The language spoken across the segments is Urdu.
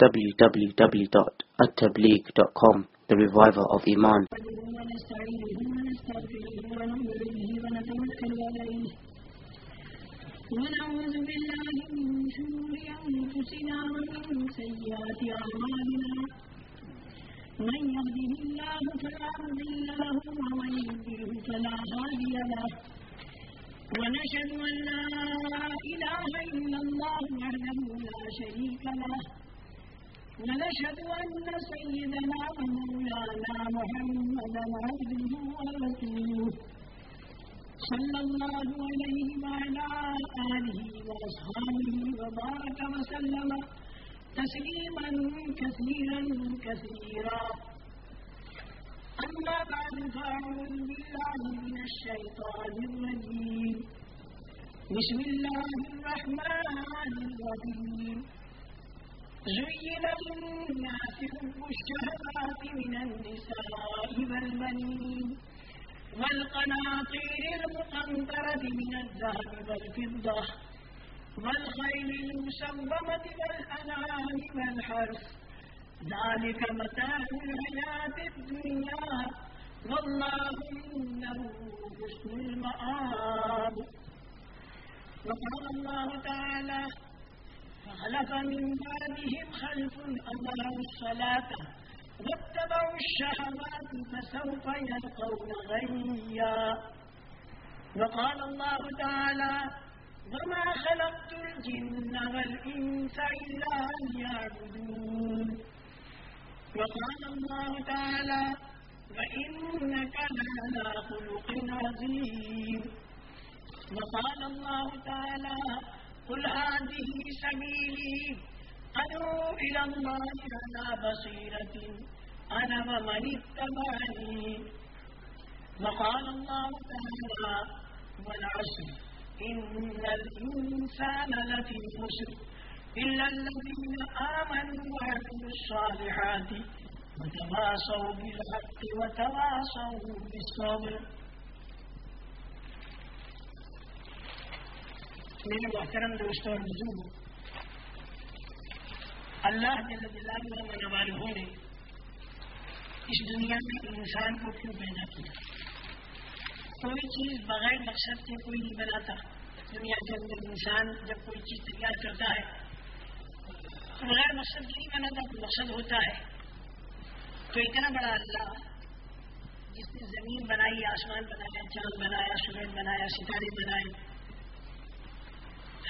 www.attableek.com The Reviver of Iman. ونعوذ بالله من شرور أنفسنا ومن سيئات أعمالنا من يهده الله فلا مضل له ومن يضلل فلا هادي له ونشهد أن لا إله إلا الله وحده لا شريك له. ونشهد أن سيدنا ومولانا محمدا عبده ورسوله صلى الله عليه وعلى آله وأصحابه وبارك وسلم تسليما كثيرا كثيرا. أما بعد، فأعوذ بالله من الشيطان الرجيم. بسم الله الرحمن الرحيم. زين للناس حب الشهوات من النساء والبنين والقناطير المقنطرة من الذهب والفضة والخيل المسومة والأنعام والحرث ذلك متاع الحياة الدنيا والله إنه حسن المآب وقال الله تعالى فخلف من بعدهم خلف أضاعوا الصلاة واتبعوا الشهوات فسوف يلقون غيا. وقال الله تعالى وما خلقت الجن والإنس إلا أن يعبدون وقال الله تعالى وإنك لعلى خلق عظيم. وقال الله تعالى قل هذه سبيلي. أدعو إلى الله على بصيرة. أنا ومن اتبعني. وقال الله تعالى والعصر. إن الإنسان لفي خسر. إلا الذين آمنوا وعملوا الصالحات وتواصوا بالحق وتواصوا بالصبر. میرے محترم دوستوں اور بزرگ اللہ جل جلال والوں نے اس دنیا میں انسان کو کیوں پیدا کیا؟ کوئی چیز بغیر مقصد کے کوئی نہیں بناتا۔ دنیا کے اندر انسان جب کوئی چیز تیار کرتا ہے تو بغیر مقصد نہیں بناتا کوئی مقصد ہوتا ہے۔ تو اتنا بڑا اللہ جس نے زمین بنائی، آسمان بنایا، چاند بنایا، سورج بنایا، ستارے بنائے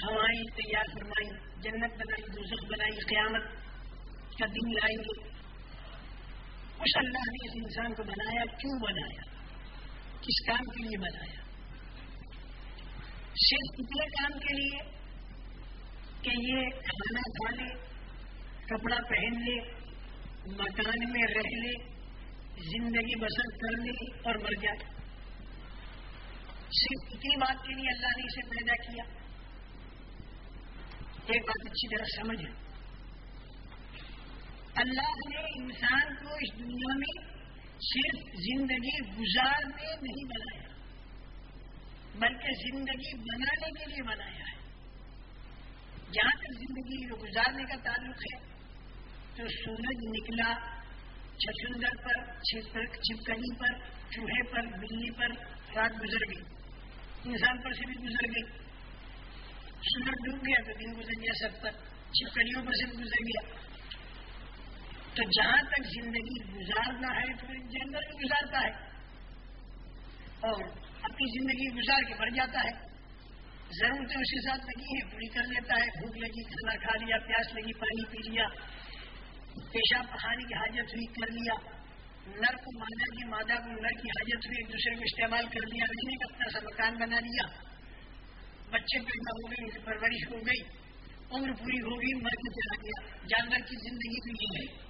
ہوائیں تیار فرمائی، جنت بنائی، دوزخ بنائی، قیامت کا دن لائیں گے اس اللہ نے اس انسان کو بنایا، کیوں بنایا؟ کس کام کے لیے بنایا؟ صرف اتنے کام کے لیے کہ یہ کھانا کھا لے، کپڑا پہن لے، مکان میں رہ لے، زندگی بسر کر لے اور مر جائے۔ صرف اتنی بات کے لیے اللہ نے اسے پیدا کیا۔ ایک بات اچھی طرح سمجھ اللہ نے انسان کو اس دنیا میں صرف زندگی گزارنے نہیں بنایا، بلکہ زندگی بنانے کے لیے بنایا ہے۔ جہاں تک زندگی کو گزارنے کا تعلق ہے، تو سورج نکلا چھچندر پر چھپکنی پر، چوہے پر، بلی پر رات گزر گئی۔ انسان پر سے بھی گزر گئی۔ سورج ڈوب گیا تو دن گزر گیا سب پر چھپکڑیوں پر سے گزر گیا۔ تو جہاں تک زندگی گزارنا ہے، تو جنگل میں گزارتا ہے۔ اور اپنی زندگی گزار کے بڑھ جاتا ہے۔ ضرورتیں اس کے ساتھ لگی ہیں پوری کر لیتا ہے۔ بھوک لگی، کھانا کھا لیا، پیاس لگی، پانی پی لیا، پیشاب پہاڑی کی حاجت ہوئی، کر لیا۔ نر کو مادہ کی مادہ کو نر کی حاجت ہوئی، ایک دوسرے کو استعمال کر لیا رہنے کا اپنا سا مکان بنا لیا۔ بچے پیدا ہو گئے ان کی پرورش ہو گئی، عمر پوری ہو گئی مر کے چلا گیا، جانور کی زندگی بھی یہ ہے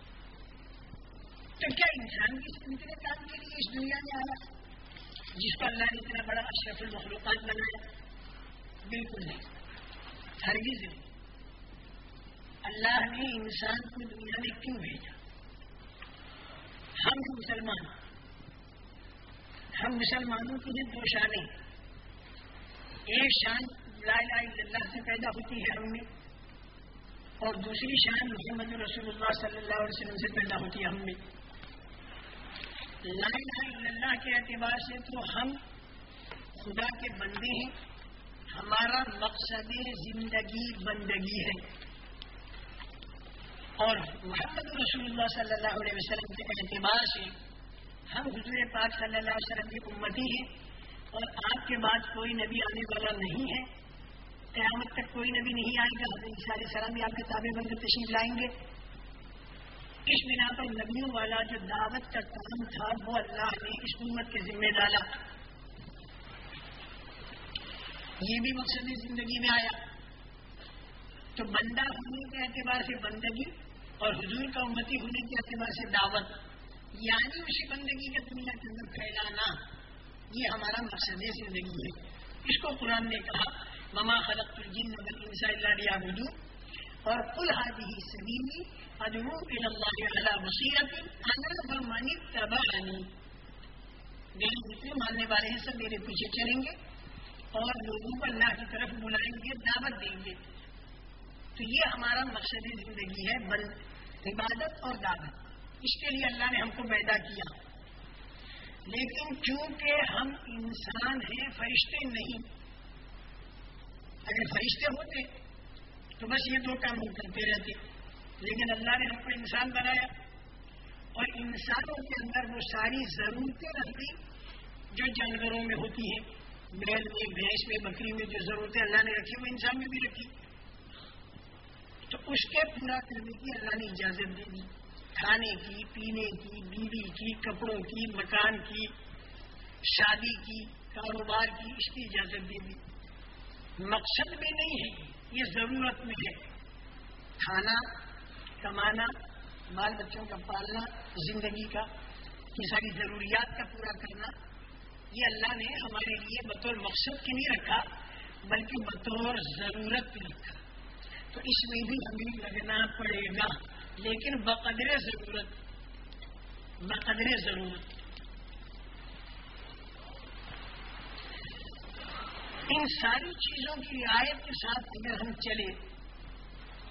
تو کیا انسان کی اتنے کام کے لیے اس دنیا میں آیا؟ جس کو اللہ نے اتنا بڑا اشرف المخلوقات بنایا، بالکل نہیں۔ ہرگز نہیں۔ اللہ نے انسان کو دنیا میں کیوں بھیجا؟ ہم مسلمان۔ ہم مسلمانوں کی دو شانیں۔ ایک شان لا الہ الا اللہ سے پیدا ہوتی ہے ہم میں اور دوسری شان محمد رسول اللہ صلی اللہ علیہ وسلم سے پیدا ہوتی ہے ہم میں۔ لا الہ الا اللہ کے اعتبار سے تو ہم خدا کے بندے ہیں۔ ہمارا مقصد زندگی بندگی ہے۔ اور محمد رسول اللہ صلی اللہ علیہ وسلم کے اعتبار سے ہم حضور پاک صلی اللہ علیہ وسلم کی امتی ہیں۔ اور آپ کے بعد کوئی نبی آنے والا نہیں ہے۔ قیامت تک کوئی نبی نہیں آئے گا۔ حضرت علیہ السلام بھی آپ کے تابع بند تشریف لائیں گے۔ اس بنا پر نبیوں والا جو دعوت کا کام تھا، وہ اللہ نے اس امت کے ذمہ ڈالا۔ یہ بھی مقصد زندگی میں آیا۔ تو بندہ ہونے کے اعتبار سے بندگی اور حضور کا امتی ہونے کے اعتبار سے دعوت یعنی اسی بندگی کا دنیا کے اندر پھیلانا۔ یہ ہمارا مقصد زندگی ہے اس کو قرآن نے کہا مما خلق الجن نبل انسا اللہ بدو اور کل حادی سبیلی ادو اللہ علیہ وسیعت مانی میرے جتنے ماننے والے ہیں سب میرے پیچھے چلیں گے اور لوگوں کو اللہ کی طرف بلائیں گے، دعوت دیں گے۔ تو یہ ہمارا مقصد زندگی ہے، بل عبادت اور دعوت۔ اس کے لیے اللہ نے ہم کو پیدا کیا۔ لیکن چونکہ ہم انسان ہیں، فرشتے نہیں۔ اگر فرشتے ہوتے تو بس یہ دو کام ہم کرتے رہتے۔ لیکن اللہ نے ہم کو انسان بنایا۔ اور انسانوں کے اندر وہ ساری ضرورتیں رکھ جو جانوروں میں ہوتی ہیں۔ بیل میں، بھینس میں، بکری میں جو ضرورتیں اللہ نے رکھی، وہ انسان میں بھی رکھی۔ تو اس کے پورا کرنے کی اللہ نے اجازت دے دی۔ کھانے کی، پینے کی، بیوی کی، کپڑوں کی، مکان کی، شادی کی، کاروبار کی، اس کی اجازت دے دی۔ مقصد میں نہیں ہے یہ ضرورت میں ہے۔ کھانا، کمانا، بال بچوں کا پالنا، زندگی کا، یہ ساری ضروریات کا پورا کرنا۔ یہ اللہ نے ہمارے لیے بطور مقصد کی نہیں رکھا، بلکہ بطور ضرورت رکھا۔ تو اس میں بھی ہمیں لگنا پڑے گا۔ لیکن بقدر ضرورت بقدر ضرورت۔ ان ساری چیزوں کی رعایت کے ساتھ اگر ہم چلے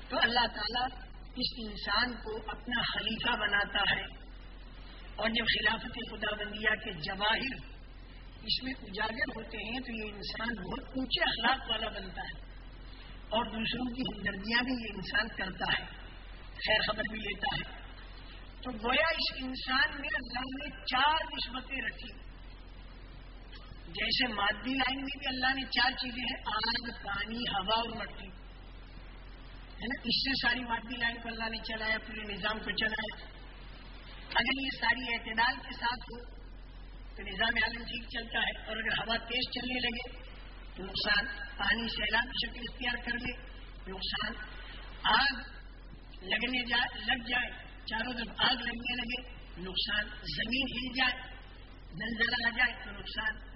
تو اللہ تعالیٰ اس انسان کو اپنا خلیفہ بناتا ہے۔ اور جب خلافت خدا بندیا کے جواہر اس میں اجاگر ہوتے ہیں، تو یہ انسان بہت اونچے اخلاق والا بنتا ہے۔ اور دوسروں کی ہمدردیاں بھی یہ انسان کرتا ہے۔ خیر خبر بھی لیتا ہے۔ تو گویا اس انسان میں اللہ نے چار نسبتیں رکھی۔ جیسے مادی لائن میں بھی اللہ نے چار چیزیں ہیں، آگ، پانی، ہوا اور مٹی۔ ہے نا؟ اس سے ساری مادی لائن کو اللہ نے چلایا، پورے نظام کو چلایا۔ اگر یہ ساری اعتدال کے ساتھ ہو تو نظام عالم ٹھیک چلتا ہے، اور اگر ہوا تیز چلنے لگے تو نقصان، پانی، سیلاب کی شکل اختیار کر لے۔ نقصان، آگ لگنے جائے لگ جائے، چاروں طرف آگ لگنے لگے، نقصان زمین ہل جائے، زلزلہ آ جائے تو نقصان۔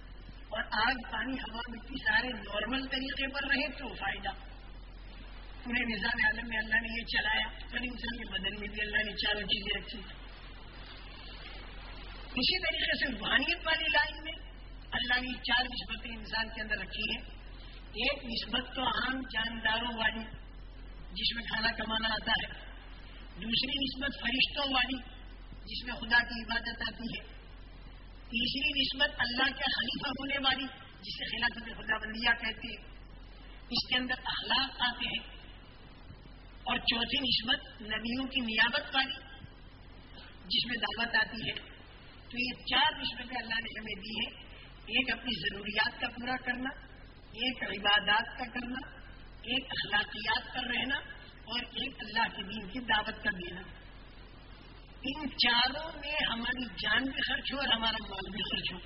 اور آگ، پانی، ہوا مٹی سارے نارمل طریقے پر رہے تو فائدہ۔ پورے نظام عالم میں اللہ نے یہ چلایا اور انسان کے بدن میں بھی اللہ نے چاروں چیزیں رکھی۔ اسی طریقے سے روحانیت والی لائن میں اللہ نے چار نسبتیں انسان کے اندر رکھی ہیں۔ ایک نسبت تو عام جانداروں والی جس میں کھانا کمانا آتا ہے، دوسری نسبت فرشتوں والی، جس میں خدا کی عبادت آتی ہے۔ تیسری نسبت اللہ کے خلیفہ ہونے والی، جسے خلافت خدا بندیا کہتے ہیں۔ اس کے اندر اخلاق آتے ہیں۔ اور چوتھی نسبت نبیوں کی نیابت والی، جس میں دعوت آتی ہے۔ تو یہ چار نسبتیں اللہ نے ہمیں دی ہے ایک اپنی ضروریات کا پورا کرنا، ایک عبادات کا کرنا ایک اخلاقیات پر رہنا اور ایک اللہ کے دین کی دعوت کا دینا۔ ان چاروں میں ہماری جان بھی خرچ ہو اور ہمارا مال بھی خرچ ہو۔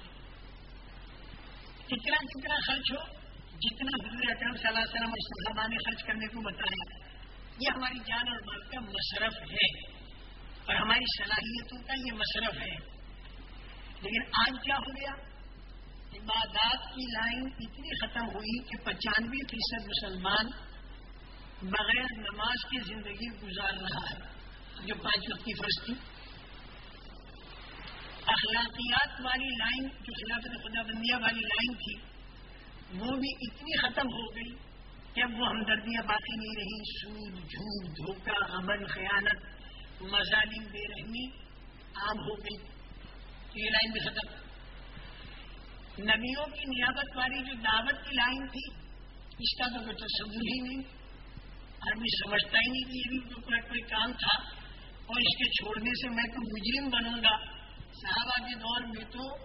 کتنا کتنا خرچ ہو، جتنا حضور اکرم صلی اللہ علیہ وسلم اور صحابہ نے خرچ کرنے کو بتایا۔ یہ ہماری جان اور مال کا مصرف ہے۔ اور ہماری صلاحیتوں کا یہ مصرف ہے۔ لیکن آج کیا ہو گیا؟ عبادات کی لائن اتنی ختم ہوئی کہ پچانوے فیصد مسلمان بغیر نماز کی زندگی گزار رہا ہے، جو پانچ وقت کی فرض تھی۔ اخلاقیات والی لائن، جو خلافت خدا بندیا والی لائن تھی، وہ بھی اتنی ختم ہو گئی کہ اب وہ ہمدردیاں باقی نہیں رہی۔ سود، جھوٹ، دھوکہ، امن، خیانت، مظالم، بے رحمی عام ہو گئی۔ یہ لائن بھی ختم۔ نبیوں کی نیابت والی جو دعوت کی لائن تھی، اس کا تو کوئی تصور ہی نہیں۔ آدمی سمجھتا ہی نہیں کہ یہ بھی کوئی کوئی کام تھا اور اس کے چھوڑنے سے میں تو مجرم بنوں گا۔ صحابہ کے دور میں تو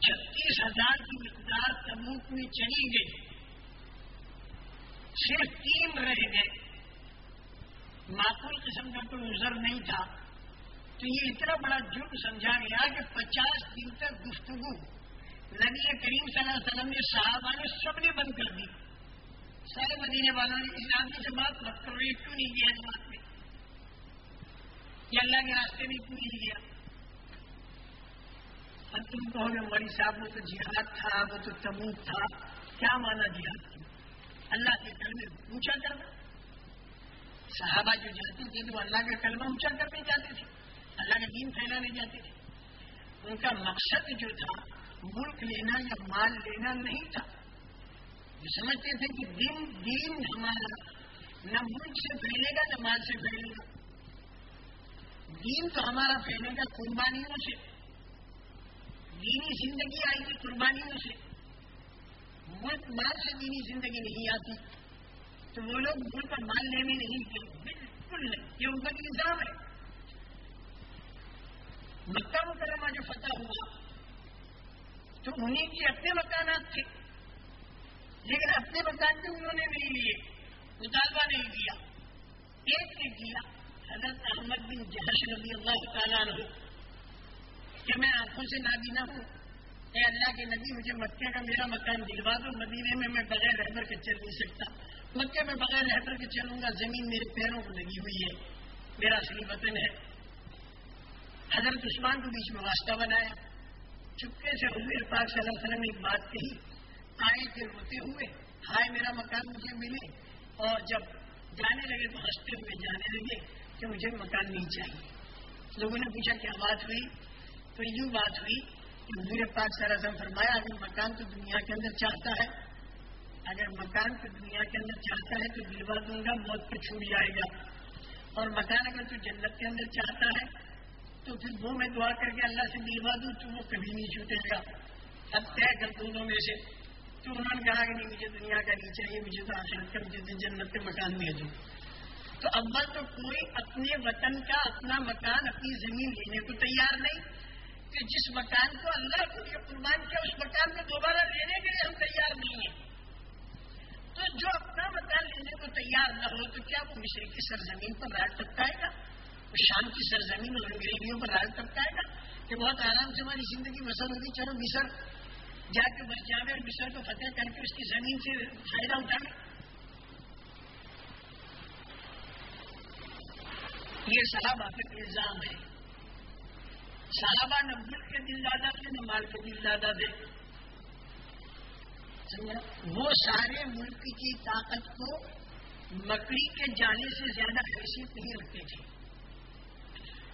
چھتیس ہزار کی مقدار تبوک میں چلی گئی۔ صرف تین رہ گئے۔ معقول قسم کا کوئی عذر نہیں تھا۔ تو یہ اتنا بڑا جرم سمجھا گیا کہ پچاس دن تک گفتگو۔ نبی کریم صلی اللہ علیہ وسلم نے صحابہ نے سب نے بند کر دی۔ سارے مدینے والوں نے اس آدمی سے بات مت کرو، یہ کیوں نہیں کیا اس بات میں؟ یہ اللہ کے راستے میں کیوں نہیں کیا؟ اب تم کہو گے مری صاحب، وہ تو جہاد تھا، وہ تو تبوت تھا، کیا مانا جہاد کی اللہ کے کلمے اونچا کرنا۔ صحابہ جو جاتے تھے تو اللہ کا کلمہ اونچا کرنے جاتے تھے، اللہ کا دین پھیلانے جاتے تھے۔ ان کا مقصد جو تھا ملک لینا یا مال لینا نہیں تھا۔ وہ سمجھتے تھے کہ دن دین ہمارا نہ ملک سے پھیلے گا نہ مال سے پھیلے گا۔ دین تو ہمارا پھیلے گا قربانیوں سے۔ دینی زندگی آئے گی قربانیوں سے۔ ملک مال سے دینی زندگی نہیں آتی۔ تو وہ لوگ ملک کا مال لینے نہیں گئے بالکل نہیں۔ یہ ان کا نظام ہے۔ مکہ مکرمہ جو فتح ہوا تو انہیں کے اپنے مکانات تھے لیکن اپنے مکان کے انہوں نے نہیں لیے۔ مطالبہ نہیں کیا ایک نے کیا۔ حضرت احمد بن جہش رضی اللہ تعالیٰ ہو کہ میں آنکھوں سے نابینا ہوں۔ اے اللہ کے نبی، مجھے مکے کا میرا مکان دلوا دو۔ مدینے میں میں بغیر رہبر کے چل نہیں سکتا۔ مکے میں بغیر رہبر کے چلوں گا، زمین میرے پیروں کو لگی ہوئی ہے۔ میرا اصلی وطن ہے۔ حضرت عثمان کو بیچ میں واسطہ بنایا۔ چپکے سے حضور پاک صلی اللہ علیہ وسلم نے ایک بات کہی، آئے تھے روتے ہوئے، ہائے میرا مکان مجھے ملے، اور جب جانے لگے تو ہنستے ہوئے جانے لگے کہ مجھے مکان نہیں چاہیے۔ لوگوں نے پوچھا، کیا بات ہوئی؟ تو یوں بات ہوئی کہ حضور پاک صلی اللہ علیہ وسلم فرمایا، اگر مکان تو دنیا کے اندر چاہتا ہے، اگر مکان تو دنیا کے اندر چاہتا ہے تو دلوا دوں گا، موت پہ چھوٹ جائے گا۔ اور مکان اگر تو جنت کے اندر چاہتا ہے تو پھر وہ میں دعا کر کے اللہ سے دلوا دوں، تو وہ کبھی نہیں چھوٹے گا۔ اب طے کر دونوں میں سے۔ تو انہوں نے کہا کہ نہیں، مجھے دنیا کا نہیں چاہیے، مجھے تو آخرت کا مجھے جنت کے مکان دے دوں تو اول تو کوئی اپنے وطن کا، اپنا مکان، اپنی زمین لینے کو تیار نہیں۔ کہ جس مکان کو اللہ کو لیے قربان کیا، اس مکان کو دوبارہ لینے کے لیے ہم تیار نہیں ہیں۔ تو جو اپنا مکان لینے کو تیار نہ ہو، تو کیا وہ مصری کی سرزمین پر راج ٹپکائے گا؟ شام کی سرزمین اور انگریزیوں پر راج ٹپکائے گا کہ بہت آرام سے ہماری زندگی بسر ہوگی چلو مصر جا کے بس جاوے اور مصر کو فتح کر کے اس کی زمین سے فائدہ اٹھائے یہ صاحب آپ کا الزام ہے۔ صحابہ نہ ملک کے دل دادا تھے، نہ مال کے دل دادا تھے۔ وہ سارے ملک کی طاقت کو مکڑی کے جانے سے زیادہ حیثیت نہیں رکھتے تھے۔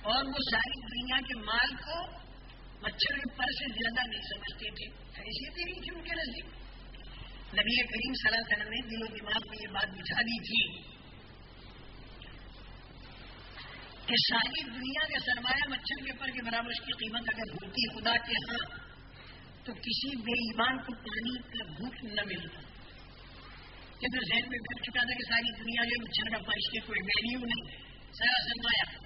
اور وہ ساری دنیا کے مال کو مچھر کے پر سے زیادہ نہیں سمجھتے تھے۔ حیثیت ہی نہیں ان کے نزدیک۔ نبی کریم صلی اللہ علیہ وسلم نے دل و دماغ میں یہ بات بٹھا دی تھی کہ ساری دنیا کے سرمایہ مچھر کے پر کے برابر اس کی قیمت اگر ہوتی خدا کے ہاں تو کسی بے ایمان کو پانی کا بھوک نہ ملتا کہ ذہن میں بیٹھ چکا تھا کہ ساری دنیا جو مچھر کا پر اس کی کوئی ویلیو نہیں سارا سرمایہ۔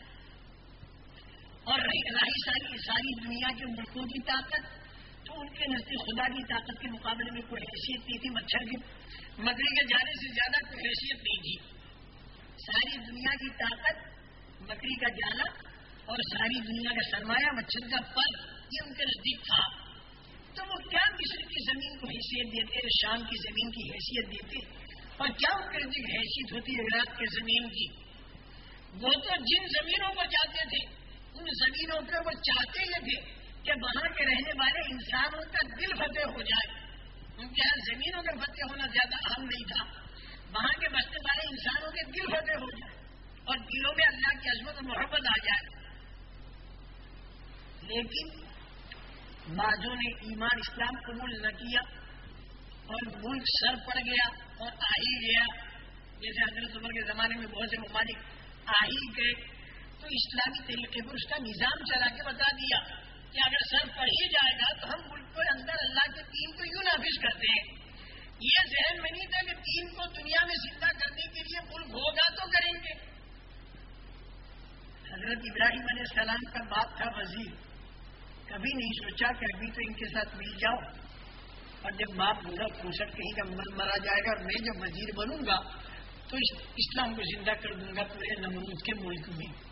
اور رہی ساری ساری دنیا کے ملکوں کی طاقت، تو ان کے نزدیک خدا کی طاقت کے مقابلے میں کوئی حیثیت نہیں تھی، مچھر کی مکڑی کے جانے سے زیادہ کوئی حیثیت نہیں تھی۔ ساری دنیا کی طاقت مکڑی کا جانا اور ساری دنیا کا سرمایہ، مچھر کا پل، یہ ان کے نزدیک تھا۔ تو وہ کیا مصر کی زمین کو حیثیت دیتے شام کی زمین کی حیثیت دیتے؟ اور کیا ان کے نزدیک حیثیت ہوتی ہے عراق کے زمین کی؟ وہ تو جن زمینوں کو جاتے تھے ان زمینوں پہ وہ چاہتے یہ تھے کہ وہاں کے رہنے والے انسانوں کا دل فتح ہو جائے۔ ان کے یہاں زمینوں کا فتح ہونا زیادہ اہم نہیں تھا۔ وہاں کے بسنے والے انسانوں کے دل فتح ہو جائے اور دلوں میں اللہ کی عظمت و محبت آ جائے۔ لیکن بعضوں نے ایمان اسلام قبول نہ کیا اور ملک سر پڑ گیا اور آ ہی گیا۔ جیسے حضرت عمر کے زمانے میں بہت سے ممالک آ ہی گئے۔ تو اسلامی طریقے پر اس کا نظام چلا کے بتا دیا کہ اگر سر پڑھ جائے گا تو ہم ملک کے اندر اللہ کے دین کو یوں نافذ کرتے ہیں۔ یہ ذہن میں نہیں تھا کہ دین کو دنیا میں زندہ کرنے کے لیے ملک ہوگا تو کریں گے۔ حضرت ابراہیم علیہ السلام کا باپ تھا وزیر۔ کبھی نہیں سوچا کہ ابھی تو ان کے ساتھ مل جاؤ۔ اور جب باپ بوڑھا پھوسٹ کہیں کا من مرا جائے گا اور میں جب وزیر بنوں گا تو اسلام کو زندہ کر دوں گا پورے نمرود کے ملک میں۔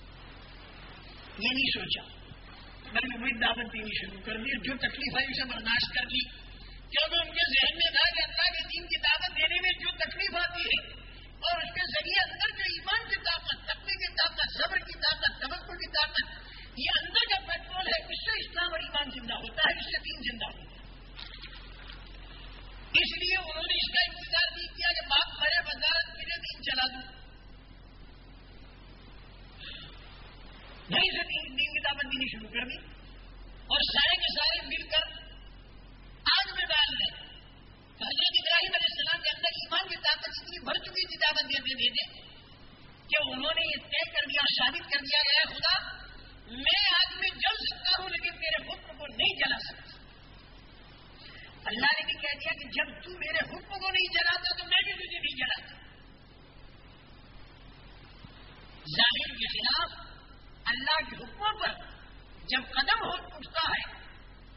یہ نہیں سوچا۔ میں نے وہی دعوت دینی شروع کر دی، جو تکلیف آئی اسے برداشت کر لی کیونکہ ان کے ذہن میں تھا کہ اللہ کے دین کی دعوت دینے میں جو تکلیف آتی ہے، اور اس کے ذریعے اندر جو ایمان کی طاقت، تقوی کی طاقت، صبر کی طاقت تبکر کی طاقت، یہ اندر کا پیٹرول ہے، اس سے اسلام اور ایمان زندہ ہوتا ہے، اس سے دین زندہ ہوتا ہے۔ اس لیے انہوں نے اس کا انتظار نہیں کیا کہ باپ مرے وزارت کے دین چلا دوں۔ نہیں سے دین کی دعوت دینی شروع کر دی اور سارے کے سارے مل کر آگ میں ڈال دیں حضرت ابراہیم علیہ السلام کے اندر ایمان کی طاقت اتنی بھر چکی تھی دعوت دیتے دیتے کہ انہوں نے یہ طے کر دیا، ثابت کر دیا گیا خدا، میں آگ میں جل سکتا ہوں لیکن میرے حکم کو نہیں جلا سکتا۔ اللہ نے بھی کہہ دیا کہ جب تو میرے حکم کو نہیں جلاتا تو میں بھی تجھے نہیں جلاتا۔ ظاہر کے خلاف اللہ کے حکموں پر جب قدم ہو اٹھتا ہے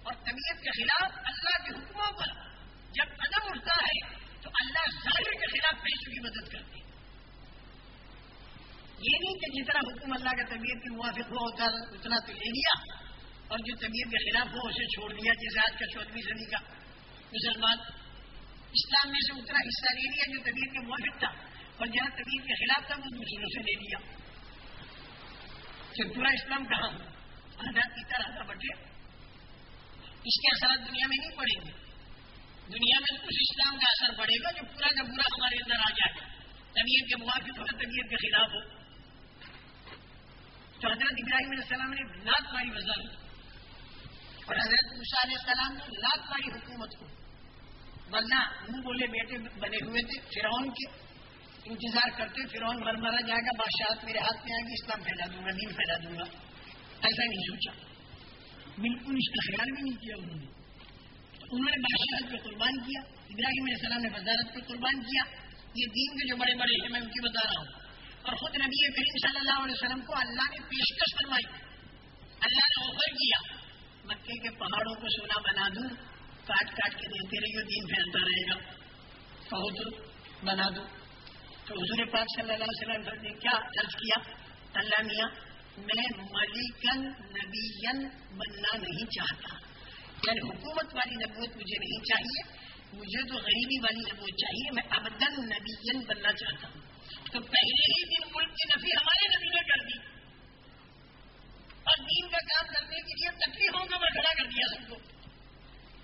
اور طبیعت کے خلاف اللہ کے حکموں پر جب قدم اٹھتا ہے تو اللہ ظاہر کے خلاف پیسوں کی مدد کرتے یہ نہیں کہ جتنا حکم اللہ کا طبیعت کے موافق ہو ہوتا اتنا تو لے لیا اور جو طبیعت کے خلاف ہو، اسے چھوڑ دیا جیسے آج کا چودہویں صدی کا مسلمان۔ اسلام میں سے اتنا حصہ لے لیا جو طبیعت کے موافق تھا اور جہاں طبیعت کے خلاف تھا، وہ دوسروں سے لے لیا۔ کہ پورا اسلام کہاں آدھا پیتا آدھا بٹے، اس کے اثرات دنیا میں نہیں پڑیں گے۔ دنیا میں کچھ اسلام کا اثر پڑے گا جو پورا کا پورا ہمارے اندر آ جائے۔ طبیعت کے موافق ہو طبیعت کے خلاف ہو۔ تو حضرت ابراہیم علیہ السلام نے لات ماری وزن اور حضرت علیہ السلام نے لات ماری حکومت کو۔ ورنہ منہ بولے بیٹے بنے ہوئے تھے، فرعون کے۔ انتظار کرتے فرعون مر مرا جائے گا بادشاہ میرے ہاتھ میں آئے گی، اسلام پھیلا دوں گا، دین پھیلا دوں گا۔ ایسا نہیں سوچا۔ بالکل اس کا خیال بھی نہیں کیا انہوں نے۔ انہوں نے بادشاہ پہ قربان کیا، ابراہیم علیہ السلام نے وزارت پہ قربان کیا۔ یہ دین کے جو بڑے بڑے ہیں، میں ان کی بتا رہا ہوں۔ اور خود نبی کریم صلی اللہ علیہ وسلم کو اللہ نے پیشکش فرمائی۔ اللہ نے آفر کیا۔ مکے کے پہاڑوں کو سونا بنا دوں، کاٹ کاٹ کے دیتے رہیے دین پھیلتا رہے گا۔ بہت بنا دوں تو حضور پاک صلی اللہ علیہ وسلم نے کیا درج کیا؟ اللہ میاں، میں ملکن نبی بننا نہیں چاہتا۔ یعنی حکومت والی نبوت مجھے نہیں چاہیے، مجھے تو غریبی والی نبوت چاہیے، میں ابدن نبی بننا چاہتا ہوں۔ تو پہلے ہی دن ملک کی نفی ہمارے نبی نے کر دی۔ اور دین کا کام کرنے کے لیے تکلیفوں کا میں کھڑا کر دیا سب کو۔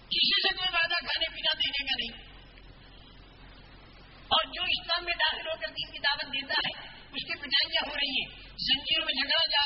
کسی سے کوئی وعدہ کھانے پینا دینے کا نہیں۔ اور جو اسلام میں داخل ہو کر دین کی دعوت دیتا ہے، اس کی پٹائیاں ہو رہی ہیں۔ زنجیروں میں جھگڑا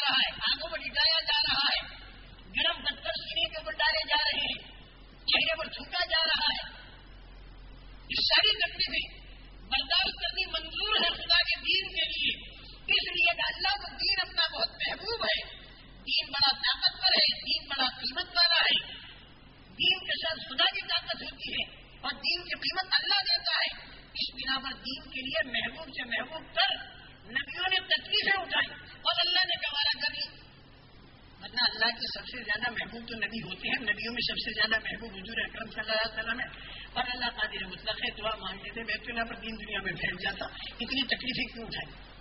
سب سے زیادہ محبوب حضور اکرم صلی اللہ علیہ وسلم ہے اور اللہ قادر مطلق ہے، دعا مانگتے تھے بیت اللہ پر دین دنیا میں پھیل جاتا، اتنی تکلیفیں کیوں اٹھائی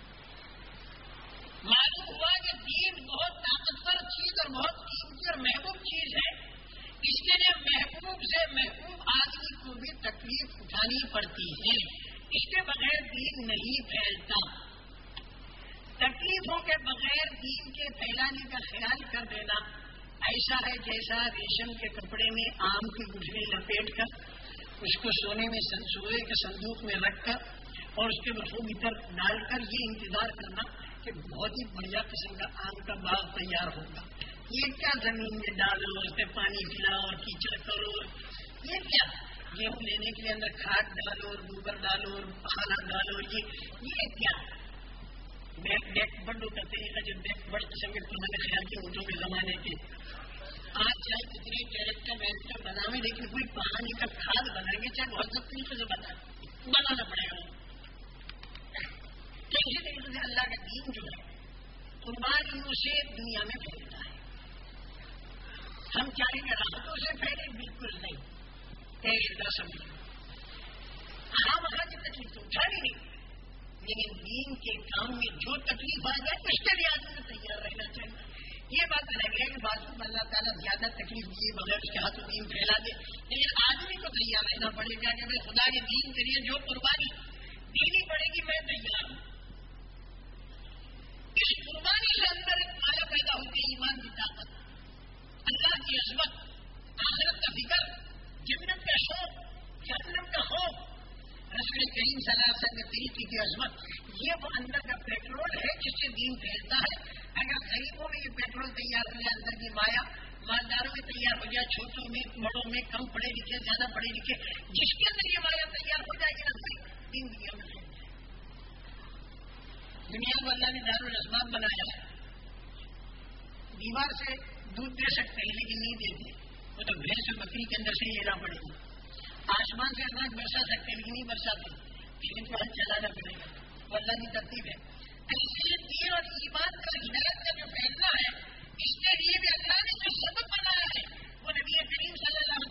معلوم ہوا کہ دین بہت طاقتور چیز اور بہت قیمتی اور محبوب چیز ہے۔ اس کے لیے محبوب سے محبوب آدمی کو بھی تکلیف اٹھانی پڑتی ہے۔ اس کے بغیر دین نہیں پھیلتا۔ تکلیفوں کے بغیر دین کے پھیلانے کا خیال کر دینا۔ ایسا ہے جیسا ریشم کے کپڑے میں آم کی گٹھلی لپیٹ کر، اس کو سونے میں سوئے کے صندوق میں رکھ کر اور اس کے مصروبی اتر ڈال کر یہ انتظار کرنا کہ بہت ہی بڑھیا قسم کا آم کا باغ تیار ہوگا۔ یہ کیا زمین میں ڈالو، اس پہ پانی پلاؤ، اور کیچڑ کرو۔ یہ کیا؟ گیہوں لینے کے لیے اندر کھاد ڈالو اور گوبر ڈالو اور پہانا ڈالو۔ یہ کیا؟ بیک بیک بنڈو کا طریقہ جو بیک بنڈ سمجھ تو میرے خیال سے اردو کے زمانے کے۔ آج چاہے کتنی کیریکٹر ویریکٹر بناوے لیکن کوئی کہانی کا کھاد بنائیں گے، چاہے بہت طریقے سے بنا بنانا پڑے گا۔ کسی اسی طریقے سے اللہ کا دین جو ہے قربانیوں اسے دنیا میں پھیلتا ہے۔ ہم چاہیں گے راحتوں سے پھیلے، بالکل نہیں۔ طے شدہ سمجھو ہاں وہاں نہیں۔ لیکن دین کے کام میں جو تکلیف آ جائے اس کے بھی آدمی کو تیار رہنا چاہیے۔ یہ بات الگ ہے کہ بات اللہ تعالیٰ زیادہ تکلیف دیے، بغیر اس کے ہاتھوں دین پھیلا دے۔ لیکن آدمی کو تیار رہنا پڑے گا کہ خدا کے دین کے لیے جو قربانی، دینی پڑے گی، میں تیار ہوں۔ اس قربانی کے اندر ایک مایا پیدا ہوتی ہے ایمان کی طاقت۔ اللہ کی عظمت، آخرت کا فکر، جنت کا شوق جنم کا خوف۔ رسول کریم صلی اللہ علیہ وسلم کے طریقے کی عظمت؟ یہ وہ اندر کا پیٹرول ہے جس سے دین پھیلتا ہے۔ اگر غریبوں میں یہ پیٹرول تیار ہو جائے، اندر کی مایا، مالداروں میں تیار ہو جائے، چھوٹوں میں، بڑوں میں، کم پڑھے لکھے، زیادہ پڑھے لکھے، جس کے اندر یہ مایا تیار ہو جائے گی جی، دین دنیا میں دنیا کو اللہ نے دارالاسباب بنایا ہے۔ دیوار سے دودھ دے سکتے ہیں، لیکن نہیں دیتے وہ تو بھینس اور بکری کے اندر سے لینا پڑے گا آسمان سے آسمان برسا سکتے لیکن نہیں برسا سکتے لیکن تو ہم چلانا پڑے گا وہ اللہ کی ترتیب ہے ایسے دین اور ایمان کا ہدایت کا جو فیصلہ ہے، اس کے لیے بھی اللہ نے جو سبب بنایا ہے، وہ نبی کریم صلی اللہ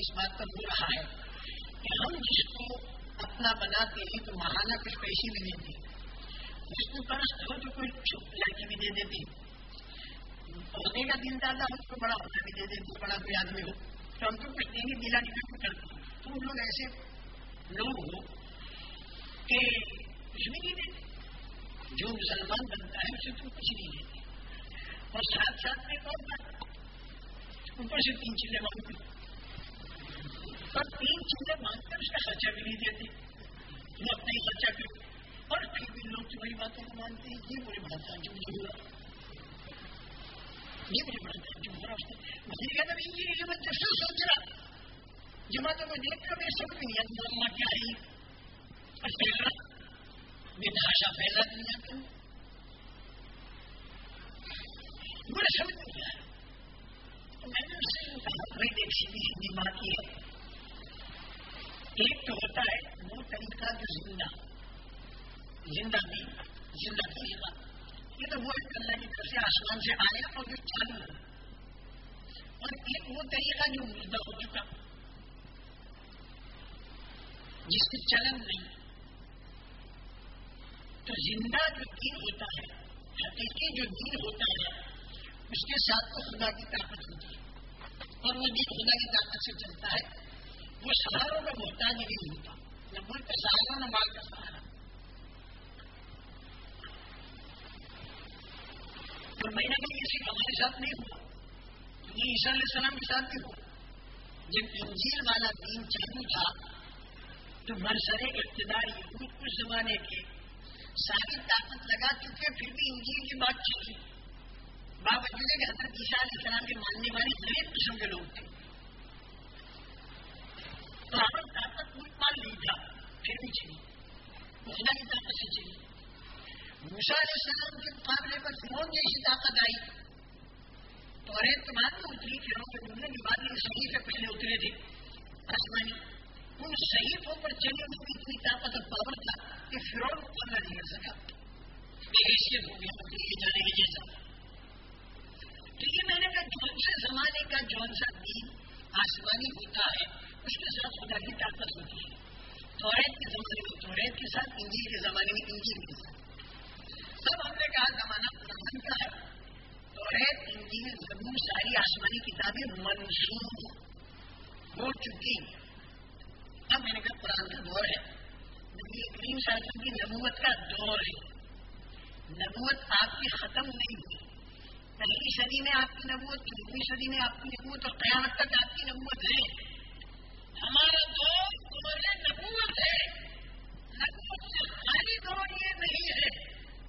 اس بات کا ہو رہا ہے۔ کہ ہم جس کو اپنا بناتے ہیں تو مہانہ کچھ پیسے بھی دیتے۔ کو پرست ہو تو کوئی چھپ لڑکی بھی دے دیتی پودے کا دل دادا ہو تو بڑا ہوتا بھی دے دیتے بڑا کوئی آدمی ہو۔ تو ہم تو کچھ دیں گے دلا ڈیپینڈ کرتے ہیں۔ تو ان لوگ ایسے لوگ ہو کہ کچھ بھی نہیں دیتے۔ جو مسلمان بنتا ہے اسے تو کچھ نہیں دیتے۔ اور ساتھ ساتھ میں کون بات اوپر سے تین چیزیں بہت پر تین چیزیں مانگ کر اس کا خرچہ بھی نہیں دیتے۔ وہ اپنے ہی خرچہ بھی۔ اور پھر بھی لوگ جو بڑی باتوں کو مانتے ہیں، یہ بڑے بڑا تعجب نہیں ہو یہ بڑے بڑا سوچ رہا جماعتوں کو دیکھ کر میرے سب میں یاد کیا اور پہلا بے پھیلا مجھے سمجھ نہیں آیا میں نے اس سے کی ہے۔ ایک تو ہوتا ہے وہ طریقہ جو زندہ زندہ بھی، زندہ طریقہ یہ تو وہ اللہ کی طرف سے آسمان سے آیا اور جو چالو اور ایک وہ طریقہ جو مردہ ہو چکا۔ جس کی چلن نہیں۔ تو زندہ جو دین ہوتا ہے، حقیقی جو دین ہوتا ہے، اس کے ساتھ تو خدا کی طاقت ہوتی ہے۔ اور وہ دین خدا کی طاقت سے چلتا ہے۔ وہ سہاروں کا محتاج نہیں ہوتا نہ ملک کا سہارا نہ مال کا سہارا اور میں نے یہ صرف ہمارے ساتھ نہیں ہوا یہ عیسیٰ علیہ السلام کے ساتھ بھی ہوا جب انجیل والا دین چالو تھا تو مرسر اقتدار یہود کچھ زمانے کے ساری طاقت لگا چکے پھر بھی انجیل کی بات چلی باوجود حضرت عیسیٰ علیہ السلام کے ماننے والے غریب قسم کے لوگ تھے تو طاقت مان لی پھر بھی چلی خدا کی طاقت سے چلی موسا علیہ السلام کے مقابلے پر فرون جیسی طاقت آئی تو ارے تمہارے اتری پھروں کے کی بات صحیح سے پہلے اترے تھے آسمانی ان صحیحوں پر چلے ان کی اتنی طاقت اور پاور تھا کہ فرون پڑھنا نہیں کر سکا حیثیت ہو گیا یہ جانے کے جیسا تو یہ میں نے کہا، جون سے زمانے کا جون سا دین آسمانی ہوتا ہے۔ اس کے ساتھ خدا کی طاقت ہوتی ہے توریت کے زمانے میں توریت کے ساتھ انجیل کے زمانے میں انجیل کے ساتھ۔ سب ہم نے کہا زمانہ پران کا ہے۔ توریت، انجیل زبور ساری آسمانی کتابیں منسوخ ہو چکی اب میں نے کہا قرآن کا دور ہے۔ نبی کریم صاحب کی نبوت کا دور ہے۔ نبوت آپ کی ختم نہیں ہوئی۔ پہلی صدی میں آپ کی نبوت چودہویں صدی میں آپ کی نبوت اور قیامت تک آپ کی نبوت ہے۔ ہمارا دور تمہارے نبوت ہے، نبوت سے خالی دور یہ نہیں ہے۔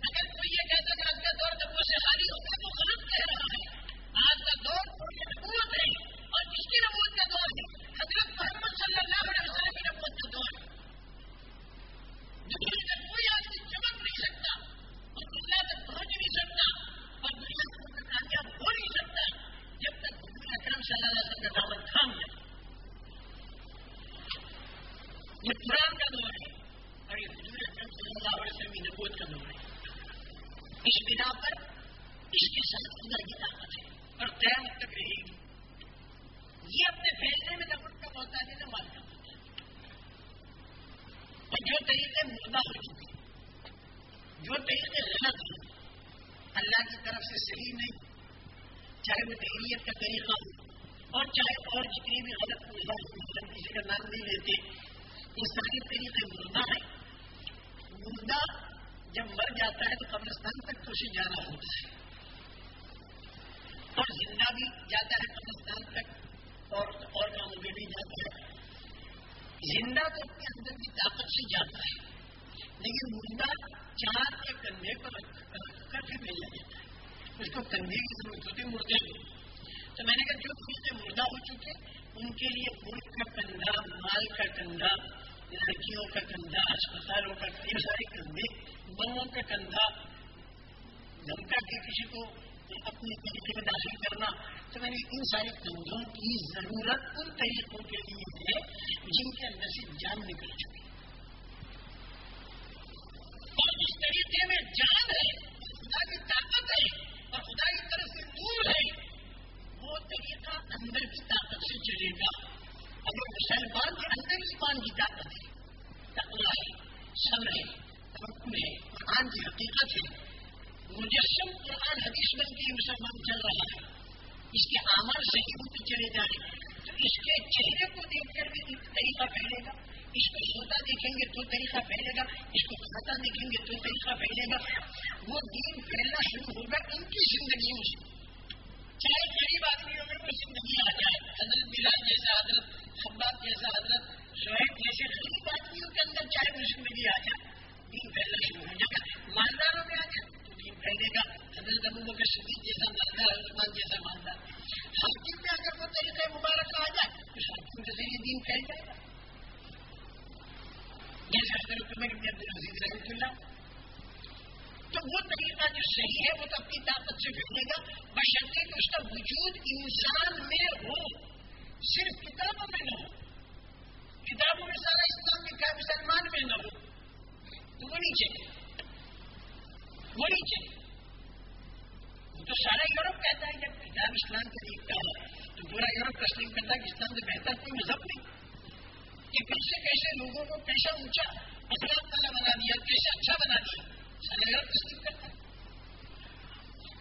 اگر کوئی یہ کہتا کہ آج کا دور نبوت سے خالی ہوگا تو غلط کہہ رہا ہے۔ آج کا دور نبوت ہے اور کس کی نبوت کا دور ہے؟ حضرت محمد صلی اللہ علیہ وسلم کی نبوت کا دور۔ دنیا کا کوئی آدمی چمک نہیں سکتا اور دنیا تک پہنچ نہیں سکتا اور دنیا کو کامیاب ہو نہیں سکتا۔ جب تک دنیا کرم صلی اللہ علیہ وسلم کا دعوت تھام جائے یہ قرآن کا دور ہے اور یہ حضور اکرم صلی اللہ علیہ وسلم کی نبوت کا دور ہے اس بنا پر اس کے ساتھ خدا کی طاقت ہے اور قیامت تک رہے گی یہ اپنے فیصلے میں نفرت کا ہوتا ہے مال کا ہوتا ہے اور جو طریقے مردہ ہو چکے جو طریقے غلط ہیں اللہ کی طرف سے صحیح نہیں چاہے وہ تحریت کا طریقہ ہو اور چاہے اور جتنی بھی غلط مطلب کسی کا نام نہیں لیتے یہ سارے طریقے مردہ ہیں مردہ جب مر جاتا ہے تو قبرستان تک تو اسے جانا ہوتا ہے۔ اور زندہ بھی جاتا ہے قبرستان تک اور اور کاموں میں بھی جاتا ہے۔ زندہ تو اپنے اندر کی طاقت سے جاتا ہے، لیکن مردہ چاند کے کندھے پر رکھ کر بھی بھیجا جاتا ہے۔ اس کو کندھے کی ضرورت ہوتی مردے میں تو میں نے کہا جو دوسرے مردہ ہو چکے ان کے لیے ملک کا کندھا مال کا کندھا لڑکیوں کا کندھا اسپتالوں کا یہ سارے کندھے بنوں کا کندھا دھمکا کے کسی کو اپنے طریقے میں داخل کرنا، تو میں نے ان سارے کندھوں کی ضرورت ان طریقوں کے لیے ہے جن کے اندر سے جان نکل چکی۔ اور جس طریقے میں جان ہے، خدا کی طاقت ہے اور خدا کی طرف سے دور ہے طریقہ اندر کی طاقت سے چلے گا۔ اگر مسلمان کے اندر ایمان کی طاقت ہے تقلا ہے سم ہے، توکل ہے، قرآن کی حقیقت ہے۔ مجسم قرآن حدیث بن کے مسلمان چل رہا ہے۔ اس کے آمار صحیح ہوتے چلے جائیں تو اس کے چہرے کو دیکھ کر بھی طریقہ پہلے گا۔ اس کو سوتا دیکھیں گے تو طریقہ پہلے گا۔ اس کو کھاتا دیکھیں گے تو طریقہ پہلے گا۔ وہ دین پھیلنا شروع ہوگا ان کی زندگیوں سے چاہے غریب آدمیوں میں کوئی زندگی آ جائے، حضرت بلال جیسا حضرت، خباب جیسا حضرت، شعیب جیسے غریب آدمیوں کے اندر چاہے وہ زندگی آ جائے، دین پھیلنا شروع ہو جائے۔ گا مالداروں میں آ جائے تو دین پہلے گا۔ حضرت ابو کے صدیق جیسا مالدار عثمان جیسا مالدار۔ حاکم میں اگر وہ طریقہ مبارک آ جائے، تو حاکم کے ذریعے دین پھیل جائے گا۔ جیسے حضرت عمر ابن عبد العزیز رحمۃ اللہ تو وہ طریقہ جو صحیح ہے، وہ تو اپنی طاقت سے پھیلے گا۔ بشرطے کہ اس کا وجود انسان میں ہو، صرف کتابوں میں نہ ہو۔ کتابوں میں سارا اسلام لکھا ہے مسلمان میں نہ ہو۔ تو وہ نہیں چاہیے وہ نہیں چاہیے تو سارا یورپ کہتا ہے جب کتاب اسلام کو دیکھتا ہے؟ تو پورا یورپ تسلیم کرتا ہے کہ اسلام سے بہتر کوئی مذہب نہیں۔ کہ کیسے کیسے لوگوں کو کیسا اونچا، اخلاق والا بنا دیا، کیسے اچھا بنا دیا۔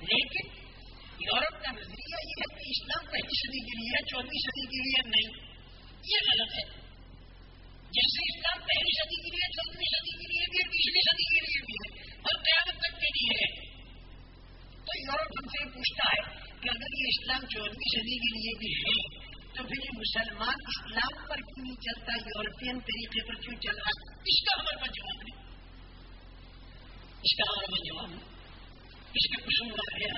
لیکن یورپ کا نظریہ یہ ہے کہ اسلام پہلی صدی کے لیے چودہویں صدی کے لیے نہیں۔ یہ غلط ہے۔ جیسے اسلام پہلی صدی کے لیے چودہویں صدی کے لیے بھی تیسری صدی کے لیے بھی ہے، اور قیامت تک کے لیے ہے۔ تو یورپ ہم سے پوچھتا ہے کہ اگر یہ اسلام چودہویں صدی کے لیے بھی ہے، تو پھر یہ مسلمان اسلام پر کیوں نہیں چلتا؟ یورپین طریقے پر کیوں چل رہا اس کا ہمارے پاس جواب نہیں۔ اس کا ہمارے پاس جواب نہیں اس کے ہے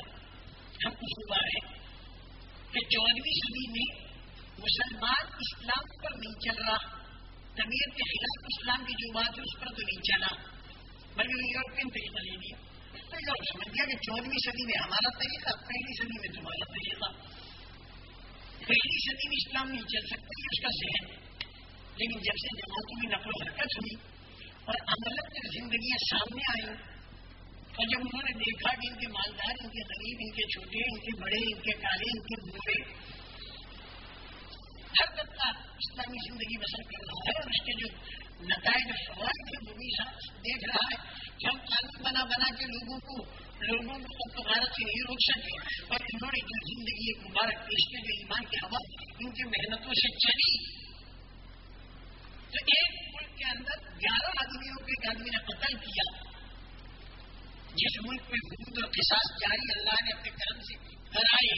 ہم قصوبار ہیں کہ چودہویں صدی میں مسلمان اسلام پر نہیں چل رہا طبیعت کے خلاف اسلام کی جو بات ہے اس پر تو نہیں چلا بلکہ یورپین طریقہ لے لیا سمجھ گیا کہ چودہویں صدی میں ہمارا طریقہ پہلی صدی میں تمہارا طریقہ پہلی صدی میں اسلام نہیں چل سکتا اس کا ذہن لیکن جب سے جماعتوں کی نقل و حرکت ہوئی اور عملت میں زندگیاں سامنے آئی اور جب انہوں نے دیکھا کہ ان کے مالدار، ان کے غریب، ان کے چھوٹے، ان کے بڑے، ان کے کالے ان کے بوڑھے، ہر طبقہ اسلامی زندگی بسر کر رہا ہے اور اس کے جو نتائج فوائد تھے وہ بھی دیکھ رہا ہے کہ ہم قانون بنا بنا کے لوگوں کو لوگوں کو تو سے نہیں روک سکے اور انہوں نے جو زندگی ایک مبارک پیش کے جو ایمان کی ہوا ان کی محنتوں سے چلی۔ تو ایک ملک کے اندر گیارہ آدمیوں کو ایک آدمی نے قتل کیا۔ جس ملک میں حدود اور قصاص جاری اللہ نے اپنے کرم سے کرائے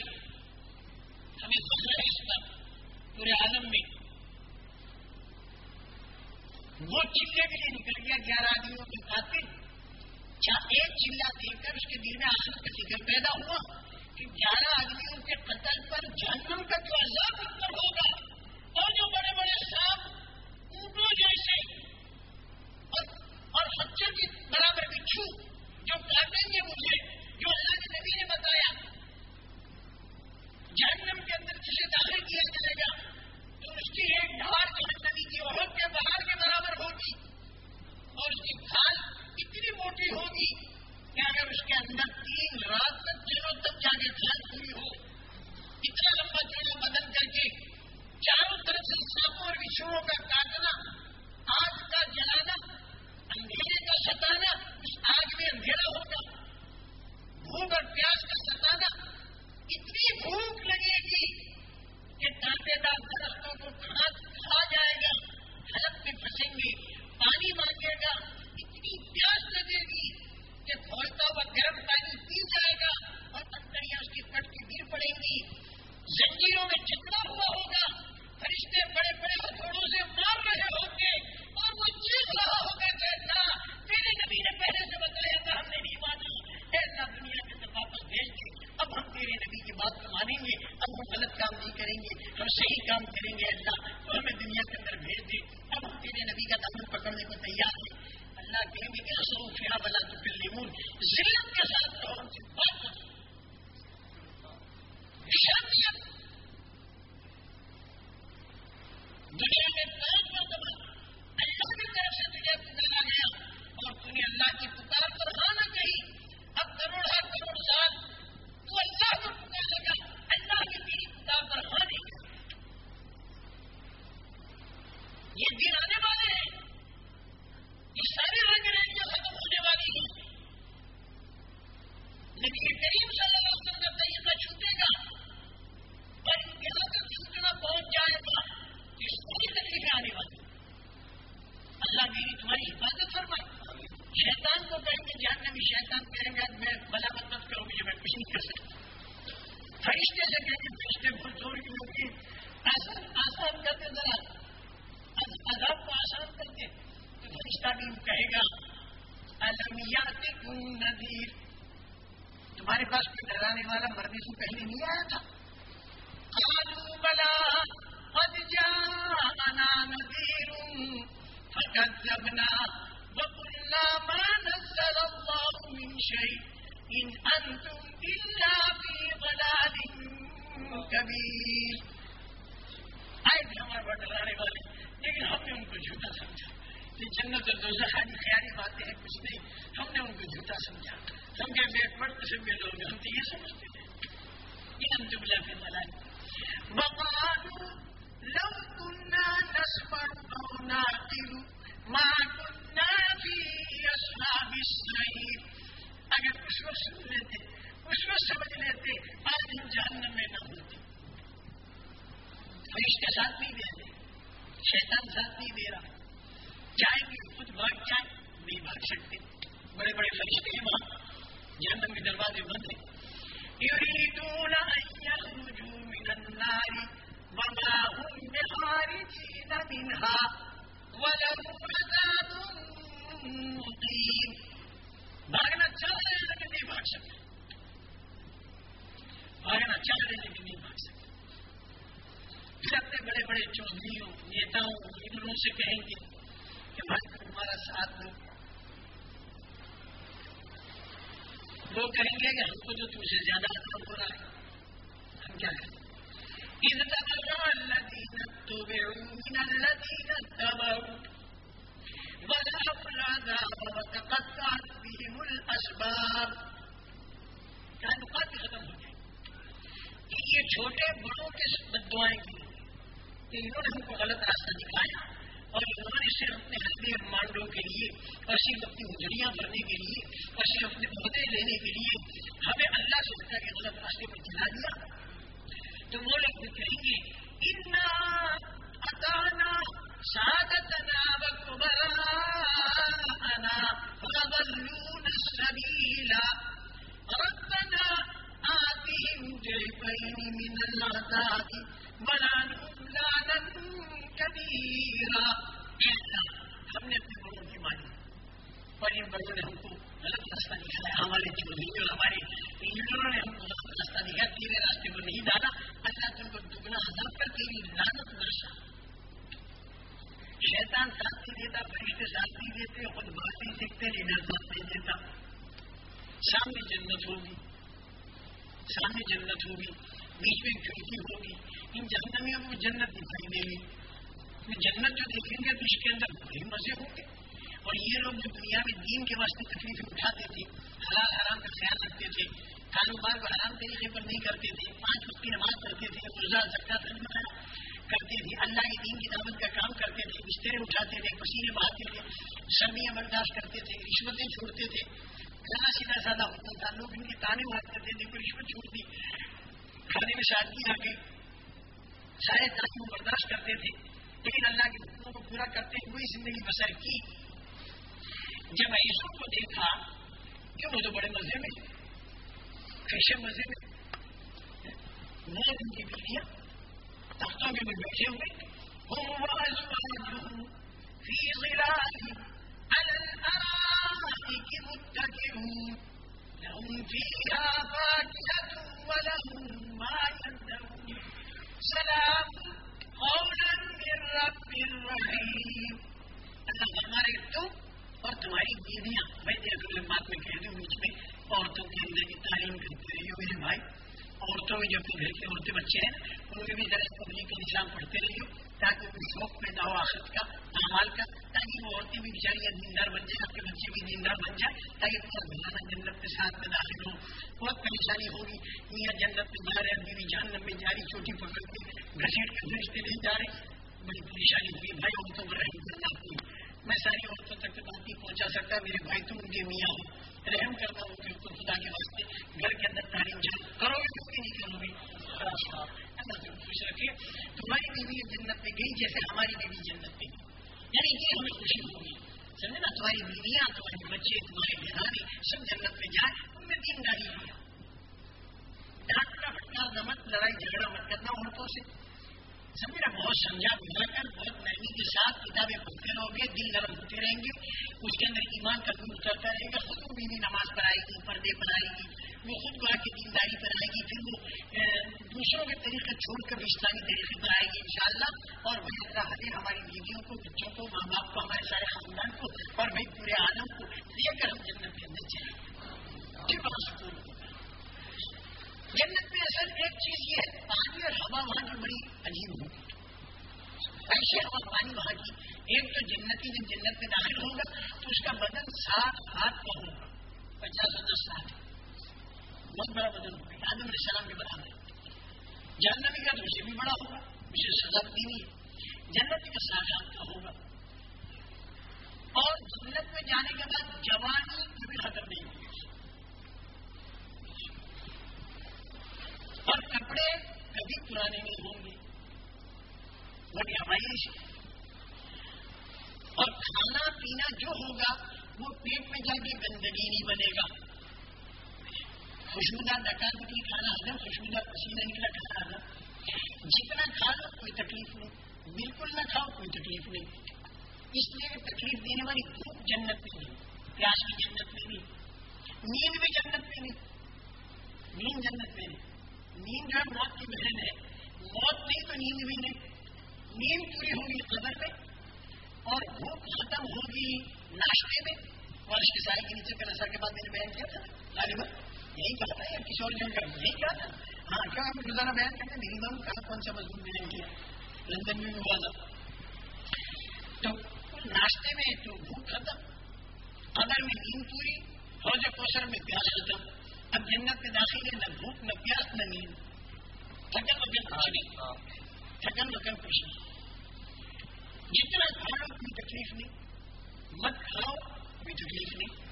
ہمیں فخر ہے اس پر، پورے عالم میں۔ وہ چلے کے لیے نکل گیا، گیارہ آدمیوں کے قاتل ایک چلا دیکھ کر اس کے دل میں آسم کا ذکر پیدا ہوا کہ گیارہ آدمیوں کے قتل پر جہنم کا جو عذاب اتر ہوگا اور جو بڑے بڑے سانپ اونٹوں جیسے اور بچوں کی برابر بچھو جو کاٹیں گے مجھے جو اللہ کے نبی نے بتایا، جہنم کے اندر جسے داخل کیا جائے گا، تو اس کی ایک ڈھار جو نبی کی عورت کے باہر کے برابر ہوگی اور اس کی کھال اتنی موٹی ہوگی کہ اگر اس کے اندر تین رات تک دنوں تک جا کے کھان پوری ہو، اتنا لمبا چوڑا بدل کر کے چاروں طرف سے سانپوں اور وشوؤں کا کاٹنا، آگ کا جلانا اندھیرے کا ستانا اس آگ میں اندھیرا ہوگا بھوک اور پیاس کا ستانا۔ اتنی بھوک لگے گی کہ کانٹے دار درختوں کو کھا جائے گا حلق میں پھنسیں گے پانی مانگے گا۔ اتنی پیاس لگے گی کہ کھولتا ہوا گرم پانی پی جائے گا اور پتھریاں اس کی کٹ کے گر پڑیں گی۔ زنجیروں میں جتنا ہوا ہوگا۔ فرشتے بڑے بڑے ہتھوڑوں سے مار رہے ہوں گے۔ اور وہ چیخ رہا ہوگا کہتا میرے نبی نے پہلے سے بتایا تھا ہم نے نہیں مانا ایسا دنیا کے اندر واپس بھیج دیں اب ہم تیرے نبی کی بات کو مانیں گے اب ہم غلط کام نہیں کریں گے ہم صحیح کام کریں گے اللہ تو ہمیں دنیا کے اندر بھیج دیں اب ہم تیرے نبی کا دامن پکڑنے کو تیار ہیں اللہ کہیں گے کہ اصل فیا بلا تو پھر لیمون ذلت کے ساتھ رہو ہم سے بات شخصیت دنیا میں پانچ مرتبہ اللہ کی طرف سے تجھے پکارا گیا اور تم نے اللہ کی پکار پر ہاں نہ کہی اب کروڑ ہر کروڑ سال تو اللہ کو پکارے گا اللہ کی تیری پکار پر ہاں نہیں یہ دن آنے والے ہیں۔ یہ ساری رنگ رنگیاں ختم ہونے والی ہیں لیکن کریم صلی اللہ علیہ وسلم کا طریقہ چھوٹے گا اور یہاں تک چھوٹنا پہنچ جائے گا اللہ میری تمہاری حفاظت فرمائے۔ شیطان کو کہیں گے جہاں بھی شیطان کہیں گے میں بلاوت مت کروں گی، میں کچھ نہیں کر سکتا۔ فرشتے سے کہیں گے فرشتے بھول چھوڑ کے لوگ آسان آسان کرتے ذرا۔ عذاب کو آسان کرتے۔ تو فرشتہ بھی کہے گا المیات نذیر تمہارے پاس کوئی ڈرانے والا مرنے سے پہلے نہیں آیا تھا؟ قالوا بلا قد جاءنا نذير فكذبنا وقلنا ما نزل الله من شيء إن أنتم إلا في ضلال كبير. آئے تھے ہمارے بڑے ڈرانے والے لیکن ہم نے ان کو جھوٹا سمجھا کہ جنت اور دوزہ خالی خیالی باتیں ہیں کچھ نہیں ہم نے ان کو جھوٹا سمجھا سمجھے بیٹ پڑ قسم کے لوگ ہم تو یہ سمجھتے تھے یہ ہم جملہ پہ بلائیں وقالوا لو كنا نسمع أو نعقل ما اگر اس کو سن لیتے اس کو سمجھ لیتے آج ہم جہنم میں نہ ہوتے فرشتے ساتھ نہیں دے رہے شیطان ساتھ نہیں دے رہا چاہیں گے خود بھاگ جائیں نہیں بھاگ سکتے. بڑے بڑے فرشتے ہیں وہاں. جہنم کے دروازے بند ہیں. يريدون أن يخرجوا من النار. وما هم بخارجين منها ولهم عذاب مقيم. بھاگنا چاہ رہے ہیں لیکن نہیں بھاگ سکتے. بھاگنا چاہ رہے ہیں لیکن نہیں بھاگ سکتے. پھر اپنے بڑے بڑے چودھریوں، نیتاؤں، لیڈروں سے کہیں گے کہ بھائی تمہارا ساتھ دو. وہ کہیں گے کہ ہم کو جو تم سے زیادہ اثر ہو رہا ہے، ہم کیا کریں؟ اسباب تعلقات ختم ہو جائے۔ یہ چھوٹے بڑوں کے بدوائیں کی کہ انہوں نے ہم کو غلط راستہ دکھایا اور انہوں نے صرف اپنے ہلدی مانڈوں کے لیے اور صرف اپنی اجڑیاں بھرنے کے لیے اور صرف اپنے عہدے لینے کے لیے، ہمیں اللہ سے اٹھا کے غلط راستے پر چلا دیا۔ تو وہ لوگ بھی کہیں گے اتنا اتانا سادتنا وكبراءنا السبيل. ربنا آتهم من العذاب ولعنهم لعنا كبيرا۔ ہم نے اپنے بڑوں کی مانی اور ان بڑوں نے ہم کو غلط راستہ دکھایا ہمارے چودھری اور ہمارے لیڈروں نے ہم کو غلط راستہ دکھایا تیرے راستے پر نہیں ڈالا۔ اللہ تم کو دگنا ہزار کر تیری لانت نشا شیطان ساتھ نہیں دیتا، فرشتے ساتھ نہیں دیتے، خود بات نہیں سیکھتے لیڈر ساتھ نہیں دیتا۔ سامنے جنت ہوگی۔ سامنے جنت ہوگی۔ بیچ میں کھڑکی ہوگی۔ ان جہنمیوں کو جنت دکھائی دے گی۔ جنت جو دیکھیں گے تو اس کے اندر بڑے مزے ہوں گے۔ اور یہ لوگ جو دنیا میں دین کے واسطے تکلیفیں اٹھاتے تھے حلال حرام کا خیال رکھتے تھے کاروبار کو حرام طریقے پر نہیں کرتے تھے، پانچ وقت کی نماز پڑھتے تھے، روزہ زکات کرتے تھے، اللہ کے دین کی دعوت کا کام کرتے تھے بسترے اٹھاتے تھے، پسینے بہاتے تھے، سردیاں برداشت کرتے تھے، رشوتیں چھوڑتے تھے کھانا سیدھا سادہ ہوتا تھا۔ لوگ ان کے تانے مارتے تھے دیکھو رشوت چھوڑ دی، کھانے میں شادی آ گئی، سارے تعلیم برداشت کرتے تھے۔ لیکن اللہ کے حکموں کو پورا کرتے ہوئے زندگی بسر کی۔ جب ایسوں کو دیکھا کہ وہ تو بڑے مزے میں کیسے مزے میں وہ ان کی بیٹیاں تختوں کے میں بیٹھے ہوئے سلام اللہ ہمارے تم اور تمہاری بیویاں، میں تیرے بات میں کہہ دوں بیچ میں، عورتوں کے اندر کی تعلیم کرتے رہی ہو میرے بھائی۔ عورتوں میں جو اپنے گھر کے عورتیں بچے ہیں، ان میں بھی ذرا پبلک کا نظام پڑھتے رہی تاکہ کوئی شوق پیدا ہو آخر کا، اعمال کا، تاکہ وہ عورتیں بھی بیچاری دیندار بن جائیں، آپ کے بچے بھی دیندار بن جائے تاکہ بہت بھلانا جنت کے ساتھ میں داخل ہو بہت پریشانی ہوگی، میاں جنت میں جا رہے ہیں بیوی جہنم میں جا رہی چھوٹی پکڑ کے گھسیٹ کے بھیجتے نہیں جا رہے۔ بڑی پریشانی ہوئی، بھائی عورتوں پر رحم کرنا۔ میں ساری عورتوں تک بات نہیں پہنچا سکتا، میرے بھائی تم ان کے میاں ہو رحم کرتا ہوں کہ خدا کے واسطے گھر کے اندر تعلیم جان کرو گے کیوں نہیں کرو گے خوش رکھے۔ تمہاری بیوی جنت میں گئی جیسے ہماری بیوی جنت میں گئی۔ یعنی یہ ہمیں خوشی ہوگی سمجھے نا؟ تمہاری بیویاں، تمہارے بچے، تمہارے بہانی سب جنت میں جائے ان میں دین داری ہوا ڈاکٹر بٹکا مت، لڑائی جھگڑا مت کرنا عورتوں سے سمجھا بہت سمجھا بجھا کر، بہت نرمی کے ساتھ کتابیں پڑھتے رہو گے، دل نرم ہوتے رہیں گے، اس کے اندر ایمان کا دور کرتا رہے گا، خود کو بھی نماز پڑھائے گی پردے پڑھائے گی وہ خود کو آ کے دینداری پڑھائے گی، پھر وہ دوسروں کے طریقے چھوڑ کر اسلامی طریقے پر آئے گی ان شاء اللہ اور وہی اللہ حضیر ہماری بیویوں کو، بچوں کو، ماں باپ کو، ہمارے سارے خاندان کو، اور بھائی پورے عالم کو، لے کر ہم جنت کے اندر چلیں۔ پھر بہت سکون۔ جنت میں اصل ایک چیز یہ ہے، پانی اور ہوا وہاں کی بڑی عجیب ہوگی ایسے ہوا پانی وہاں کی، ایک تو جنتی جب جنت میں داخل ہوگا تو اس کا بدن سات ہاتھ کا ہوگا پچاس اور دس سات بہت بڑا بدن ہوگا۔ آدم علیہ السلام کے برابر جاننا بھی کا تو اسے بھی بڑا ہوگا اسے سزا بھی نہیں ہے۔ جنت کا سارا کا ہوگا اور جنت میں جانے کے بعد جوانی کبھی ختم نہیں ہوگی۔ اور کپڑے کبھی پرانے نہیں ہوں گے۔ وہ ہماری اور کھانا پینا جو ہوگا، وہ پیٹ میں جا کے گندگی نہیں بنے گا۔ خوشبودار ڈکار نکلی کھانا ہزم خوشبودار پسینہ نکلا کھانا ہزم جتنا کھا لو، کوئی تکلیف نہیں۔ بالکل نہ کھاؤ، کوئی تکلیف نہیں۔ اس لیے تکلیف دینے والی بھوک جنت میں نہیں، پیاس بھی جنت میں نہیں۔ نیند بھی جنت میں نہیں۔ نیند جنت میں نہیں۔ نیند جو ہے موت کی بہن ہے موت نہیں تو نیند بھی نہیں نیند پوری ہوگی قدر میں اور بھوک ختم ہوگی ناشتے میں اور اس کے سارے کے نیچے کا نشا کے بعد میں نے بیان کیا تھا غالباً یہی کہا تھا یا کسی اور کا یہی کہا تھا ہاں کیا ہم روزانہ بیان کرتے ہیں دلی بہن کہاں کون سا مضمون بیان کیا لندن میں بھی ہوا تھا تو ناشتے میں تو بھوک ختم قدر میں نیند پوری حوض کوثر میں پیاس ختم اب جنت میں داخل ہے نہ بھوک نہ پیاس نہ نیند۔ تھکن وکن پانی تھکن وکن کچھ نہیں جتنا کھاؤ کوئی تکلیف نہیں مت کھاؤ کوئی تکلیف نہیں۔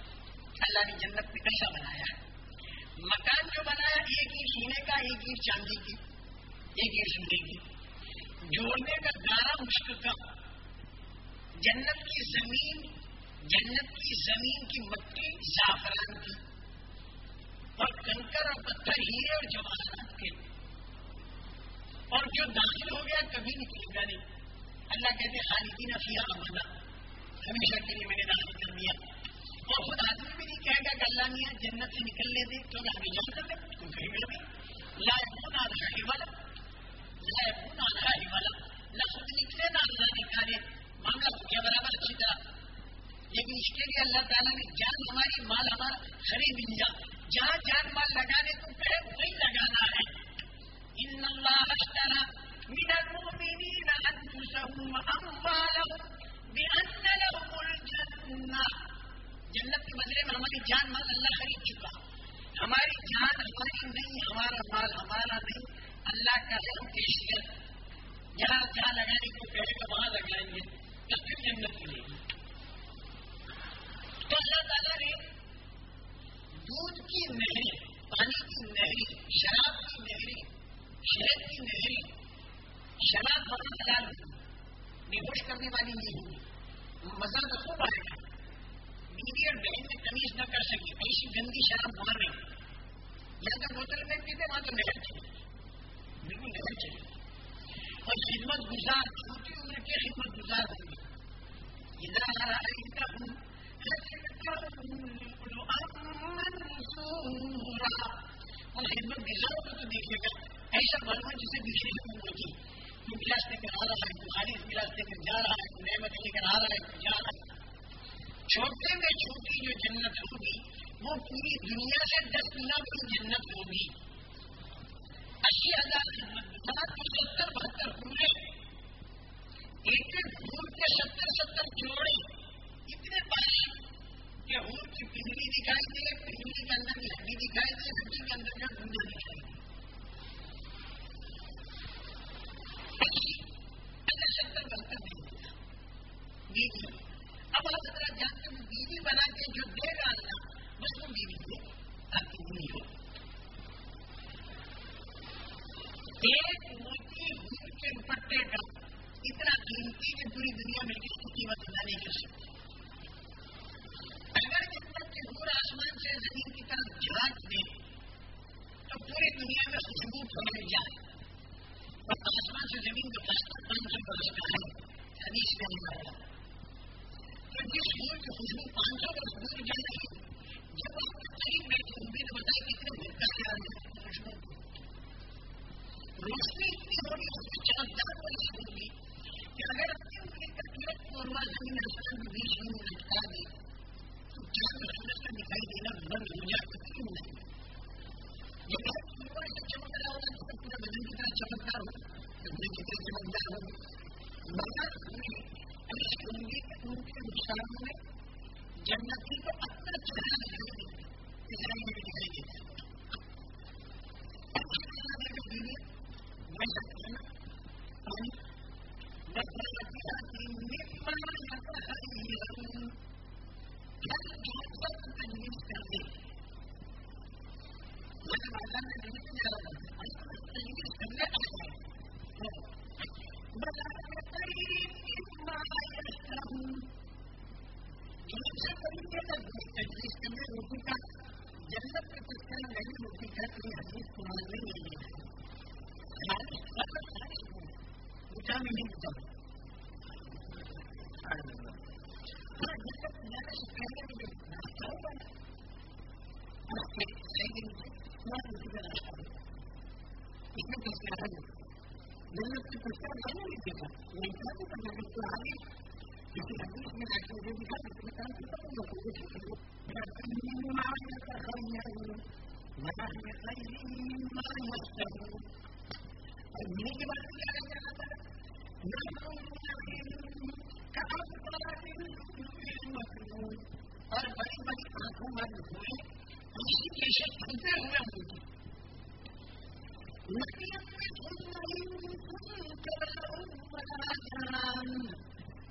اللہ نے جنت میں کیسا بنایا؟ ہے مکان جو بنایا ایک ہی سونے کا ایک ہی چاندی کی ایک ہی سونے کی۔ جوڑنے کا گارا مشک کا۔ جنت کی زمین جنت کی زمین کی مٹی زعفران کی۔ اور کنکر اور پتھر ہیرے اور جواہرات کے اور جو داخل ہو گیا کبھی نکلے گا نہیں۔ اللہ کہتے خالدین افیہ ابدا ہمیشہ کے لیے میں نے داخل کر دیا۔ اور خود آدمی بھی نہیں کہے گا کہ اللہ میاں جنت سے نکل لیتے تو ہمیں جان کر لیں تو کہیں گے نہیں خون آدھا ہی والا لا خون آدھا ہی والا نہ خود نکلے، نہ اللہ نکالے۔ معاملہ ہو گیا برابر اچھی طرح۔ لیکن اس کے لیے اللہ تعالیٰ نے جان ہماری، مال ہمارا خرید لیا جہاں جان مال لگانے کو کہے وہی لگانا ہے۔ ان اللہ اشترا من المؤمنین انفسهم واموالهم بان لهم الجنہ جنت کے بدلے میں ہماری جان مال اللہ خرید چکا۔ ہماری جان ہماری نہیں، ہمارا مال ہمارا نہیں۔ اللہ کا ہے کیشیت جہاں جہاں لگانے کو کہے گا، وہاں لگائیں گے۔ تو پھر جنت ملے گی تو اللہ تعالیٰ نے دودھ کی نہر پانی کی نہری شراب کی نہری شہد کی نہری شراب بہت حلال ہوگی بے ہوش کرنے والی نہیں ہوگی مزہ تو خوب آئے گا بیوی اور بہن میں تمیز نہ کر سکی ایسی گندی شراب وہاں نہیں یا تو بوتل میں پیتے وہاں تو نہر چلے بالکل نہر چلے اور خدمت گزار چھوٹی عمر کے خدمت گزار ہوں گے اور خدمت گزاروں کو تو دیکھے گا ایسا معلوم جسے دوسری حکومت ہوتی تو گلاس لے کر آ رہا ہے تو خالی گلاس لے کر جا رہا ہے تو نعمت لے کر آ رہا ہے تو جا رہا ہے چھوٹے میں چھوٹی جو جنت ہوگی وہ پوری دنیا سے دس گنا کی جنت ہوگی اسی ہزار تو ستر بہتر پورے ایک ایک کے ستر ستر جوڑے کہ ہور کی پنڈلی دکھائی دے پنڈلی کے اندر کی ہڈی دکھائی دے ہڈی کے اندر کا دنیا دکھائی دے ستر اب آپ ذرا جانتے ہیں بیوی بنا کے جو دے گا اللہ، بس وہ بیوی کو آپ کی نہیں ہو۔ ایک موتی ہور کے دوپٹے کا اتنا قیمتی کہ پوری دنیا میں کس کی قیمت ادا نہیں کر سکتی جنت آسمان سے زمین کی طرف جھانک دے۔ تو پوری دنیا میں خوشبو پھیل جائے۔ اور آسمان سے زمین کا فاصلہ پانچ سو برس کا ہے۔ حدیث میں نہیں آیا جس پھول کی خوشبو پانچ سو برس دور جل رہی جب آپ قریب بیٹھے امید بتائے کتنے دور کا خیال خوشبو۔ روشنی اتنی ہوگی اس کی چمکدار والی ہوگی کہ اگر اپنی انگلی کا تیرت کو زمین آسمان کے بیچ میں لٹکا دے، تو چاند سورج کا دکھائی دینا بند ہو جائے کیوں نہیں چمکدار چمک رہا ہوگا تو بدن چمکدار ہو بدن کی چمکدار ہو مگر ان کے نقصان میں جنتی کو اپنا چڑھا دکھائی دیتا اس کے اندر روٹی کا جنت کا کسی حدیث بات کیا جاتا اور بڑی بڑی آنکھوں بند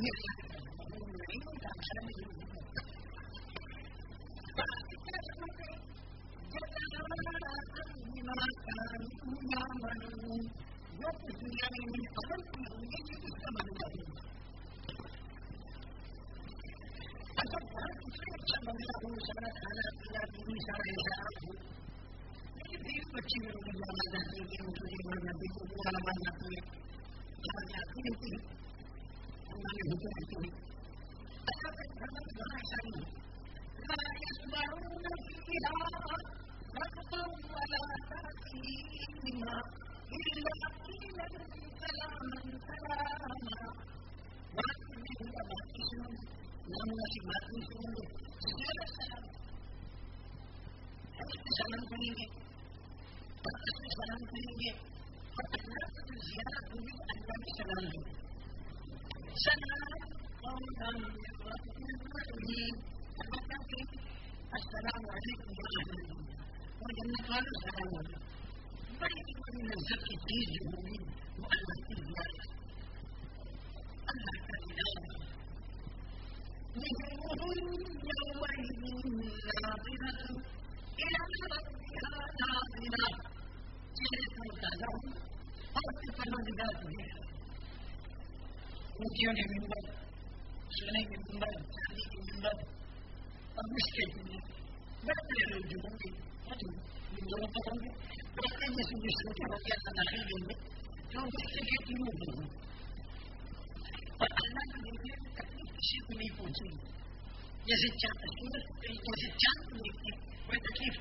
میرے اونچیوں کے ممبر سونے کے ممبر چاندی کے ممبر اور مشکل کے ممبر بڑے لوگ جو ہوں گے پر ہوں گے بڑے جیسے داخل دیں گے تو مشکل کے تینوں پر ہوں اور اللہ کی دنیا میں تکلیف کسی کو نہیں پہنچے گی جیسے چاند جیسے چاند کو دیکھتے کوئی تکلیف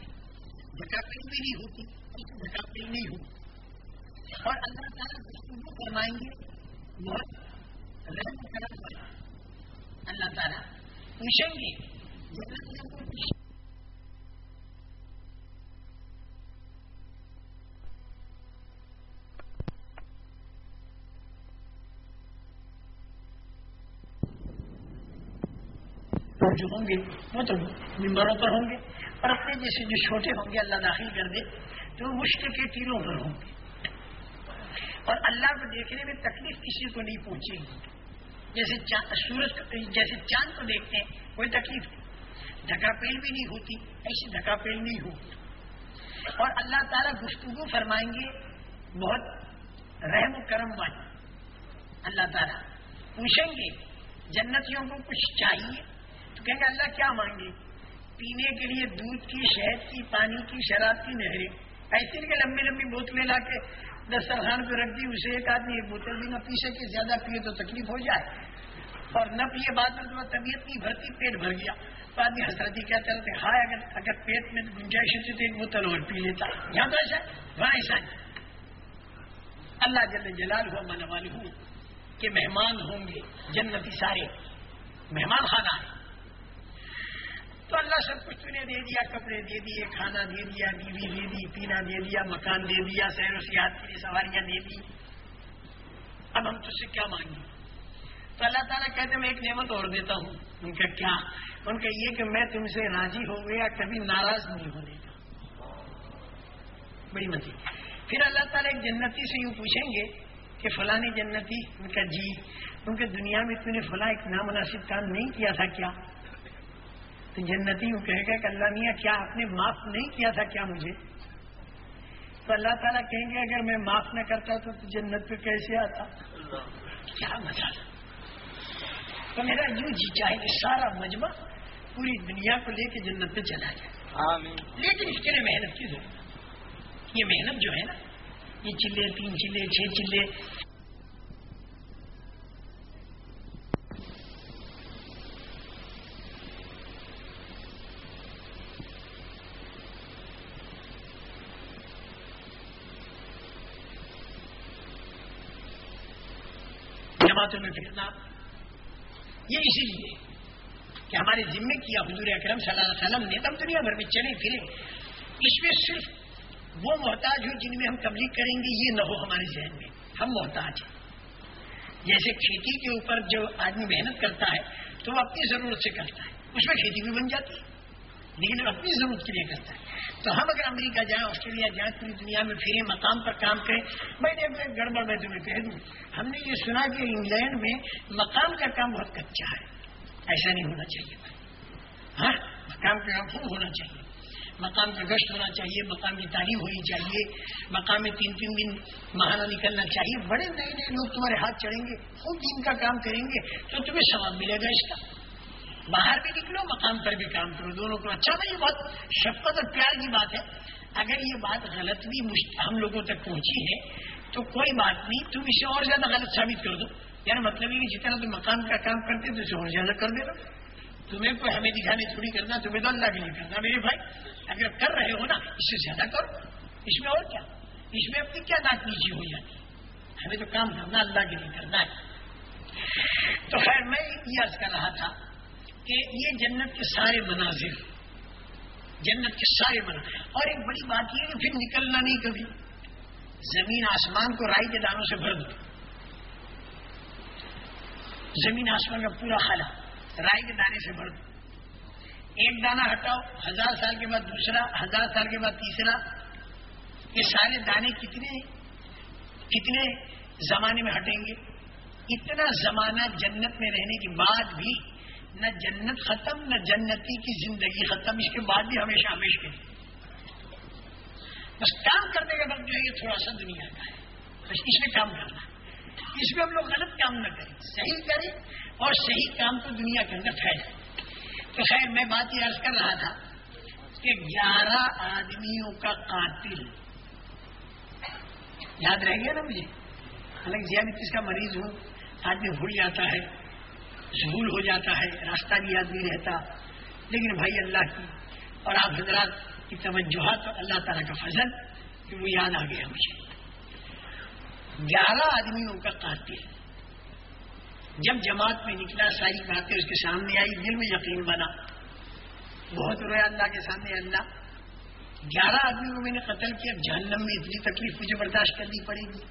دھکاپل بھی نہیں ہوتی دھکاپل نہیں ہوتی اور اللہ تعالیٰ گفتگو فرمائیں گے بہت اللہ تعالیٰ پوچھیں گے جو ہوں گے وہ تو مطلب ممبروں پر ہوں گے اور اپنے جیسے جو چھوٹے ہوں گے اللہ داخل کر دے تو وہ مشکل کے تیروں پر ہوں گے اور اللہ کو دیکھنے میں تکلیف کسی کو نہیں پہنچے گی۔ جیسے سورج جیسے چاند کو دیکھتے ہیں، کوئی تکلیف نہیں۔ دھکا پیل بھی نہیں ہوتی، ایسی دھکا پیل نہیں ہوتی۔ اور اللہ تعالیٰ گفتگو فرمائیں گے، بہت رحم و کرم والے اللہ تعالیٰ پوچھیں گے، جنتیوں کو کچھ چاہیے؟ تو کہیں گے، اللہ کیا مانگے؟ پینے کے لیے دودھ کی، شہد کی، پانی کی، شراب کی نہریں۔ ایسے کہ لمبی لمبی بوتلیں لا کے دسترخوان پہ رکھ دی، اسے ایک آدمی ایک بوتل بھی نہ پی سکے، زیادہ پیے تو تکلیف ہو جائے۔ اور نہ پیے بعد میں تو طبیعت نہیں بھرتی پیٹ بھر گیا۔ تو آدمی حسرتی کیا چلتے ہائے، اگر اگر پیٹ میں گنجائش ہوتی تو ایک بوتل اور پی لیتا۔ یہاں تو ایسا وہاں ایسا اللہ جل جلال ہوا من والے ہوں کہ مہمان ہوں گے، جنتی سارے مہمان خانہ ہے تو اللہ سب کچھ تھی دے دیا، کپڑے دے دیے، کھانا دے دیا بیوی دے دی، پینا دے دیا، مکان دے دیا، سیر و سیاحت کے لیے سواریاں دے دی۔ اب ہم تجھ سے کیا مانگیں؟ تو اللہ تعالیٰ کہتے میں ایک نعمت اور دیتا ہوں۔ ان کا کیا؟ ان کا یہ کہ میں تم سے راضی ہو گیا، کبھی ناراض نہیں ہونے کا۔ بڑی مزید پھر اللہ تعالیٰ ایک جنتی سے یوں پوچھیں گے کہ فلاں جنتی، ان کا جی ان کے دنیا میں تم نے فلاں ایک نامناسب کام نہیں کیا تھا کیا؟ تو جنتی وہ کہے گا کہ اللہ میاں کیا آپ نے معاف نہیں کیا تھا؟ کیا مجھے؟ تو اللہ تعالیٰ کہیں گے اگر میں معاف نہ کرتا تو جنت پہ کیسے آتا؟ کیا مزہ تو میرا یوں جی چاہے کہ سارا مجمع پوری دنیا کو لے کے جنت پہ چلا جائے۔ لیکن اس کے لیے محنت کی ضرورت۔ یہ محنت جو ہے نا یہ چلے تین چلے چھ چلے جماعتوں میں پھرنا یہ اسی لیے کہ ہمارے ذمے کیا حضور اکرم صلی اللہ علیہ وسلم نے تم دنیا بھر میں چلے پھرے۔ اس میں صرف وہ محتاج ہو جن میں ہم تبلیغ کریں گے، یہ نہ ہو ہمارے ذہن میں۔ ہم محتاج ہیں۔ جیسے کھیتی کے اوپر جو آدمی محنت کرتا ہے، تو وہ اپنی ضرورت سے کرتا ہے۔ اس میں کھیتی بھی بن جاتی ہے، لیکن وہ اپنی ضرورت کے لیے کرتا ہے۔ تو ہم اگر امریکہ جائیں، آسٹریلیا جائیں، پوری دنیا میں پھرے مقام پر کام کریں، میں نے گڑبڑ میں تمہیں کہہ دوں، ہم نے یہ سنا کہ انگلینڈ میں مقام کا کام بہت کچا ہے۔ ایسا نہیں ہونا چاہیے۔ ہاں مقام کا کام خوب ہونا چاہیے۔ مقام کا گشت ہونا چاہیے، مقام کی تعلیم ہونی چاہیے، مقام میں تین تین دن مہانہ نکلنا چاہیے۔ بڑے نئے نئے لوگ تمہارے ہاتھ چڑھیں گے، خود دن کا کام کریں گے، تو تمہیں ثواب ملے گا اس کا۔ باہر بھی نکلو، مقام پر بھی کام کرو۔ دونوں کو اچھا نہیں بہت شفقت اور پیار کی بات ہے۔ اگر یہ بات غلط بھی ہم لوگوں تک پہنچی ہے، تو کوئی بات نہیں، تم اسے اور زیادہ غلط ثابت کر دو۔ یعنی مطلب یہ کہ جتنا تم مقام کا کام کرتے تو اسے اور زیادہ کر دے دو۔ تمہیں کوئی ہمیں دکھانے تھوڑی کرنا، تمہیں تو اللہ کے لیے کرنا۔ میرے بھائی، اگر کر رہے ہو نا اس سے زیادہ کرو۔ اس میں اور کیا؟ اس میں اپنی کیا ناک نیچی ہو جاتی؟ ہمیں تو کام کرنا، اللہ کے لیے کرنا ہے۔ تو خیر، میں یہ عرض کر رہا تھا کہ یہ جنت کے سارے مناظر جنت کے سارے مناظر اور ایک بڑی بات یہ کہ پھر نکلنا نہیں کبھی۔ زمین آسمان کو رائی کے دانوں سے بھر دو۔ زمین آسمان کا پورا خلا رائی کے دانے سے بھر دو۔ ایک دانہ ہٹاؤ، ہزار سال کے بعد دوسرا، ہزار سال کے بعد تیسرا۔ یہ سارے دانے کتنے کتنے زمانے میں ہٹیں گے؟ اتنا زمانہ جنت میں رہنے کے بعد بھی نہ جنت ختم، نہ جنتی کی زندگی ختم، اس کے بعد بھی ہمیشہ ہمیشہ کے بس کام کرنے کا وقت جو ہے یہ تھوڑا سا دنیا کا ہے۔ بس اس میں کام کرنا اس میں ہم لوگ غلط کام نہ کریں۔ صحیح کریں اور صحیح کام کو دنیا کے اندر پھیلیں تو خیر، میں بات یہ عرض کر رہا تھا کہ گیارہ آدمیوں کا قاتل۔ یاد رہ گیا نا مجھے؟ حالانکہ زیادہ کا مریض ہوں آدمی بھول جاتا ہے۔ ظہول ہو جاتا ہے، راستہ بھی یاد نہیں رہتا۔ لیکن بھائی اللہ کی اور آپ حضرات کی توجہات اور اللہ تعالیٰ کا فضل کہ وہ یاد آ گیا مجھے۔ گیارہ آدمیوں کا قاتل۔ جب جماعت میں نکلا، ساری باتیں اس کے سامنے آئی، دل میں یقین بنا۔ بہت رویا اللہ کے سامنے اللہ۔ گیارہ آدمی کو میں نے قتل کیا جہنم میں اتنی تکلیف مجھے برداشت کرنی پڑے گی۔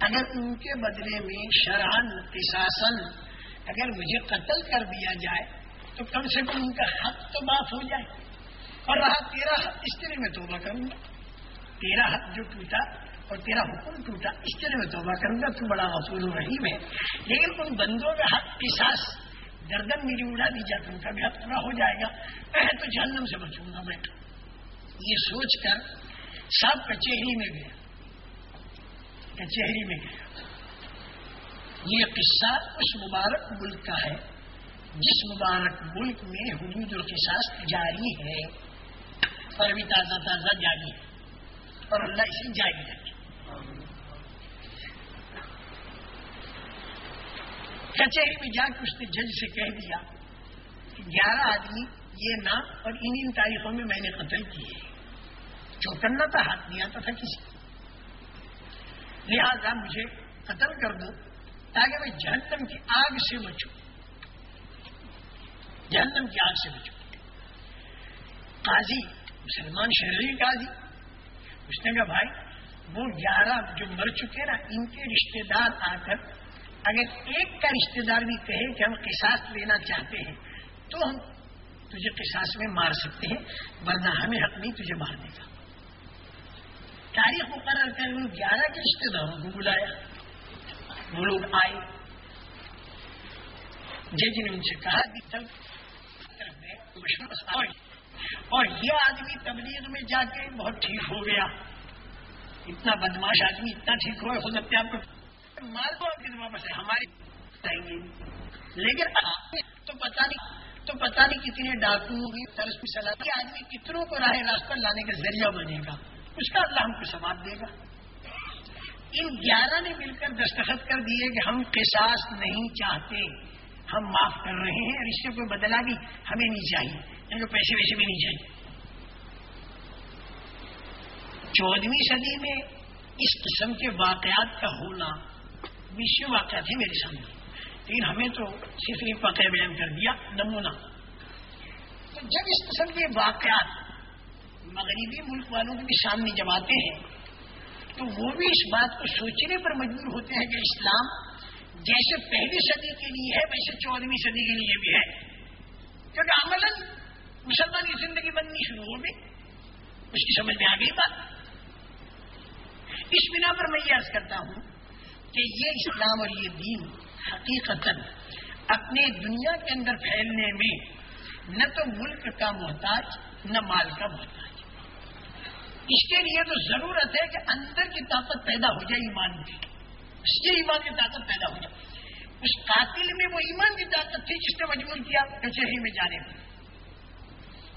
اگر ان کے بدلے میں شرحن پرشاسن اگر مجھے قتل کر دیا جائے تو کم سے کم ان کا حق تو معاف ہو جائے اور رہا تیرا حق اس طرح میں توبہ کروں گا۔ تیرا حق جو ٹوٹا اور تیرا حکم ٹوٹا اس کے لیے میں توبہ کروں گا۔ تو بڑا غفور رحیم ہے۔ لیکن ان بندوں میں حق کی ساس گردن میری اڑا دی جاتی ان کا بھی حق پورا ہو جائے گا۔ میں تو جہنم سے بچوں گا میں یہ سوچ کر سب کچہری میں گیا۔ کچہری میں گیا۔ یہ قصہ اس مبارک ملک کا ہے، جس مبارک ملک میں حدود اور قصاص جاری ہے اور ابھی تازہ تازہ جاری ہے، اور اللہ اسے جاری رکھے۔ کچہری میں جا کے اس نے جج سے کہہ دیا کہ گیارہ آدمی یہ نام اور ان ان تاریخوں میں میں نے قتل کیے چوکنا تھا، ہاتھ نہیں آتا تھا کسی لہذا مجھے قتل کر دو۔ تاکہ میں جہنم کی آگ سے بچوں۔ جہنم کی آگ سے بچوں۔ قاضی، مسلمان شہری قاضی۔ اس نے کہا، بھائی، وہ گیارہ جو مر چکے نا، ان کے رشتے دار آ کر اگر ایک کا رشتے دار بھی کہے کہ ہم قصاص لینا چاہتے ہیں، تو ہم تجھے قصاص میں مار سکتے ہیں، ورنہ ہمیں حق نہیں تجھے مار دے گا تاریخ مقرر کر ان گیارہ کے رشتے داروں کو بلایا۔ وہ لوگ آئے جج نے ان سے کہا اور یہ آدمی تبلیغ میں جا کے بہت ٹھیک ہو گیا۔ اتنا بدماش آدمی اتنا ٹھیک ہو ہو سکتے آپ کو مال کو آپ کی واپس ہے ہماری چاہیے لیکن تو پتا نہیں، تو پتا نہیں کتنے ڈاکو کی طرف کی سلاح آدمی کتنوں کو راہ راستہ لانے کا ذریعہ بنے گا؟ اس کا اللہ ہم کو سواب دے گا۔ ان گیارہ نے مل کر دستخط کر دیے کہ ہم قصاص نہیں چاہتے، ہم معاف کر رہے ہیں اور اس سے کوئی بدلا بھی ہمیں نہیں چاہیے یعنی ان کو پیسے ویسے بھی نہیں چاہیے۔ چودہویں صدی میں اس قسم کے واقعات کا ہونا وشو واقعات ہے میرے سامنے۔ لیکن ہمیں تو صرف ایک واقعہ بیان کر دیا، نمونہ۔ تو جب اس قسم کے واقعات مغربی ملک والوں کے بھی سامنے جب آتے ہیں تو وہ بھی اس بات کو سوچنے پر مجبور ہوتے ہیں کہ اسلام جیسے پہلی صدی کے لیے ہے، ویسے چودہویں صدی کے لیے بھی ہے۔ کیونکہ عمل مسلمان کی زندگی بننی شروع ہو گئی۔ اس کی سمجھ میں آ گئی بات۔ اس بنا پر میں یہ عرض کرتا ہوں کہ یہ اسلام اور یہ دین حقیقت اپنے دنیا کے اندر پھیلنے میں نہ تو ملک کا محتاج، نہ مال کا محتاج۔ اس کے لیے تو ضرورت ہے کہ اندر کی طاقت پیدا ہو جائے ایمان کی اس کی ایمان کی طاقت پیدا ہو جائے. اس قاتل میں وہ ایمان کی طاقت تھی جس نے مجبور کیا کچہری میں جانے پر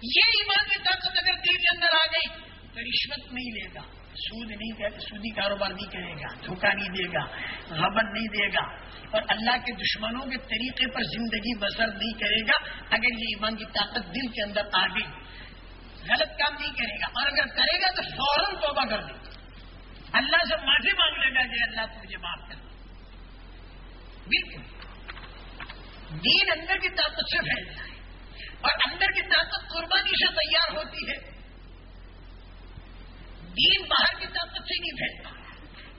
یہ ایمان کی طاقت اگر دل کے اندر آ گئی تو رشوت نہیں لے گا. سود نہیں سودی کاروبار نہیں کرے گا. دھوکہ نہیں دے گا. غبن نہیں دے گا. اور اللہ کے دشمنوں کے طریقے پر زندگی بسر نہیں کرے گا اگر یہ ایمان کی طاقت دل کے اندر آ گئی غلط کام نہیں کرے گا، اور اگر کرے گا تو فوراً توبہ کر دے گا اللہ سے معافی مانگ لے گا کہ اللہ تو مجھے معاف کر بالکل۔ دین اندر کی طاقت سے پھیلتا ہے۔ اور اندر کی طاقت قربانی سے تیار ہوتی ہے۔ دین باہر کی طاقت سے نہیں پھیلتا۔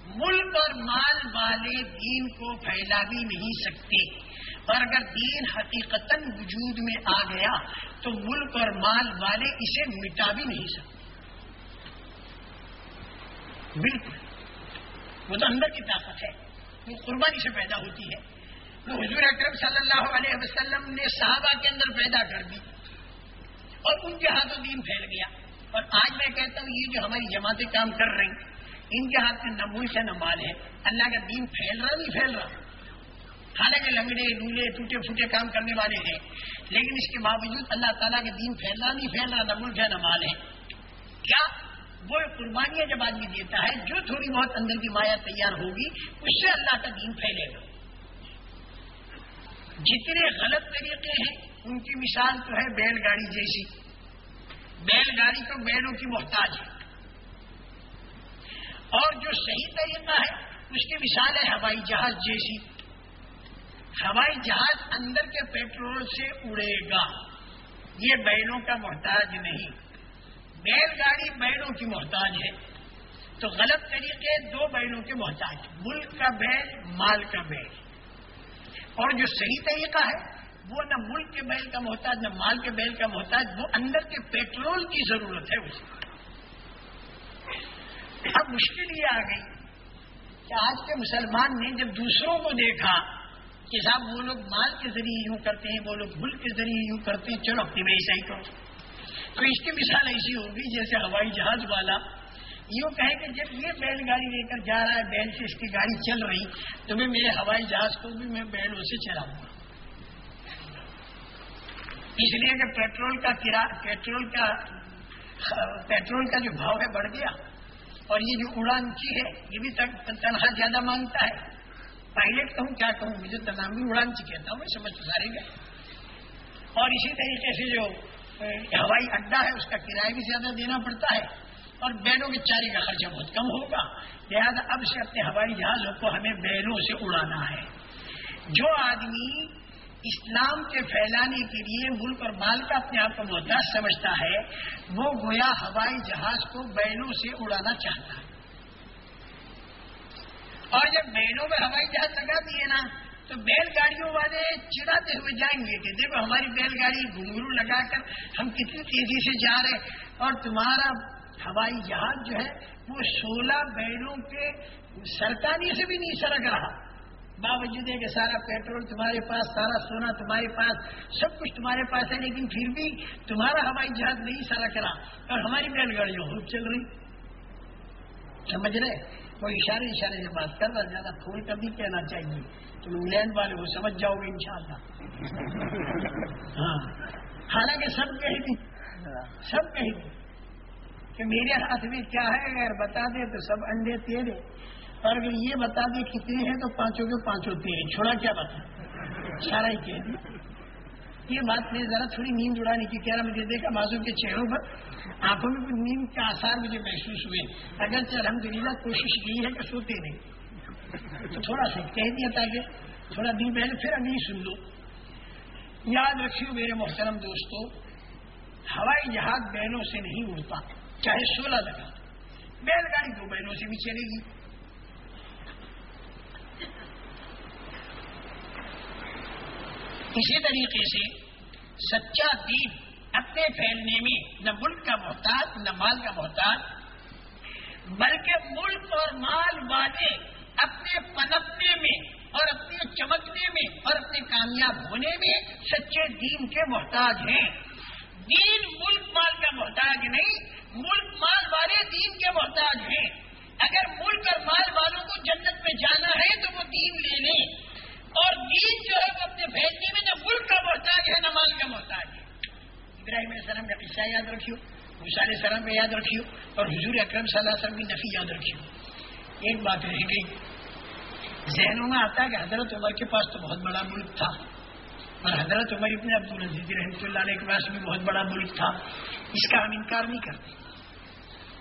ملک اور مال والے دین کو پھیلا بھی نہیں سکتے۔ اور اگر دین حقیقت وجود میں آ گیا تو ملک اور مال والے اسے مٹا بھی نہیں سکتے۔ بالکل۔ وہ تو اندر کی طاقت ہے۔ وہ قربانی سے پیدا ہوتی ہے۔ وہ حضور اکرم صلی اللہ علیہ وسلم نے صحابہ کے اندر پیدا کر دی اور ان کے ہاتھوں دین پھیل گیا۔ اور آج میں کہتا ہوں، یہ جو ہماری جماعتیں کام کر رہی ان کے ہاتھ میں نہ ملک ہے نہ مال ہے۔ اللہ کا دین پھیل رہا نہیں پھیل رہا۔ حالانکہ لنگڑے، لولے، ٹوٹے پھوٹے کام کرنے والے ہیں۔ لیکن اس کے باوجود اللہ تعالیٰ کا دین پھیل رہا نہیں پھیل رہا نہ ملک ہے نہ مال ہے۔ کیا وہ قربانیاں جب آدمی دیتا ہے، جو تھوڑی بہت اندر کی مایا تیار ہوگی، اس سے اللہ کا دین پھیلے گا۔ جتنے غلط طریقے ہیں، ان کی مثال تو ہے بیل گاڑی جیسی۔ بیل گاڑی تو بیلوں کی محتاج ہے۔ اور جو صحیح طریقہ ہے، اس کی مثال ہے ہوائی جہاز جیسی۔ ہوائی جہاز اندر کے پیٹرول سے اڑے گا۔ یہ بیلوں کا محتاج نہیں۔ بیل گاڑی بیلوں کی محتاج ہے۔ تو غلط طریقے دو بیلوں کے محتاج۔ ملک کا بیل مال کا بیل اور جو صحیح طریقہ ہے، وہ نہ ملک کے بیل کا محتاج، نہ مال کے بیل کا محتاج، وہ اندر کے پیٹرول کی ضرورت ہے اسے اب مشکل یہ آ گئی کہ آج کے مسلمان نے جب دوسروں کو دیکھا کہ صاحب وہ لوگ مال کے ذریعے یوں کرتے ہیں، وہ لوگ ملک کے ذریعے یوں کرتے ہیں۔ چلو اپنی میں ایسا ہی کرو تو اس کی مثال ایسی ہوگی جیسے ہوائی جہاز والا۔ یوں کہے کہ جب یہ بیل گاڑی لے کر جا رہا ہے، بیل سے اس کی گاڑی چل رہی، تو میں میرے ہوائی جہاز کو بھی میں بیلوں سے چلاؤں گا۔ اس لیے کہ پیٹرول کا پیٹرول کا پیٹرول کا جو بھاؤ ہے، بڑھ گیا۔ اور یہ جو اڑان کی ہے، یہ بھی تنہا زیادہ مانگتا ہے۔ پائلٹ کہوں کیا کہوں؟ مجھے تنہا بھی اڑان چی کہتا ہوں میں سمجھ سارے گئے اور اسی طریقے سے جو ہوائی اڈا ہے، اس کا کرایہ بھی زیادہ دینا پڑتا ہے۔ اور بیلوں کے چارے کا خرچہ بہت کم ہوگا۔ لہٰذا اب سے اپنے ہوائی جہازوں کو ہمیں بیلوں سے اڑانا ہے۔ جو آدمی اسلام کے پھیلانے کے لیے ملک اور مال کا اپنے آپ کو محتاج سمجھتا ہے، وہ گویا ہوائی جہاز کو بیلوں سے اڑانا چاہتا ہے۔ اور جب بیلوں میں ہوائی جہاز لگا دیے نا، تو بیل گاڑیوں والے چڑاتے ہوئے جائیں گے کہ دیکھو ہماری بیل گاڑی گھنگرو لگا کر ہم کتنی تیزی سے جا رہے اور تمہارا ہوائی جہاز جو ہے، وہ سولہ بیلوں کے سرکاری سے بھی نہیں سرک رہا۔ باوجود ہے کہ سارا پیٹرول تمہارے پاس، سارا سونا تمہارے پاس، سب کچھ تمہارے پاس ہے، لیکن پھر بھی تمہارا ہوائی جہاز نہیں سارا کرا اور ہماری بیل گاڑیوں خوب چل رہی۔ سمجھ رہے؟ کوئی اشارے اشارے سے بات کر رہا زیادہ پھول کبھی کہنا چاہیے تم انگلینڈ والے وہ سمجھ جاؤ گے انشاءاللہ۔ ہاں۔ حالانکہ سب کہہ دی سب کہہ دی کہ میرے ہاتھ میں کیا ہے، اگر بتا دے تو سب انڈے تیرے اور اگر یہ بتا دے کتنے ہیں تو پانچوں کے پانچوں تیرے چھوڑا کیا بتا سارا ہی کہہ دی یہ بات میں ذرا تھوڑی نیند اڑانے کی کہہ رہا مجھے دیکھا بازو کے چہروں پر۔ آنکھوں میں نیند کے آسار مجھے محسوس ہوئے۔ اگر الحمد للہ کوشش کی ہے کہ سوتے نہیں۔ تو تھوڑا سا کہہ دیا تاکہ تھوڑا دن پہلے پھر ابھی سن لو۔ یاد رکھیو میرے محترم دوستو، ہوائی جہاز بہنوں سے نہیں اڑتا، چاہے سولہ لگا بیل گاڑی دو بہنوں سے بھی چلے گی۔ اسی طریقے سے سچا دین اپنے پھیلنے میں نہ ملک کا محتاج، نہ مال کا محتاج، بلکہ ملک اور مال والے اپنے پنپنے میں اور اپنے چمکنے میں اور اپنے کامیاب ہونے میں سچے دین کے محتاج ہیں۔ دین ملک مال کا محتاج نہیں، ملک مال والے دین کے محتاج ہیں۔ اگر ملک اور مال والوں کو جنت میں جانا ہے تو وہ دین لے لیں۔ اور دین جو ہے وہ اپنے بھیجنے میں نہ ملک کا محتاج ہے، نہ مال کا محتاج ہے۔ ابراہیم علیہ السلام کا قصہ یاد رکھیو مثال السلام کا یاد رکھیو اور حضور اکرم صلی اللہ علیہ وسلم کی نفی یاد رکھیو۔ ایک بات رہ گئی۔ ذہنوں میں آتا ہے کہ حضرت عمر کے پاس تو بہت بڑا ملک تھا۔ اور حضرت عمر ابن عبد رحمۃ اللہ علیہ کے پاس بھی بہت بڑا ملک تھا۔ اس کا ہم انکار نہیں کرتے۔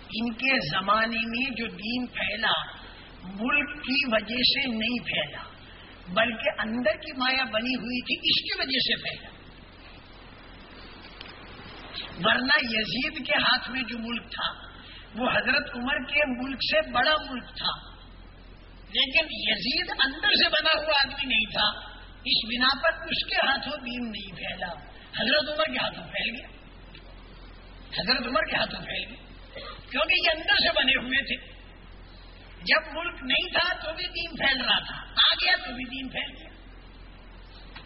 ان کے زمانے میں جو دین پھیلا، ملک کی وجہ سے نہیں پھیلا، بلکہ اندر کی مایا بنی ہوئی تھی، اس کی وجہ سے پھیلا۔ ورنہ یزید کے ہاتھ میں جو ملک تھا، وہ حضرت عمر کے ملک سے بڑا ملک تھا۔ لیکن یزید اندر سے بنا ہوا آدمی نہیں تھا۔ اس بنا پر اس کے ہاتھوں دین نہیں پھیلا۔ حضرت عمر کے ہاتھوں پھیل گیا۔ حضرت عمر کے ہاتھوں پھیل گیا۔ کیونکہ یہ اندر سے بنے ہوئے تھے۔ جب ملک نہیں تھا تو بھی دین پھیل رہا تھا۔ آ گیا تو بھی دین پھیل گیا۔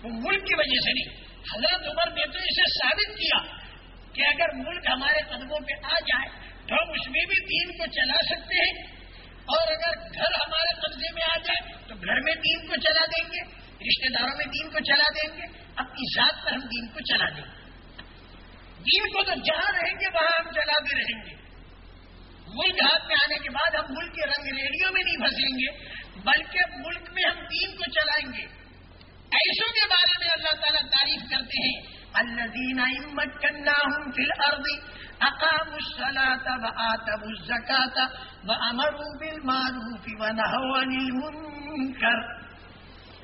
وہ ملک کی وجہ سے نہیں۔ حضرت عمر نے تو اسے ثابت کیا۔ کہ اگر ملک ہمارے قدموں پہ آ جائے تو ہم اس میں بھی دین کو چلا سکتے ہیں۔ اور اگر گھر ہمارے قبضے میں آ جائے تو گھر میں دین کو چلا دیں گے رشتے داروں میں دین کو چلا دیں گے، اپنی ذات پر ہم دین کو چلا دیں گے۔ دین کو تو جہاں رہیں گے، وہاں ہم چلاتے رہیں گے۔ ملک ہاتھ میں آنے کے بعد ہم ملک کے رنگ ریڈیو میں نہیں پھنسیں گے، بلکہ ملک میں ہم دین کو چلائیں گے۔ ایسوں کے بارے میں اللہ تعالیٰ تعریف کرتے ہیں۔ الذين امت کرنا ہوں پھر اربی اقام الصلاۃ و آتب بالمعروف ونهوا عن المنكر۔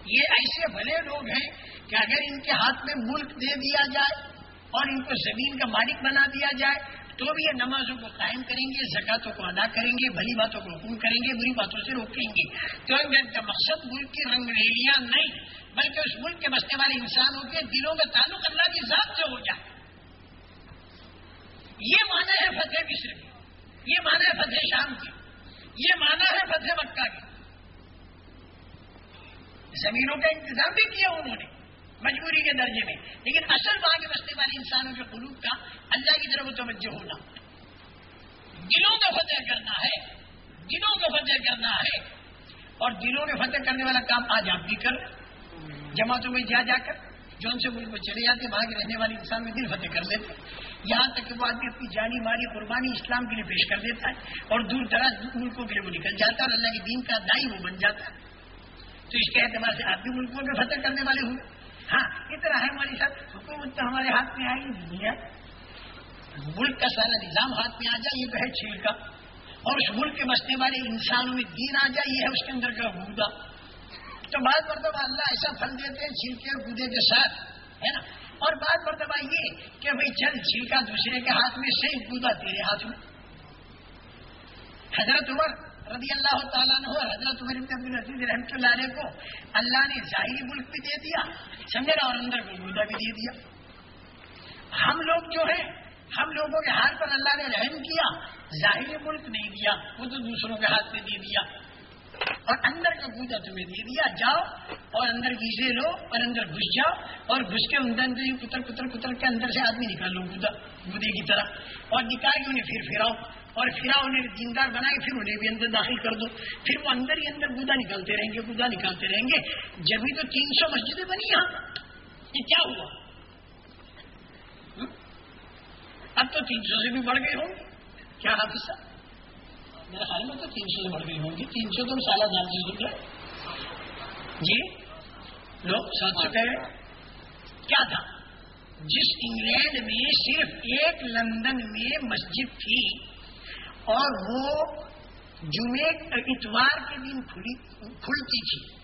یہ ایسے بھلے لوگ ہیں کہ اگر ان کے ہاتھ میں ملک دے دیا جائے اور ان کو زمین کا مالک بنا دیا جائے تو بھی یہ نمازوں کو قائم کریں گے، زکاتوں کو ادا کریں گے، بھلی باتوں کو حکم کریں گے، بری باتوں سے روکیں گے۔ تو ان کا مقصد ملک کی رنگ ریلیاں نہیں، بلکہ اس ملک کے بسنے والے انسانوں کے دلوں کا تعلق اللہ کی ذات سے ہو جائے۔ یہ مانا ہے فتح مصر کی، یہ مانا ہے فتح شام کی، یہ مانا ہے فتح مکہ کی۔ زمینوں کا انتظام بھی کیا انہوں نے۔ مجبوری کے درجے میں۔ لیکن اصل باغ بسنے والے انسانوں کے قلوب کا اللہ کی طرف توجہ ہونا۔ دلوں کا فتح کرنا ہے۔ دلوں کا فتح کرنا ہے۔ اور دلوں میں فتح کرنے والا کام آج آپ بھی کر جماعتوں میں جا جا کر جو ان سے ملک میں چلے جاتے وہاں کے رہنے والے انسان میں دل فتح کر لیتے یہاں تک کہ وہ آدمی اپنی جانی ماری قربانی اسلام کے لیے پیش کر دیتا ہے اور دور دراز ملکوں کے لیے وہ نکل جاتا ہے اور اللہ کے دین کا دائی وہ بن جاتا ہے۔ تو اس کے اعتبار سے آپ بھی ملکوں میں فتح کرنے والے ہوں ہاں اتنا ہے ہماری ساتھ حکومت تو ہمارے ہاتھ میں آئی نہیں ہے۔ ملک کا سارا نظام ہاتھ میں آ جائے، یہ تو ہے چھیل کا۔ اور اس ملک کے بسنے والے انسانوں میں دین آ جائے، یہ ہے اس کے اندر کا گودا تو بعض مرتبہ اللہ ایسا پھل دیتے ہیں چھلکے اور گودے کے ساتھ، ہے نا؟ اور بعض مرتبہ یہ کہ بھائی چل چھلکا دوسرے کے ہاتھ میں سے گودا تیرے ہاتھ میں۔ حضرت عمر رضی اللہ تعالیٰ نے حضرت عمر عبد العزیز رحمۃ اللہ علیہ کو اللہ نے ظاہری ملک بھی دے دیا سمجھے اور اندر کو گودا بھی دے دیا۔ ہم لوگ جو ہیں، ہم لوگوں کے ہاتھ پر اللہ نے رحم کیا، ظاہری ملک نہیں دیا، وہ تو دوسروں کے ہاتھ میں دے دیا۔ اور اندر کا گودا تمہیں دے دیا، جاؤ اور اندر گیزے لو اور اندر گھس جاؤ اور گھس کے اندر اندر کتر کتر کتر کے اندر سے آدمی نکال لو گودا گودے کی طرح۔ اور نکال کے انہیں پھر پھراؤ۔ اور پھرا انہیں دیندار بنائے پھر انہیں بھی اندر داخل کر دو۔ پھر وہ اندر ہی اندر گودا نکالتے رہیں گے گودا نکالتے رہیں گے۔ جبھی تو تین سو مسجدیں بنی یہاں۔ یہ کیا ہوا؟ اب تو تین سو سے بھی بڑھ گئے ہوں۔ کیا حادثہ؟ میرے خیال میں تو تین سو سے بڑھ گئی ہوں گی تین سو تو سالہ دار چیز نکلے جی؟ لوگ سات سو کہہ کیا تھا؟ جس انگلینڈ میں صرف ایک لندن میں مسجد تھی۔ اور وہ جمعے اتوار کے دن کھلتی تھی۔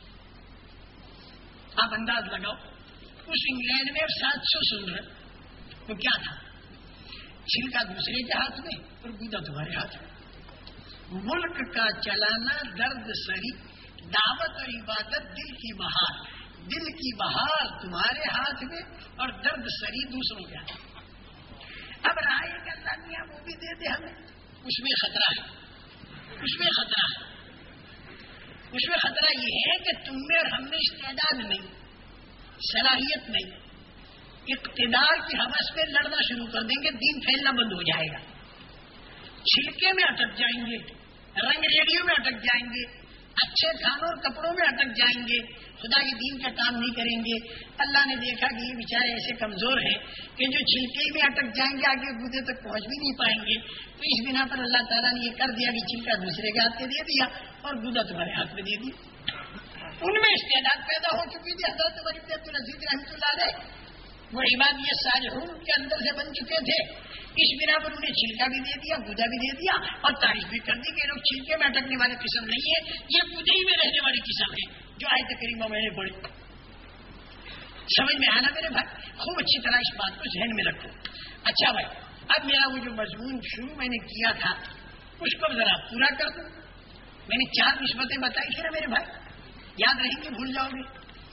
آپ انداز لگاؤ اس انگلینڈ میں سات سو سن رہے کیا تھا؟ چھلکا دوسرے کے ہاتھ میں اور گودا تمہارے ہاتھ میں۔ ملک کا چلانا درد سری، دعوت اور عبادت دل کی بہار۔ دل کی بہار تمہارے ہاتھ میں اور درد سری دوسروں کے ہاتھ میں۔ اب رائے کا اللہ وہ بھی دے دے ہمیں۔ اس میں خطرہ ہے۔ اس میں خطرہ ہے۔ اس میں خطرہ یہ ہے کہ تم میں اور ہم میں استعداد نہیں، صلاحیت نہیں۔ اقتدار کی حوث پہ لڑنا شروع کر دیں گے، دین پھیلنا بند ہو جائے گا۔ چھلکے میں اٹک جائیں گے، رنگ ریڈیو میں اٹک جائیں گے۔ اچھے کھانوں اور کپڑوں میں اٹک جائیں گے۔ خدا کے دین کا کام نہیں کریں گے۔ اللہ نے دیکھا کہ یہ بیچارے ایسے کمزور ہیں کہ جو چھلکے میں اٹک جائیں گے، آگے گودے تک پہنچ بھی نہیں پائیں گے۔ تو اس بنا پر اللہ تعالیٰ نے یہ کر دیا کہ چھلکا دوسرے کے ہاتھ میں دے دیا اور گودا تمہارے ہاتھ میں دے دیا ان میں استعداد پیدا ہو چکی تھی، حضرت تمہاری نزید رحمۃ اللہ علیہ۔ وہ عبادیت سارے ان کے اندر سے بن چکے تھے۔ اس بنا پر انہیں چھلکا بھی دے دیا گودا بھی دے دیا اور تعریف بھی کر دی کہ لوگ چھلکے میں اٹکنے والے قسم نہیں ہے یہ گودے ہی میں رہنے والی قسم ہے جو آئے تقریباً میں نے پڑھی۔ سمجھ میں آنا میرے بھائی؟ خوب اچھی طرح اس بات کو ذہن میں رکھو۔ اچھا بھائی، اب میرا وہ جو مضمون شروع میں نے کیا تھا، اس کو ذرا پورا کر دوں میں نے چار نسبتیں بتائی تھی نا میرے بھائی۔ یاد رہیں گے، بھول جاؤ گے۔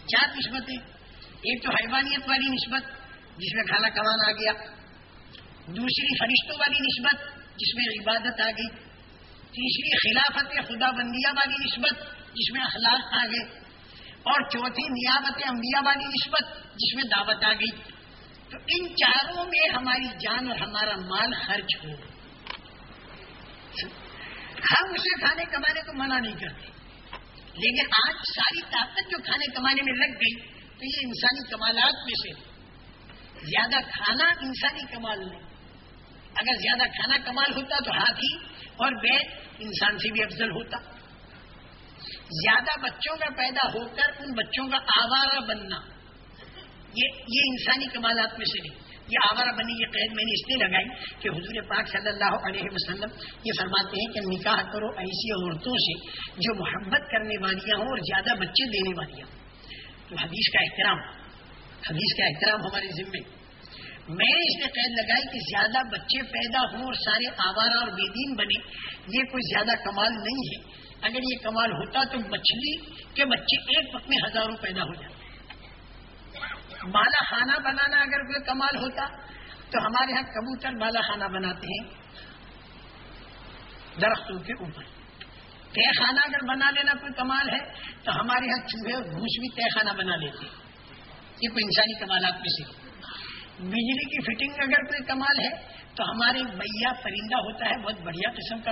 چار نسبتیں۔ ایک تو حیوانیت والی نسبت، جس میں کھانا کمانا آ گیا۔ دوسری فرشتوں والی نسبت، جس میں عبادت آ گئی۔ تیسری خلافت خدا بندیا والی نسبت، جس میں اخلاق آ گئے۔ اور چوتھی نیابت انبیاء والی نسبت، جس میں دعوت آ گئی۔ تو ان چاروں میں ہماری جان اور ہمارا مال خرچ ہو۔ ہم اسے کھانے کمانے کو منع نہیں کرتے۔ لیکن آج ساری طاقت جو کھانے کمانے میں لگ گئی تو یہ انسانی کمالات میں سے زیادہ کھانا انسانی کمال نہیں۔ اگر زیادہ کھانا کمال ہوتا تو ہاتھی اور بیت انسان سے بھی افضل ہوتا۔ زیادہ بچوں کا پیدا ہو کر ان بچوں کا آوارہ بننا۔ یہ یہ انسانی کمالات میں سے نہیں۔ یہ آوارہ بنی یہ قید میں نے اس لیے لگائی کہ حضور پاک صلی اللہ علیہ وسلم یہ فرماتے ہیں کہ نکاح کرو ایسی عورتوں سے جو محبت کرنے والیاں ہوں اور زیادہ بچے دینے والیاں ہوں۔ تو حدیث کا احترام حدیث کا احترام ہمارے ذمے۔ میں نے اس میں قید لگائی کہ زیادہ بچے پیدا ہوں اور سارے آوارہ اور بے دین بنے، یہ کوئی زیادہ کمال نہیں ہے۔ اگر یہ کمال ہوتا تو مچھلی کے بچے ایک وقت میں ہزاروں پیدا ہو جاتے۔ بالا خانہ بنانا اگر کوئی کمال ہوتا تو ہمارے یہاں کبوتر بالا خانہ بناتے ہیں درختوں کے اوپر۔ طے خانہ اگر بنا لینا کوئی کمال ہے، تو ہمارے یہاں چوہے اور گھوس بھی طے خانہ بنا لیتے ہیں۔ یہ کوئی انسانی کمالات میں سے۔ بجلی کی فٹنگ اگر کوئی کمال ہے، تو ہمارے بیا پرندہ ہوتا ہے، بہت بڑھیا قسم کا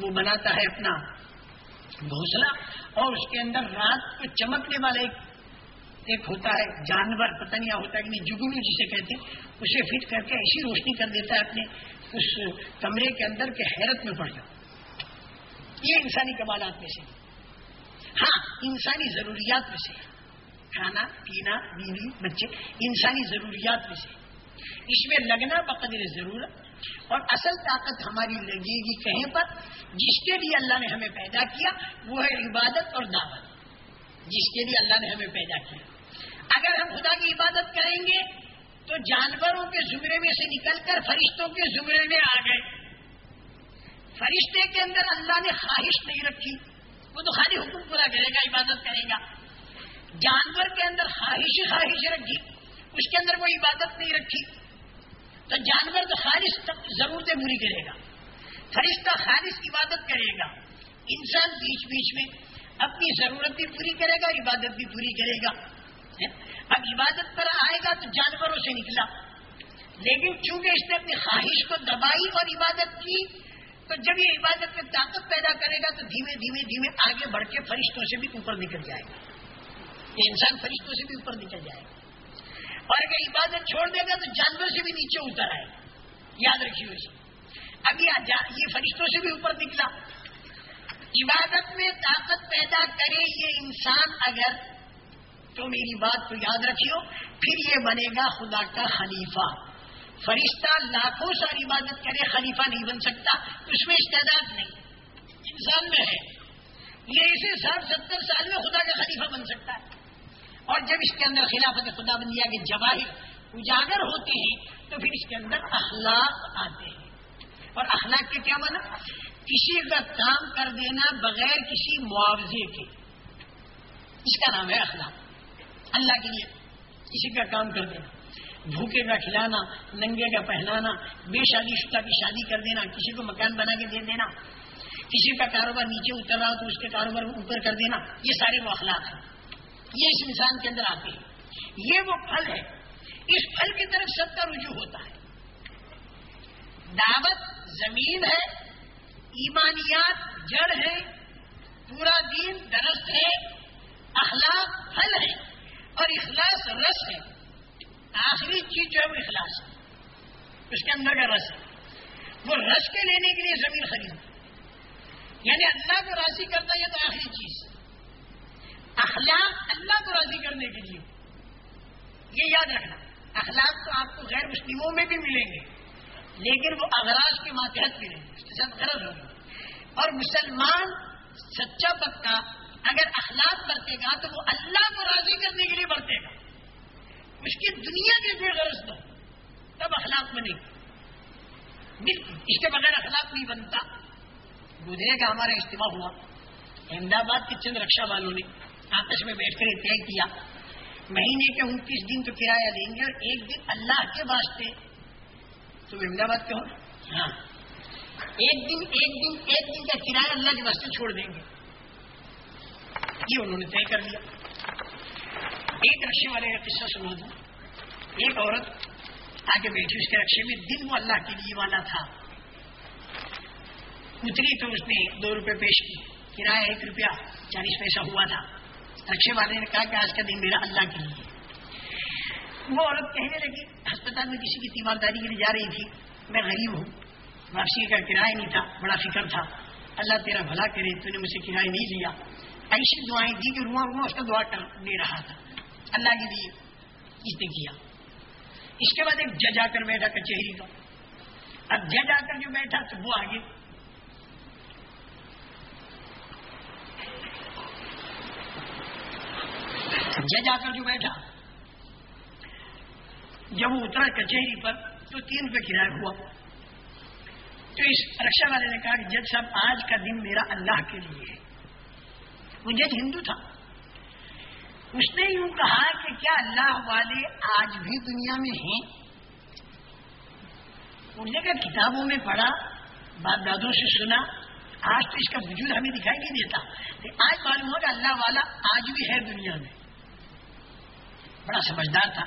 وہ بناتا ہے اپنا گھونسلہ، اور اس کے اندر رات کو چمکنے والا ایک ایک ہوتا ہے جانور، پتہ نہیں ہوتا ہے کہ نہیں، جگنو جسے کہتے ہیں، اسے فٹ کر کے ایسی روشنی کر دیتا ہے اپنے اس کمرے کے اندر کے حیرت میں پڑ جاؤ۔ یہ انسانی کمالات میں سے ہاں انسانی ضروریات میں سے کھانا، پینا، بیوی، بچے، انسانی ضروریات میں سے اس میں لگنا بقدر ضرورت اور اصل طاقت ہماری لگے گی کہیں پر؟ جس کے لیے اللہ نے ہمیں پیدا کیا، وہ ہے عبادت اور دعوت۔ جس کے لیے اللہ نے ہمیں پیدا کیا۔ اگر ہم خدا کی عبادت کریں گے، تو جانوروں کے زمرے میں سے نکل کر فرشتوں کے زمرے میں آ گئے۔ فرشتے کے اندر اللہ نے خواہش نہیں رکھی، وہ تو خالی حکم پورا کرے گا، عبادت کرے گا۔ جانور کے اندر خواہش خواہش رکھی، اس کے اندر کوئی عبادت نہیں رکھی۔ تو جانور تو خالص ضرورتیں پوری کرے گا۔ فرشتہ خالص عبادت کرے گا۔ انسان بیچ بیچ میں اپنی ضرورت بھی پوری کرے گا، عبادت بھی پوری کرے گا۔ اب عبادت پر آئے گا تو جانوروں سے نکلا۔ لیکن چونکہ اس نے اپنی خواہش کو دبائی اور عبادت کی تو جب یہ عبادت میں طاقت پیدا کرے گا تو دھیمے دھیمے دھیمے آگے بڑھ کے فرشتوں سے بھی اوپر نکل جائے گا۔ یہ انسان فرشتوں سے بھی اوپر نکل جائے گا۔ اور اگر عبادت چھوڑ دے گا تو جانور سے بھی نیچے اتر آئے گا۔ یاد رکھیے اسے۔ ابھی یہ فرشتوں سے بھی اوپر نکلا۔ عبادت میں طاقت پیدا کرے یہ انسان اگر تو میری بات کو یاد رکھیو پھر یہ بنے گا خدا کا خلیفہ۔ فرشتہ لاکھوں سال عبادت کرے، خلیفہ نہیں بن سکتا، اس میں استعداد نہیں، انسان میں ہے۔ یہ اسے ساٹھ، ستر سال میں خدا کا خلیفہ بن سکتا ہے۔ اور جب اس کے اندر خلافت خدا بندیا کے جواہر اجاگر ہوتے ہیں، تو پھر اس کے اندر اخلاق آتے ہیں۔ اور اخلاق کے کیا بنا کسی کا کام کر دینا بغیر کسی معاوضے کے۔ اس کا نام ہے اخلاق۔ اللہ کے لیے کسی کا کام کر دینا۔ بھوکے کا کھلانا، ننگے کا پہنانا، بے شادی شدہ کی شادی کر دینا، کسی کو مکان بنا کے دے دینا، کسی کا کاروبار نیچے اتر رہا تو اس کے کاروبار اوپر کر دینا، یہ سارے وہ اخلاق ہیں۔ یہ اس انسان کے اندر آتے ہیں۔ یہ وہ پھل ہے۔ اس پھل کی طرف سب کا رجوع ہوتا ہے۔ دعوت زمین ہے، ایمانیات جڑ ہے، پورا دین درست ہے، اخلاق پھل ہے اور اخلاص رس ہے۔ آخری چیز جو ہے وہ اخلاص ہے۔ اس کے اندر کا رس ہے۔ وہ رس کے لینے کے لیے زمین خرید۔ یعنی اللہ کو راضی کرتا ہے تو آخری چیز اخلاق اللہ کو راضی کرنے کے لیے۔ یہ یاد رکھنا۔ اخلاق تو آپ کو غیر مسلموں میں بھی ملیں گے۔ لیکن وہ اغراض کے ماتحت ملیں گے۔ اس کے ساتھ غرض ہوگی اور مسلمان سچا پکا اگر اخلاق برتے گا تو وہ اللہ کو راضی کرنے کے لیے برتے گا۔ اس کی دنیا کے بے غرض دو تب اخلاق بنے گی۔ اس کے بغیر اخلاق نہیں بنتا۔ گزرے کا ہمارا اجتماع ہوا۔ احمد آباد کے چند رکشا والوں نے آپس میں بیٹھ کر طے کیا۔ مہینے کے انتیس دن تو کرایہ دیں گے اور ایک دن اللہ کے واسطے۔ تو احمد آباد کے ہو؟ ہاں۔ ایک دن ایک دن ایک دن کا کرایہ اللہ کے واسطے چھوڑ دیں گے۔ یہ انہوں نے طے کر لیا۔ ایک رکشے والے کا قصہ سنا تھا ایک عورت آگے بیٹھی، اس کے رکشے میں دن وہ اللہ کے لیے والا تھا۔ اتری تو اس نے دو روپے پیش کی کرایہ ایک روپیہ، چالیس پیسہ ہوا تھا۔ رکشے والے نے کہا کہ آج کا دن میرا اللہ کے لیے۔ وہ عورت کہنے لگی، ہسپتال میں کسی کی تیمارداری کے لیے جا رہی تھی۔ میں غریب ہوں، واپسی کا کرایہ نہیں تھا، بڑا فکر تھا۔ اللہ تیرا بھلا کرے، تو نے مجھ سے کرایہ نہیں لیا ایسی دعائیں دی کہ رواں رواں اس کا دعا کر دے رہا تھا۔ اللہ کے لیے اس نے کیا۔ اس کے بعد ایک جج آ کر بیٹھا کچہری کا۔ اب جج آ کر جو بیٹھا تو وہ آگے۔ جج آ کر جو بیٹھا۔ جب وہ اترا کچہری پر تو تین روپے کرایہ ہوا۔ تو اس رکشا والے نے کہا کہ جج صاحب، آج کا دن میرا اللہ کے لیے ہے۔ وہ جج ہندو تھا۔ اس نے یوں کہا کہ کیا اللہ والے آج بھی دنیا میں ہیں؟ انہوں نے کتابوں میں پڑھا، باپ دادوں سے سنا، آج تو اس کا وجود ہمیں دکھائی نہیں دیتا۔ آج معلوم ہو کہ اللہ والا آج بھی ہے دنیا میں۔ بڑا سمجھدار تھا۔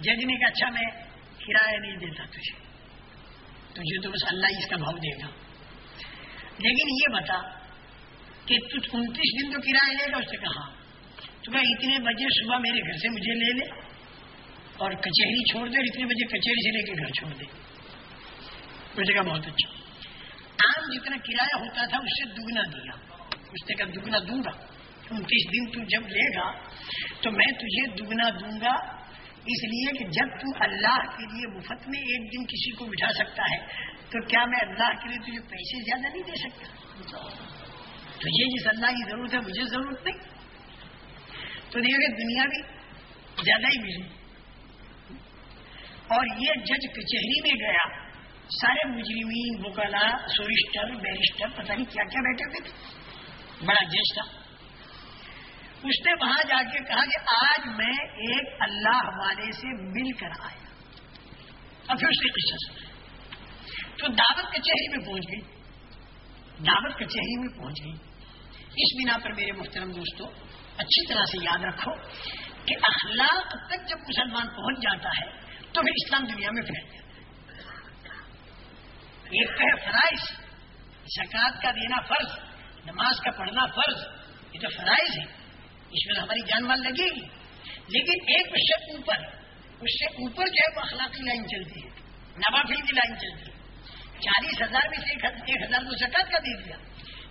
جج نے کہا اچھا میں کرایہ نہیں دیتا تجھے۔ تجھے تو بس اللہ اس کا بھاؤ دے گا۔ لیکن یہ بتا کہ انتیس دن تو کرایہ لے گا، اس نے کہا۔ تو اتنے بجے صبح میرے گھر سے مجھے لے لے اور کچہری چھوڑ دے اور اتنے بجے کچہری سے لے کے گھر چھوڑ دے۔ مجھے کہا بہت اچھا۔ عام جتنا کرایہ ہوتا تھا اس سے دگنا دیا۔ اس نے کہا دگنا دوں گا۔ انتیس دن تو جب لے گا تو میں تجھے دگنا دوں گا۔ اس لیے کہ جب تو اللہ کے لیے مفت میں ایک دن کسی کو بٹھا سکتا ہے، تو کیا میں اللہ کے لیے تجھے پیسے زیادہ نہیں دے سکتا؟ تجھے جس اللہ کی ضرورت ہے، مجھے ضرورت نہیں۔ تو دیکھو دنیا بھی زیادہ ہی ملی۔ اور یہ جج کچہری میں گیا۔ سارے مجرمین بکلا سورسٹر بیرسٹر پتہ نہیں کیا کیا بیٹھے ہوئے تھے۔ بڑا جج تھا۔ اس نے وہاں جا کے کہا کہ آج میں ایک اللہ والے سے مل کر آیا۔ اور پھر اس نے قصہ سنا تو دعوت کچہری میں پہنچ گئی۔ دعوت کچہری میں پہنچ گئی۔ اس بنا پر میرے محترم دوستوں اچھی طرح سے یاد رکھو کہ اخلاق تک جب مسلمان پہنچ جاتا ہے تو پھر اسلام دنیا میں پھیل جاتا ہے۔ ایک ہے فرائض زکات کا دینا فرض، نماز کا پڑھنا فرض، یہ تو فرائض ہے اس میں ہماری جان مال لگے گی۔ لیکن ایک اس سے اوپر، اس سے اوپر جو ہے وہ اخلاقی لائن چلتی ہے۔ نوافل کی لائن چلتی ہے۔ چالیس ہزار میں سے ایک ہزار تو زکات کا دے دیا۔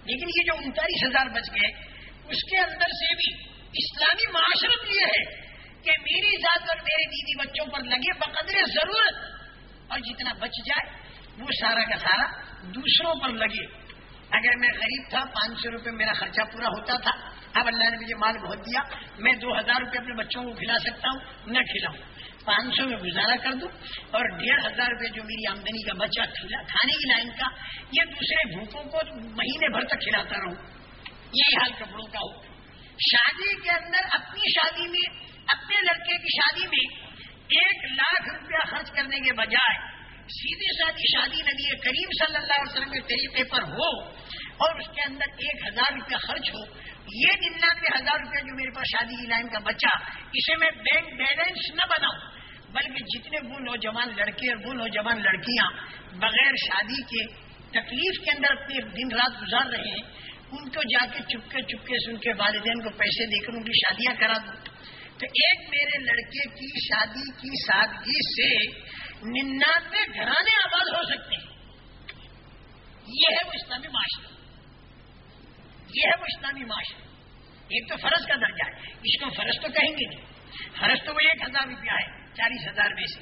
لیکن یہ جو انتالیس ہزار بچ گئے اس کے اندر سے بھی اسلامی معاشرت یہ ہے کہ میری ذات اور میرے دیدی بچوں پر لگے بقدر ضرورت اور جتنا بچ جائے وہ سارا کا سارا دوسروں پر لگے۔ اگر میں غریب تھا، پانچ سو روپے میرا خرچہ پورا ہوتا تھا، اب اللہ نے مجھے مال بہت دیا، میں دو ہزار روپے اپنے بچوں کو کھلا سکتا ہوں، نہ کھلاؤں۔ پانچ سو میں گزارا کر دوں اور ڈیڑھ ہزار روپے جو میری آمدنی کا بچہ کھانے کی لائن کا، یہ دوسرے بھوکوں کو مہینے بھر تک کھلاتا رہوں۔ یہی حال کپڑوں کا ہو۔ شادی کے اندر اپنی شادی میں، اپنے لڑکے کی شادی میں ایک لاکھ روپیہ خرچ کرنے کے بجائے سیدھی سادی شادی نبی کریم صلی اللہ علیہ وسلم کے طریقے پر ہو اور اس کے اندر ایک ہزار روپیہ خرچ ہو، یہ ننانوے ہزار روپیہ جو میرے پاس شادی کی لائن کا بچہ اسے میں بینک بیلنس نہ بناؤں، بلکہ جتنے وہ نوجوان لڑکے اور وہ نوجوان لڑکیاں بغیر شادی کے تکلیف کے اندر اپنے دن رات گزار رہے ہیں ان کو جا کے چپکے چپکے سے ان کے والدین کو پیسے دے کر ان کی شادیاں کرا دوں۔ تو ایک میرے لڑکے کی شادی کی سادگی سے ننانوے گھرانے آباد ہو سکتے ہیں۔ یہ ہے وہ اسلامی معاشرہ۔ یہ ہے وہ اسلامی معاشرہ۔ ایک تو فرض کا درجہ ہے۔ اس کو فرض تو کہیں گے نہیں۔ فرض تو وہ ایک ہزار روپیہ ہے، چالیس ہزار میں سے۔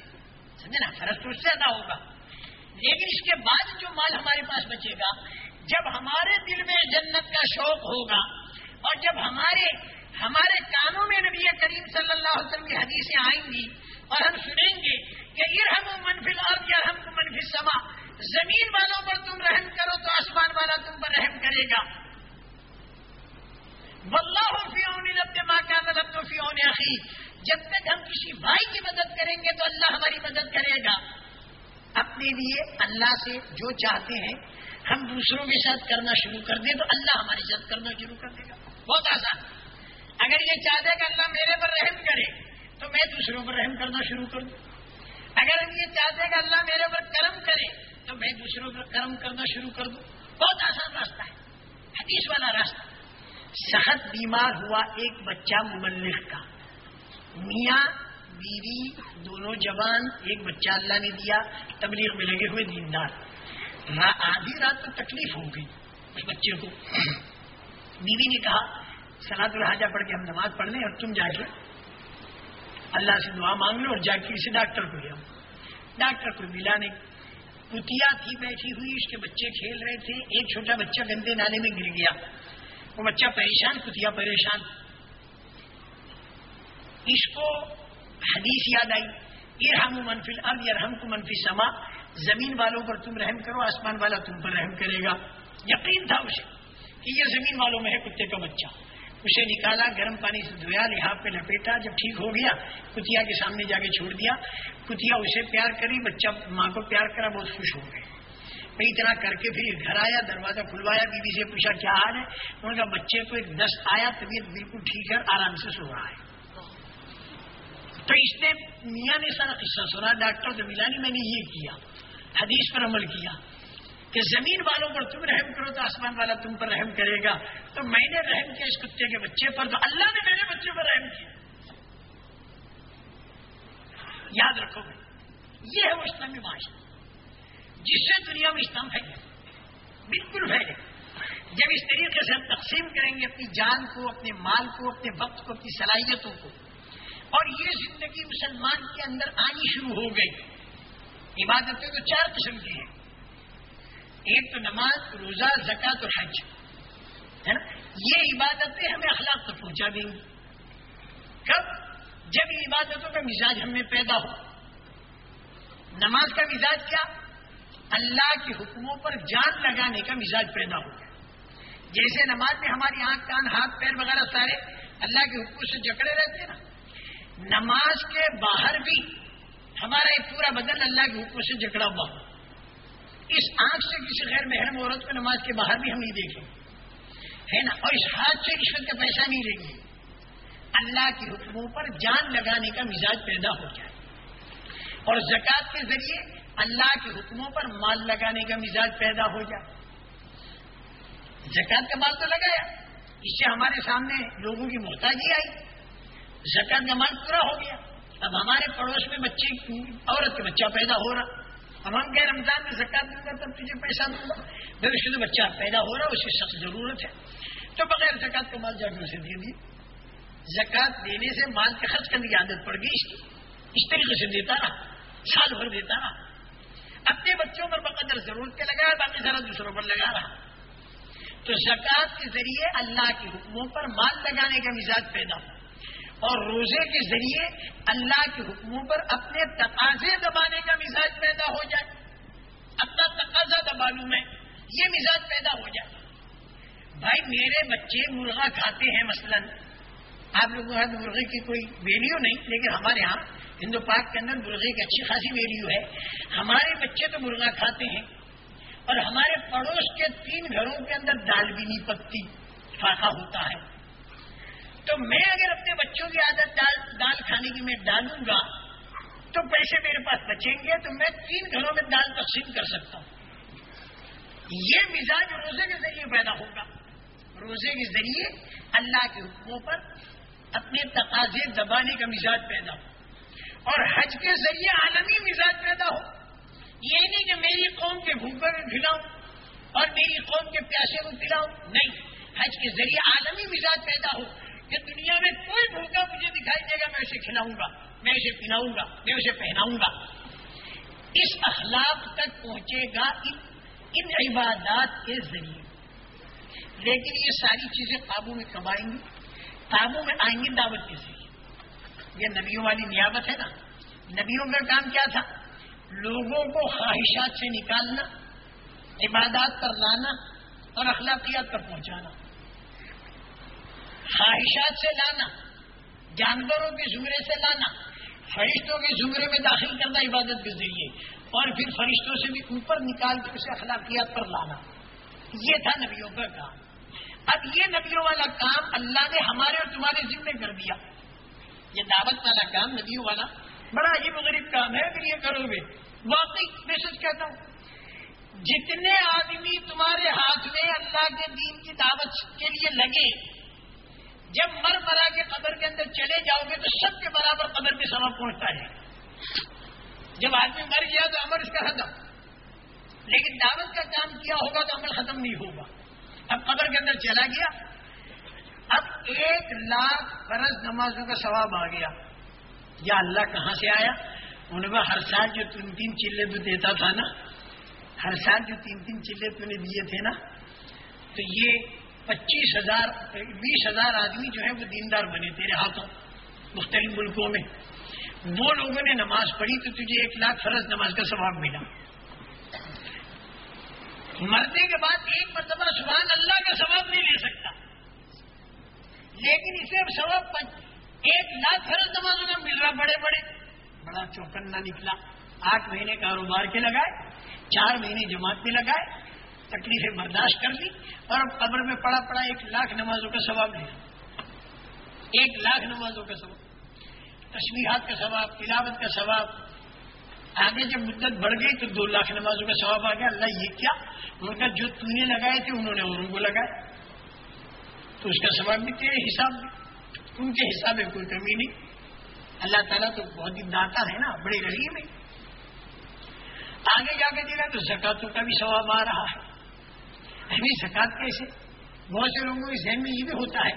سمجھے نا؟ فرض تو اس سے ادا ہوگا۔ لیکن اس کے بعد جو مال ہمارے پاس بچے گا جب ہمارے دل میں جنت کا شوق ہوگا اور جب ہمارے ہمارے کانوں میں نبی کریم صلی اللہ علیہ وسلم کی حدیثیں آئیں گی اور ہم سنیں گے کہ ارحم و منفی اور یا ہم کو منفی سما زمین والوں پر تم رحم کرو تو آسمان والا تم پر رحم کرے گا۔ فی ماں کا مدد فی عقی جب تک ہم کسی بھائی کی مدد کریں گے تو اللہ ہماری مدد کرے گا۔ اپنے لیے اللہ سے جو چاہتے ہیں ہم دوسروں کے ساتھ کرنا شروع کر دیں تو اللہ ہماری ساتھ کرنا شروع کر دے گا۔ بہت آسان۔ اگر یہ چاہتے کہ اللہ میرے پر رحم کرے، تو میں دوسروں پر رحم کرنا شروع کر دوں۔ اگر ہم یہ چاہتے کہ اللہ میرے پر کرم کرے، تو میں دوسروں پر کرم کرنا شروع کر دوں۔ بہت آسان راستہ ہے۔ حدیث والا راستہ۔ صحت بیمار ہوا ایک بچہ مبلغ کا۔ میاں، بیوی، دونوں جوان، ایک بچہ اللہ نے دیا، تبلیغ میں لگے ہوئے دیندار۔ آدھی رات تو تکلیف ہو گئی اس بچے کو۔ بیوی نے کہا سلاد الحاجہ پڑھ کے ہم نماز پڑھ لیں اور تم جا کے۔ اللہ سے دعا مانگ لو اور جا کے کسی ڈاکٹر کو لیا ڈاکٹر کو ملا نہیں کتیا تھی بیٹھی ہوئی، اس کے بچے کھیل رہے تھے۔ ایک چھوٹا بچہ گندے نالے میں گر گیا۔ وہ بچہ پریشان کتیا پریشان۔ اس کو حدیث یاد آئی یہ ہم منفی اب یہ ہم کو منفی سما زمین والوں پر تم رحم کرو، آسمان والا تم پر رحم کرے گا۔ یقین تھا اسے کہ یہ زمین والوں میں ہے، کتے کا بچہ۔ اسے نکالا، گرم پانی سے دھویا لحاظ پہ لپیٹا۔ جب ٹھیک ہو گیا، کتیا کے سامنے جا کے چھوڑ دیا۔ کتیا اسے پیار کری، بچہ ماں کو پیار کرا، بہت خوش ہو گئے۔ میں اتنا کر کے پھر گھر آیا، دروازہ کھلوایا، بیوی سے پوچھا، کیا حال ہے؟ ان کا بچے کو ایک دست آیا، طبیعت بالکل ٹھیک ہے آرام سے سو رہا ہے۔ تو اس نے میاں نے سارا قصہ سنا، ڈاکٹر سے ملا نہیں میں نے یہ کیا۔ حدیث پر عمل کیا کہ زمین والوں پر تم رحم کرو تو آسمان والا تم پر رحم کرے گا۔ تو میں نے رحم کیا اس کتے کے بچے پر، تو اللہ نے میرے بچے پر رحم کیا۔ یاد رکھو گے یہ ہے وہ اسلامی معاشرہ جس سے دنیا میں اسلام پھیلے بالکل پھیلے جب اس طریقے سے ہم تقسیم کریں گے اپنی جان کو، اپنے مال کو، اپنے وقت کو، اپنی صلاحیتوں کو۔ اور یہ زندگی مسلمان کے اندر آنی شروع ہو گئی۔ عبادتیں تو چار قسم کی ہیں۔ ایک تو نماز، روزہ زکات اور حج۔ ہے نا؟ یہ عبادتیں ہمیں اخلاق تک پہنچا دیں گی۔ کب؟ جب عبادتوں کا مزاج ہم میں پیدا ہو۔ نماز کا مزاج کیا؟ اللہ کے حکموں پر جان لگانے کا مزاج پیدا ہو گیا۔ جیسے نماز میں ہماری آنکھ، کان، ہاتھ، پیر وغیرہ سارے اللہ کے حکم سے جکڑے رہتے ہیں نا۔ نماز کے باہر بھی ہمارا ایک پورا بدن اللہ کے حکم سے جکڑا ہوا اس آنکھ سے کسی غیر محرم عورت کو نماز کے باہر بھی ہم نہیں دیکھیں۔ ہے نا؟ اور اس ہاتھ سے رشوت کا پیسہ نہیں لیں گے۔ اللہ کے حکموں پر جان لگانے کا مزاج پیدا ہو جائے۔ اور زکوٰۃ کے ذریعے اللہ کے حکموں پر مال لگانے کا مزاج پیدا ہو جائے۔ زکات کا مال تو لگایا۔ اس سے ہمارے سامنے لوگوں کی محتاجی آئی۔ زکات کا مال پورا ہو گیا۔ اب ہمارے پڑوس میں بچے عورت کا بچہ پیدا ہو رہا۔ اب ہم کہہ رمضان میں زکات دوں گا تب تجھے پیسہ دوں گا۔ میرے شدہ بچہ پیدا ہو رہا، اس کی سخت ضرورت ہے۔ تو بغیر زکات کا مال جا کے اسے دے دیے۔ زکات دینے سے مال کے خرچ کرنے کی عادت پڑ گئی۔ اس کی اس طریقے سے دیتا رہا، سال بھر دیتا رہا۔ اپنے بچوں پر بقدر ضرورت کے لگایا باقی سارا دوسروں پر لگا رہا۔ تو زکات کے ذریعے اللہ کے حکموں پر مال لگانے کا مزاج پیدا ہو۔ اور روزے کے ذریعے اللہ کے حکموں پر اپنے تقاضے دبانے کا مزاج پیدا ہو جائے۔ اپنا تقاضا دبا لوں میں یہ مزاج پیدا ہو جائے۔ بھائی میرے بچے مرغا کھاتے ہیں مثلاً۔ آپ لوگوں کے ہاں مرغے کی کوئی ویلیو نہیں، لیکن ہمارے یہاں ہندو پاک کے اندر مرغے کی اچھی خاصی ویلیو ہے۔ ہمارے بچے تو مرغا کھاتے ہیں۔ اور ہمارے پڑوس کے تین گھروں کے اندر دال بھی نہیں پکتی فاقا ہوتا ہے۔ تو میں اگر اپنے بچوں کی عادت دال دال کھانے کی میں ڈالوں گا، تو پیسے میرے پاس بچیں گے، تو میں تین گھروں میں دال تقسیم کر سکتا ہوں۔ یہ مزاج روزے کے ذریعے پیدا ہوگا۔ روزے کے ذریعے اللہ کے حکموں پر اپنے تقاضے دبانے کا مزاج پیدا ہو۔ اور حج کے ذریعے عالمی مزاج پیدا ہو۔ یہ نہیں کہ میری قوم کے بھوکے میں کھلاؤں اور میری قوم کے پیاسے کو پلاؤں نہیں۔ حج کے ذریعے عالمی مزاج پیدا ہو۔ کہ دنیا میں کوئی بھوکا مجھے دکھائی دے گا، میں اسے کھلاؤں گا، میں اسے پلاؤں گا، میں اسے پہناؤں گا۔ اس اخلاق تک پہنچے گا ان عبادات کے ذریعے۔ لیکن یہ ساری چیزیں قابو میں کب آئیں گی؟ قابو میں آئیں گی دعوت کے ذریعے۔ یہ نبیوں والی نیابت ہے نا۔ نبیوں کا کام کیا تھا؟ لوگوں کو خواہشات سے نکالنا، عبادات پر لانا اور اخلاقیات پر پہنچانا۔ خواہشات سے لانا، جانوروں کے زمرے سے لانا، فرشتوں کے زمرے میں داخل کرنا عبادت کے ذریعے، اور پھر فرشتوں سے بھی اوپر نکال کے اسے اخلاقیات پر لانا۔ یہ تھا نبیوں کا کام۔ اب یہ نبیوں والا کام اللہ نے ہمارے اور تمہارے ذمے کر دیا۔ یہ دعوت والا کام نبیوں والا بڑا ہی غریب کام ہے اگر یہ کرو گے۔ واقعی میں سچ کہتا ہوں، جتنے آدمی تمہارے ہاتھ میں اللہ کے دین کی دعوت کے لیے لگے جب مر مرا کے قبر کے اندر چلے جاؤ گے تو سب کے برابر قبر کے سبب پہنچتا ہے۔ جب آدمی مر گیا تو عمل اس کا ختم۔ لیکن دعوت کا کام کیا ہوگا تو عمل ختم نہیں ہوگا۔ اب قبر کے اندر چلا گیا۔ اب ایک لاکھ برس نمازوں کا ثواب آ گیا۔ یا اللہ کہاں سے آیا؟ انہوں نے ہر سال جو تین تین چلے تو دیتا تھا نا۔ ہر سال جو تین تین چلے تو نے دیے تھے نا۔ تو یہ پچیس ہزار، بیس ہزار آدمی جو ہے وہ دیندار بنے تیرے ہاتھوں، مختلف ملکوں میں۔ وہ لوگوں نے نماز پڑھی تو تجھے ایک لاکھ فرض نماز کا ثواب ملا۔ مرنے کے بعد ایک مرتبہ سبحان اللہ کا ثواب نہیں لے سکتا۔ لیکن اسے ثواب ایک لاکھ فرض نمازوں میں مل رہا، بڑے بڑے۔ بڑا چوکن نہ نکلا۔ آٹھ مہینے کاروبار کے لگائے، چار مہینے جماعت میں لگائے تکلیفیں برداشت کر لی اور اب قبر میں پڑا پڑا ایک لاکھ نمازوں کا ثواب لیا ایک لاکھ نمازوں کا ثواب۔ تشمیحات کا ثواب، تلاوت کا ثواب۔ آگے جب مدت بڑھ گئی تو دو لاکھ نمازوں کا ثواب آ گیا۔ اللہ یہ کیا؟ ان کا جو تو نے لگائے تھے، انہوں نے اوروں کو لگائے۔ تو اس کا ثواب بھی تیرے حساب میں۔ ان کے حساب میں کوئی کمی نہیں۔ اللہ تعالیٰ تو بہت ہی داتا ہے نا، بڑے رحیم ہے آگے جا کے دیکھا تو زکاتوں کا بھی ثواب آ رہا ہے۔ ابھی زکات کیسے؟ بہت سے لوگوں کے ذہن میں یہ بھی ہوتا ہے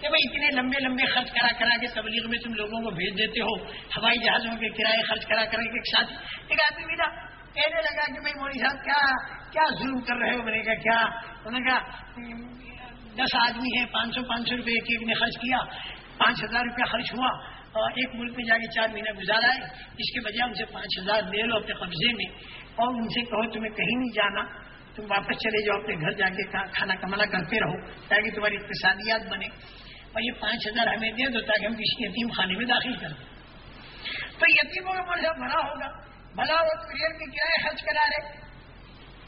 کہ بھائی اتنے لمبے لمبے خرچ کرا کرا کے تبلیغ میں تم لوگوں کو بھیج دیتے ہو، ہوائی جہازوں کے کرائے خرچ کرا کرا کے ایک ساتھ ایک آدمی میرا کہنے لگا کہ بھائی موڑی صاحب، کیا کیا ظلم کر رہے ہو؟ میں نے کہا، کیا؟ انہوں نے کہا، دس آدمی ہیں، پانچ سو پانچ سو روپئے ایک ایک نے خرچ کیا، پانچ ہزار روپیہ خرچ ہوا اور ایک ملک میں جا کے چار مہینے گزارا ہے اس کے بجائے ان سے پانچ ہزار لے لو اپنے قبضے میں اور ان سے کہو تمہیں کہیں نہیں جانا۔ تم واپس چلے جاؤ، اپنے گھر جا کے کھانا کمانا کرتے رہو، تاکہ تمہاری اقتصادیات بنے۔ اور یہ پانچ ہزار ہمیں دے دو تاکہ ہم کسی یتیم خانے میں داخل کر دیں۔ تو یتیموں کا مرضہ بڑا ہوگا۔ بھلا وہ کرائے خرچ کرا رہے؟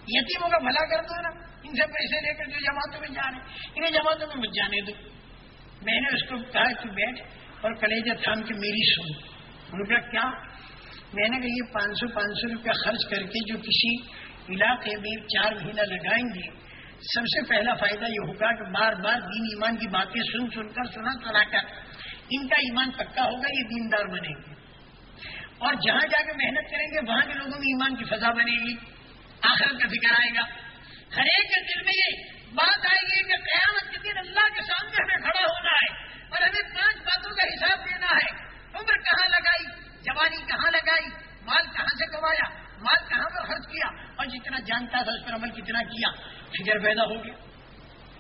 یتیموں کا بھلا کر دو نا۔ ان سے پیسے لے کر جو جماعتوں میں جا رہے ہیں، انہیں جماعتوں میں مت جانے دو۔ میں نے اس کو کہا تو بیٹھ اور کلیجہ تھام کے میری سن روپیہ کیا؟ میں نے کہا، یہ پانچ سو پانچ سو روپیہ خرچ کر کے جو کسی علاقے میں چار مہینہ لگائیں گے۔ سب سے پہلا فائدہ یہ ہوگا کہ بار بار دین ایمان کی باتیں سن سن کر سنا سنا کر ان کا ایمان پکا ہوگا، یہ دیندار بنے گے اور جہاں جا کے محنت کریں گے، وہاں کے لوگوں میں ایمان کی فضا بنے گی۔ آخر کا فکر آئے گا۔ ہر ایک کے دل میں یہ بات آئے گی کہ قیامت کے دن اللہ کے سامنے ہمیں کھڑا ہونا ہے اور ہمیں پانچ باتوں کا حساب دینا ہے۔ عمر کہاں لگائی؟ جوانی کہاں لگائی؟ مال کہاں سے کمایا؟ مال کہاں پر خرچ کیا؟ اور جتنا جانتا تھا اس پر عمل کتنا کیا؟ فکر پیدا ہو گیا۔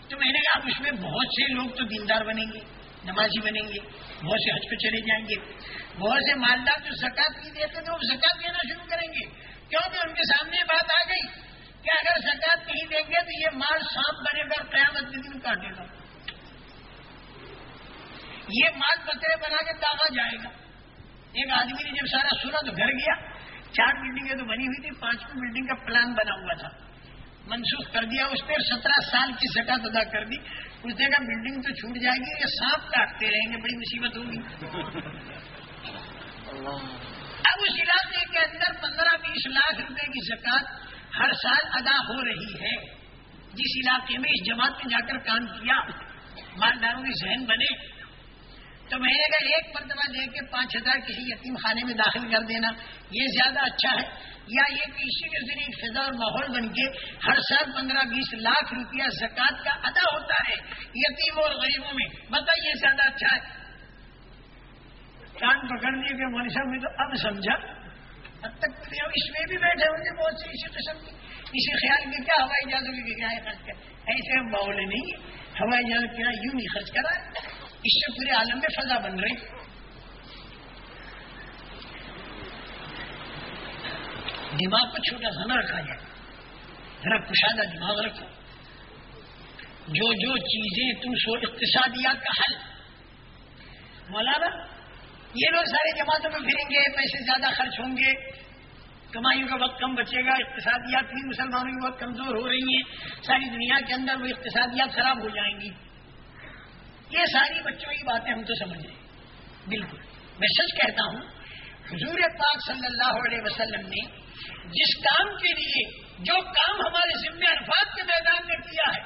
تو میں نے کہا اس میں بہت سے لوگ تو دیندار بنیں گے، نمازی بنیں گے، بہت سے حج پہ چلے جائیں گے، بہت سے مالدار جو زکات نہیں دیتے تھے، وہ زکات دینا شروع کریں گے۔ کیونکہ ان کے سامنے بات آ گئی کہ اگر زکات نہیں دیں گے تو یہ مال سانپ بنے گا قیامت کے دن کاٹے گا۔ یہ مال بکرے بنا کے داغا جائے گا۔ ایک آدمی نے جب سارا سنا تو گھر گیا چار بلڈنگیں تو بنی ہوئی تھی پانچویں بلڈنگ کا پلان بنا ہوا تھا۔ منسوخ کر دیا اس پہ سترہ سال کی زکات ادا کر دی۔ اس نے کہا بلڈنگ تو چھوٹ جائے گی یہ سانپ کاٹتے رہیں گے بڑی مصیبت ہوگی۔ اب اس علاقے کے اندر پندرہ بیس لاکھ روپے کی زکات ہر سال ادا ہو رہی ہے۔ جس علاقے میں اس جماعت میں جا کر کام کیا مالداروں کے ذہن بنے۔ تو میں نے کہا ایک مرتبہ لے کے پانچ ہزار کسی یتیم خانے میں داخل کر دینا یہ زیادہ اچھا ہے۔ یا یہ کہ اسی کے ذریعے فضا اور ماحول بن کے ہر سال پندرہ بیس لاکھ روپیہ زکات کا ادا ہوتا ہے یتیموں اور غریبوں میں۔ بتائیے زیادہ اچھا ہے۔ کان پکڑنے کے مول صاحب میں تو اب سمجھا۔ اب تک اس میں بھی بیٹھے ہوں گے بہت سے اسی قسم کی۔ اسی خیال میں کیا ہوائی جہازوں کی کرایہ خرچ کر ایسے ماحول نہیں ہوائی جہاز کرایہ یوں نہیں خرچ کرا اس سے پورے عالم میں فضا بن رہی۔ دماغ کو چھوٹا سا نہ رکھا جائے۔ ذرا کشادہ دماغ رکھو۔ جو جو چیزیں تم سو اقتصادیات کا حل۔ مولانا، یہ لوگ سارے جماعتوں میں پھریں گے، پیسے زیادہ خرچ ہوں گے۔ کمائیوں کا وقت کم بچے گا، اقتصادیات بھی مسلمانوں کی بہت کمزور ہو رہی ہیں۔ ساری دنیا کے اندر وہ اقتصادیات خراب ہو جائیں گی۔ یہ ساری بچوں کی باتیں ہم تو سمجھ رہے بالکل۔ میں سچ کہتا ہوں، حضور پاک صلی اللہ علیہ وسلم نے جس کام کے لیے، جو کام ہمارے ذمہ عرفات کے میدان میں کیا ہے،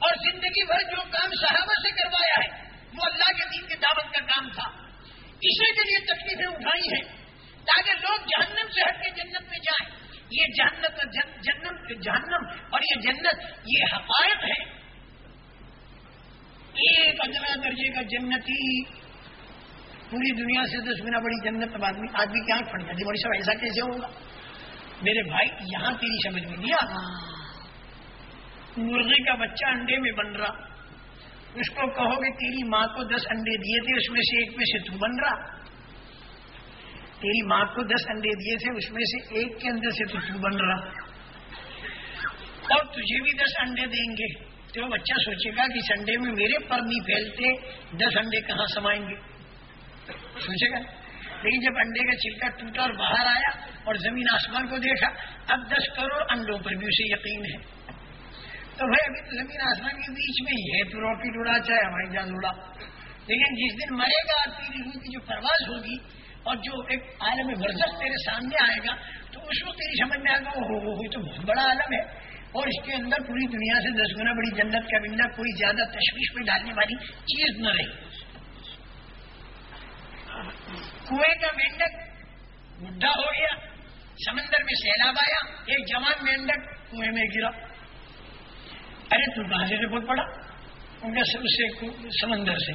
اور زندگی بھر جو کام صحابہ سے کروایا ہے، وہ اللہ کے دین کی دعوت کا کام تھا۔ اسی کے لیے تکلیفیں اٹھائی ہیں، تاکہ لوگ جہنم سے ہٹ کے جنت میں جائیں۔ یہ جہنت جنم جہنم اور یہ جنت، یہ حقائق ہے ایک ادنا درجے کا جنتی پوری دنیا سے دس گنا بڑی جنت آدمی آدمی کی آنکھ پڑ جاتی بڑی سب ایسا کیسے ہوگا؟ میرے بھائی، یہاں تیری سمجھ میں دیا مرغے کا بچہ انڈے میں بن رہا۔ اس کو کہو گے، تیری ماں کو دس انڈے دیے تھے، اس میں سے ایک میں سے تو بن رہا۔ تیری ماں کو دس انڈے دیے تھے، اس میں سے ایک کے اندر سے تو بن رہا۔ اور تجھے بھی دس انڈے دیں گے۔ تو بچہ سوچے گا کہ انڈے میں میرے پر نہیں پھیلتے دس انڈے کہاں سمائیں گے؟ سوچے گا؟ لیکن جب انڈے کا چھلکا ٹوٹا اور باہر آیا اور زمین آسمان کو دیکھا، اب دس کروڑ انڈوں پر بھی اسے یقین ہے۔ تو بھائی، ابھی تو زمین آسمان کے بیچ میں ہی ہے، تو راکٹ اڑا، چاہے ہماری جان اڑا۔ لیکن جس دن مرے گا تیری روح کی جو پرواز ہوگی اور جو ایک عالم ورزش تیرے سامنے آئے گا، تو اس وقت تیری سمجھ میں آئے گا وہ تو بہت بڑا عالم ہے۔ اور اس کے اندر پوری دنیا سے دس گنا بڑی جنت کا ملنا کوئی زیادہ تشویش میں ڈالنے والی چیز نہ رہی۔ کنویں کا مینڈک گڈھا ہو گیا، سمندر میں سیلاب آیا، ایک جوان مینڈک کنویں میں گرا۔ ارے تو کہاں سے بہت بڑا، ان کا سب سے سمندر سے۔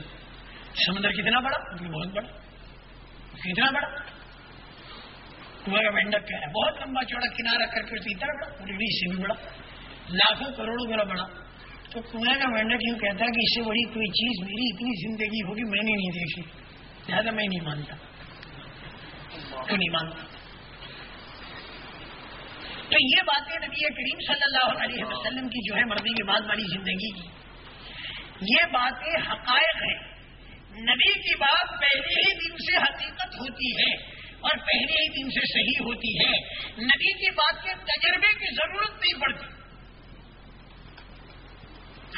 سمندر کتنا بڑا؟ بہت بڑا۔ کتنا بڑا؟ کنویں کا مینڈک کہہ رہا ہے؟ بہت لمبا چوڑا کنارا کر کے اتنا بڑا پوری سے بھی بڑا۔ لاکھوں کروڑوں گنا بڑا تو کنویں کا مینڈک یوں کہتا ہے کہ اس سے بڑی کوئی چیز میری اتنی زندگی ہوگی میں نے نہیں دیکھی۔ لہٰذا میں نہیں مانتا۔ تو نہیں مانتا؟ تو یہ باتیں نبی کریم صلی اللہ علیہ وسلم کی جو ہے مرضی کے بعد والی زندگی کی۔ یہ باتیں حقائق ہیں۔ نبی کی بات پہلے ہی دن سے حقیقت ہوتی ہے اور پہلے ہی دن سے صحیح ہوتی ہے۔ نبی کی بات کے تجربے کی ضرورت نہیں پڑتی۔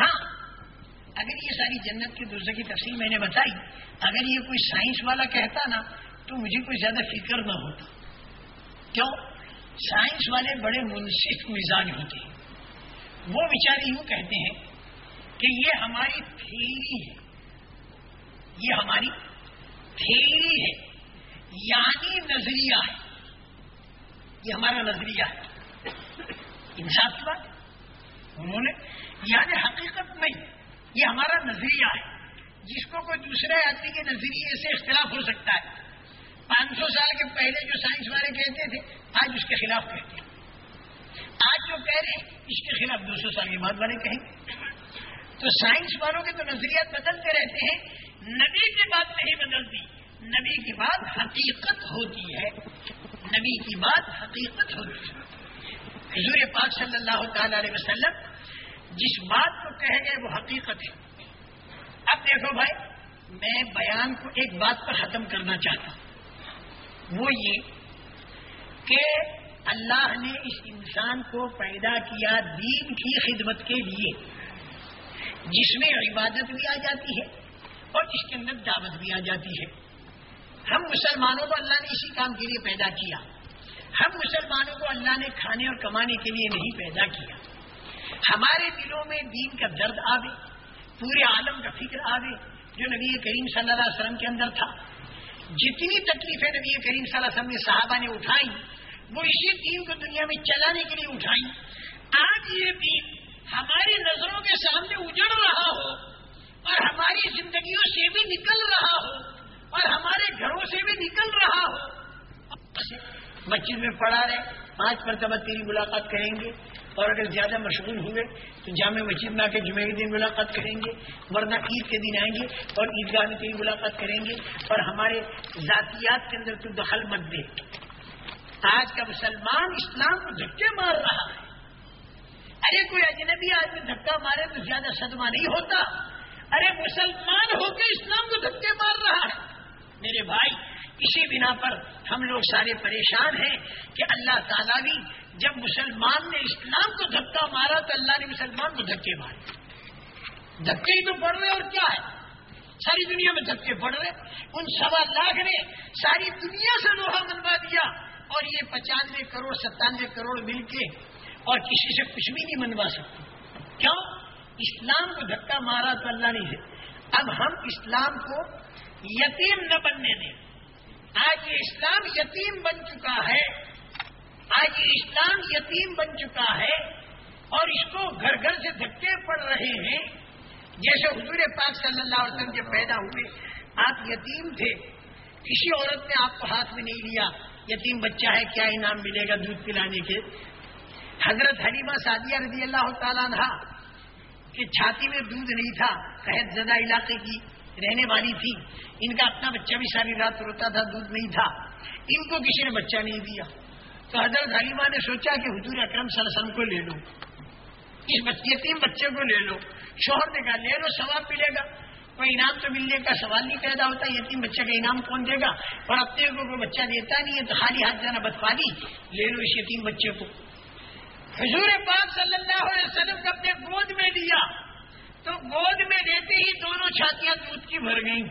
ہاں، اگر یہ ساری جنت کی دوسرے کی تفصیل میں نے بتائی، اگر یہ کوئی سائنس والا کہتا نا، تو مجھے کوئی زیادہ فکر نہ ہوتا۔ کیوں؟ سائنس والے بڑے منصف مزاج ہوتے ہیں۔ وہ بیچارے یوں کہتے ہیں کہ یہ ہماری تھیری ہے۔ یہ ہماری تھیری ہے۔ یعنی نظریہ ہے۔ یہ ہمارا نظریہ ہے۔ انصاف کی بات انہوں نے یعنی حقیقت نہیں، یہ ہمارا نظریہ ہے۔ جس کو کوئی دوسرے آدمی کے نظریے سے اختلاف ہو سکتا ہے۔ پانچ سو سال کے پہلے جو سائنس والے کہتے تھے، آج اس کے خلاف کہتے ہیں۔ آج جو کہہ رہے ہیں، اس کے خلاف دو سو سال کے بعد والے کہیں۔ گے تو سائنس والوں کے تو نظریات بدلتے رہتے ہیں۔ نبی کی بات نہیں بدلتی۔ نبی کی بات حقیقت ہوتی ہے۔ نبی کی بات حقیقت ہوتی ہے۔ حضور پاک صلی اللہ تعالی علیہ وسلم جس بات کو کہہ گئے وہ حقیقت ہے۔ اب دیکھو بھائی، میں بیان کو ایک بات پر ختم کرنا چاہتا ہوں۔ وہ یہ کہ اللہ نے اس انسان کو پیدا کیا دین کی خدمت کے لیے، جس میں عبادت بھی آ جاتی ہے اور جس کے اندر دعوت بھی آ جاتی ہے۔ ہم مسلمانوں کو اللہ نے اسی کام کے لیے پیدا کیا۔ ہم مسلمانوں کو اللہ نے کھانے اور کمانے کے لیے نہیں پیدا کیا۔ ہمارے دلوں میں دین کا درد آوے پورے عالم کا فکر آوے جو نبی کریم صلی اللہ علیہ وسلم کے اندر تھا۔ جتنی تکلیفیں نبی کریم صلی اللہ علیہ وسلم نے صحابہ نے اٹھائی وہ اسی دین کو دنیا میں چلانے کے لیے اٹھائی آج یہ دین ہماری نظروں کے سامنے اجڑ رہا ہو اور ہماری زندگیوں سے بھی نکل رہا ہو اور ہمارے گھروں سے بھی نکل رہا ہو۔ مسجد میں پڑھا رہے، پانچ مرتبہ تیری ملاقات کریں گے۔ اور اگر زیادہ مشغول ہوئے تو جامع مسجد میں آ کے جمعے کے دن ملاقات کریں گے، ورنہ عید کے دن آئیں گے اور عیدگاہ میں تیری ملاقات کریں گے اور ہمارے ذاتیات کے اندر تو دخل مت دے۔ آج کا مسلمان اسلام کو دھکے مار رہا ہے۔ ارے، کوئی اجنبی آدمی دھکا مارے تو زیادہ صدمہ نہیں ہوتا۔ ارے، مسلمان ہو کے اسلام کو دھکے مار رہا ہے۔ میرے بھائی اسی بنا پر ہم لوگ سارے پریشان ہیں کہ اللہ تعالیٰ بھی جب مسلمان نے اسلام کو دھکا مارا تو اللہ نے مسلمان کو دھکے مارے۔ دھکے ہی تو پڑ رہے اور کیا ہے؟ ساری دنیا میں دھکے پڑ رہے ان سوا لاکھ نے ساری دنیا سے لوہا منوا دیا اور یہ پچانوے کروڑ، ستانوے کروڑ مل کے اور کسی سے کچھ بھی نہیں منوا سکتے۔ کیوں؟ اسلام کو دھکا مارا تو اللہ نہیں اب ہم اسلام کو یتیم نہ بننے دیں۔ آج اسلام یتیم بن چکا ہے۔ آج اسلام یتیم بن چکا ہے اور اس کو گھر گھر سے دھکے پڑ رہے ہیں۔ جیسے حضور پاک صلی اللہ علیہ وسلم کے پیدا ہوئے، آپ یتیم تھے۔ کسی عورت نے آپ کو ہاتھ میں نہیں لیا یتیم بچہ ہے، کیا انعام ملے گا دودھ پلانے کے؟ حضرت حلیمہ سعدیہ رضی اللہ تعالیٰ عنہ کہ چھاتی میں دودھ نہیں تھا۔ قحط زدہ علاقے کی رہنے والی تھی۔ ان کا اپنا بچہ بھی ساری رات روتا تھا، دودھ نہیں تھا۔ ان کو کسی نے بچہ نہیں دیا۔ تو حضرت حلیمہ نے سوچا کہ حضور اکرم صلی اللہ علیہ وسلم کو لے لو۔ اس یتیم بچے کو لے لو۔ شوہر نے کہا، لے لو، ثواب ملے گا۔ کوئی انعام تو ملنے کا سوال نہیں پیدا ہوتا، یتیم بچے کا انعام کون دے گا؟ اور اپنے کو کوئی بچہ دیتا نہیں ہے تو خالی ہاتھ جانا بدفالی لے لو اس یتیم بچے کو۔ حضور پاک صلی اللہ علیہ وسلم کو اپنے گود میں دیا۔ تو گود میں دیتے ہی دونوں چھاتیاں دودھ کی بھر گئیں۔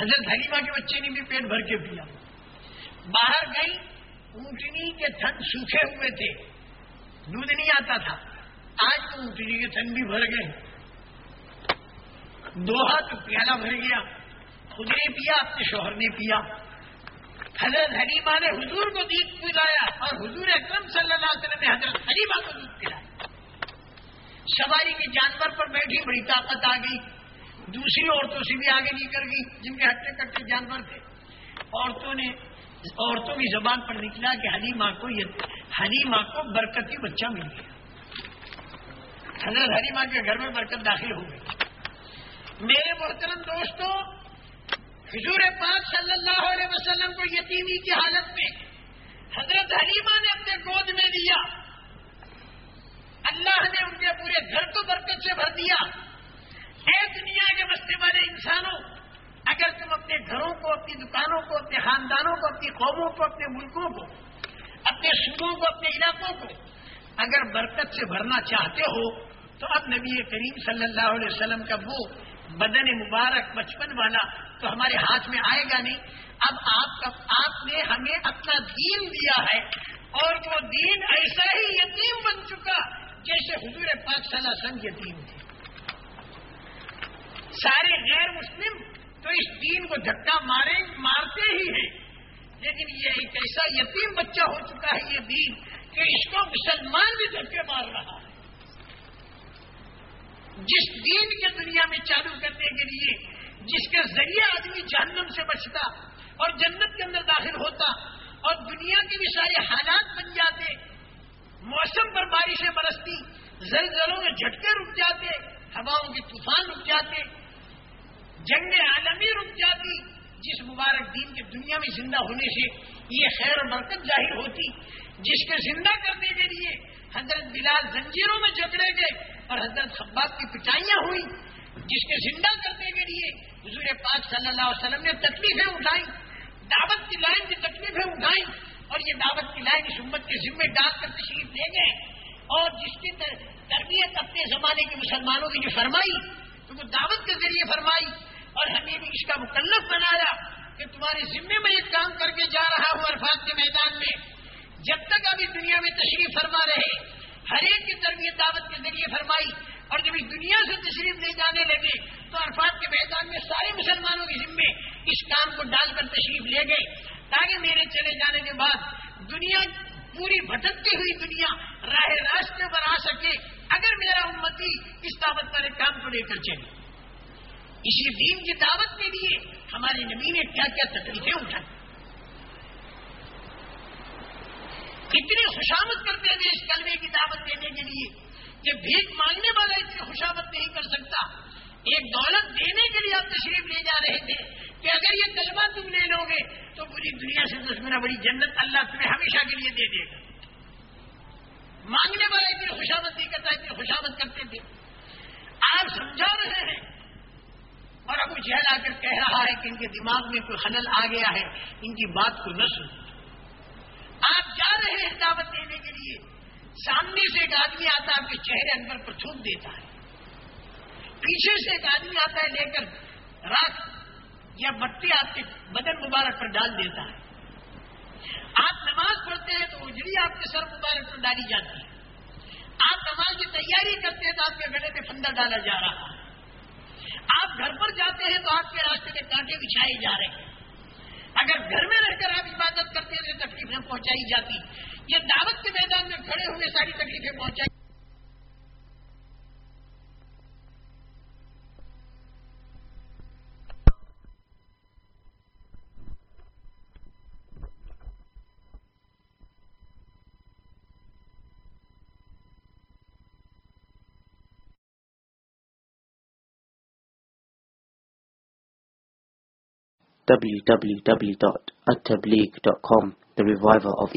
حضرت حلیمہ کے بچے نے بھی پیٹ بھر کے پیا۔ باہر گئی، اونٹنی کے تھن سوکھے ہوئے تھے۔ دودھ نہیں آتا تھا۔ آج تو اونٹنی کے تھن بھی بھر گئے۔ دوہا تو پیالہ بھر گیا۔ خود نے پیا، اپنے شوہر نے پیا۔ حضرت حلیمہ نے حضور کو دودھ پلایا اور حضور اکرم صلی اللہ علیہ وسلم نے حضرت حلیمہ کو دودھ پلایا۔ سواری کے جانور پر بیٹھی، بڑی طاقت آ گئی۔ دوسری عورتوں سے بھی آگے نکل گئی، جن کے ہٹے کٹے جانور تھے۔ عورتوں نے، عورتوں کی زبان پر نکلا کہ حلیمہ کو حلیمہ کو برکتی بچہ مل گیا۔ حضرت حلیمہ کے گھر میں برکت داخل ہو گئی۔ میرے محترم دوستوں حضور پاک صلی اللہ علیہ وسلم کو یتیمی کی حالت میں حضرت حلیمہ نے اپنے گود میں دیا۔ اللہ نے ان کے پورے گھر کو برکت سے بھر دیا۔ اے دنیا کے بستے والے انسانوں، اگر تم اپنے گھروں کو، اپنی دکانوں کو، اپنے خاندانوں کو، اپنی قوموں کو، اپنے ملکوں کو، اپنے صوبوں کو، اپنے علاقوں کو اگر برکت سے بھرنا چاہتے ہو، تو اب نبی کریم صلی اللہ علیہ وسلم کا وہ بدن مبارک بچپن والا تو ہمارے ہاتھ میں آئے گا نہیں۔ اب آپ کا، آپ نے ہمیں اپنا دین دیا ہے اور وہ دین ایسا ہی یتیم بن چکا جیسے حضور پاک صلی اللہ علیہ وسلم یتیم تھے۔ سارے غیر مسلم تو اس دین کو دھکا مارے، مارتے ہی ہیں۔ لیکن یہ ایک ایسا یتیم بچہ ہو چکا ہے، یہ دین کہ اس کو مسلمان بھی دھکے مار رہا ہے۔ جس دین کے دنیا میں چالو کرنے کے لیے، جس کے ذریعے آدمی جہنم سے بچتا اور جنت کے اندر داخل ہوتا اور دنیا کے بھی سارے حالات بن جاتے موسم پر بارشیں برستی، زلزلوں میں جھٹکے رک جاتے، ہواؤں کے طوفان رک جاتے، جنگ عالمی رک جاتی، جس مبارک دین کے دنیا میں زندہ ہونے سے یہ خیر و برکت ظاہر ہوتی، جس کے زندہ کرنے کے لیے حضرت بلال زنجیروں میں جکڑے گئے اور حضرت خباب کی پٹائیاں ہوئی جس کے زندہ کرنے کے لیے حضور پاک صلی اللہ علیہ وسلم نے تکلیفیں اٹھائیں، دعوت کی لائن کی تکلیفیں اٹھائیں اور یہ دعوت کی لائن اس امت کے ذمے ڈال کر تشریف لے گئے اور جس کی تربیت اپنے زمانے کے مسلمانوں کی جو فرمائی تو وہ دعوت کے ذریعے فرمائی، اور ہمیں بھی اس کا مکلف بنایا کہ تمہارے ذمے میں یہ کام کر کے جا رہا ہوں عرفات کے میدان میں۔ جب تک ابھی دنیا میں تشریف فرما رہے، ہر ایک کی تربیت دعوت کے ذریعے فرمائی، اور جب اس دنیا سے تشریف لے جانے لگے، تو عرفات کے میدان میں سارے مسلمانوں کے ذمے اس کام کو ڈال کر تشریف لے گئے۔ تاکہ میرے چلے جانے کے بعد دنیا پوری بھٹکتی ہوئی دنیا راہ راستے پر آ سکے، اگر میرا امتی اس دعوت والے کام کو لے کر چلے۔ اسی دین کی دعوت کے لیے ہمارے نبی نے کیا کیا تکلیفیں اٹھائی کتنی خوشامد کرتے تھے اس کلمے کی دعوت دینے کے لیے کہ بھیک مانگنے والا اتنی خوشامد نہیں کر سکتا۔ ایک دولت دینے کے لیے آپ تشریف لے جا رہے تھے کہ اگر یہ کلمہ تم لے لو گے تو پوری دنیا سے دشمنا بڑی جنت اللہ تمہیں ہمیشہ کے لیے دے دے گا۔ مانگنے والا اتنی خوشامد نہیں کرتا اتنی خوشامد کرتے تھے۔ آپ سمجھا رہے ہیں۔ اور اب جہل آ کر کہہ رہا ہے کہ ان کے دماغ میں کوئی خلل آ گیا ہے، ان کی بات کو نہ سنو۔ آپ جا رہے ہیں دعوت دینے کے لیے۔ سامنے سے ایک آدمی آتا ہے، آپ کے چہرے اندر پر تھوک دیتا ہے۔ پیچھے سے ایک آدمی آتا ہے لے کر، رات یا بتی آپ کے بدن مبارک پر ڈال دیتا ہے۔ آپ نماز پڑھتے ہیں تو اجڑی آپ کے سر مبارک پر ڈالی جاتی ہے۔ آپ نماز کی تیاری کرتے ہیں تو آپ کے گلے پہ فندر ڈالا جا رہا ہے۔ آپ گھر پر جاتے ہیں تو آپ کے راستے کے کانٹے بچھائے جا رہے ہیں۔ اگر گھر میں رہ کر آپ عبادت کرتے ہیں تو تکلیفیں پہنچائی جاتی یہ دعوت کے میدان میں کھڑے ہوئے ساری تکلیفیں پہنچائی www.attableek.com The Reviver of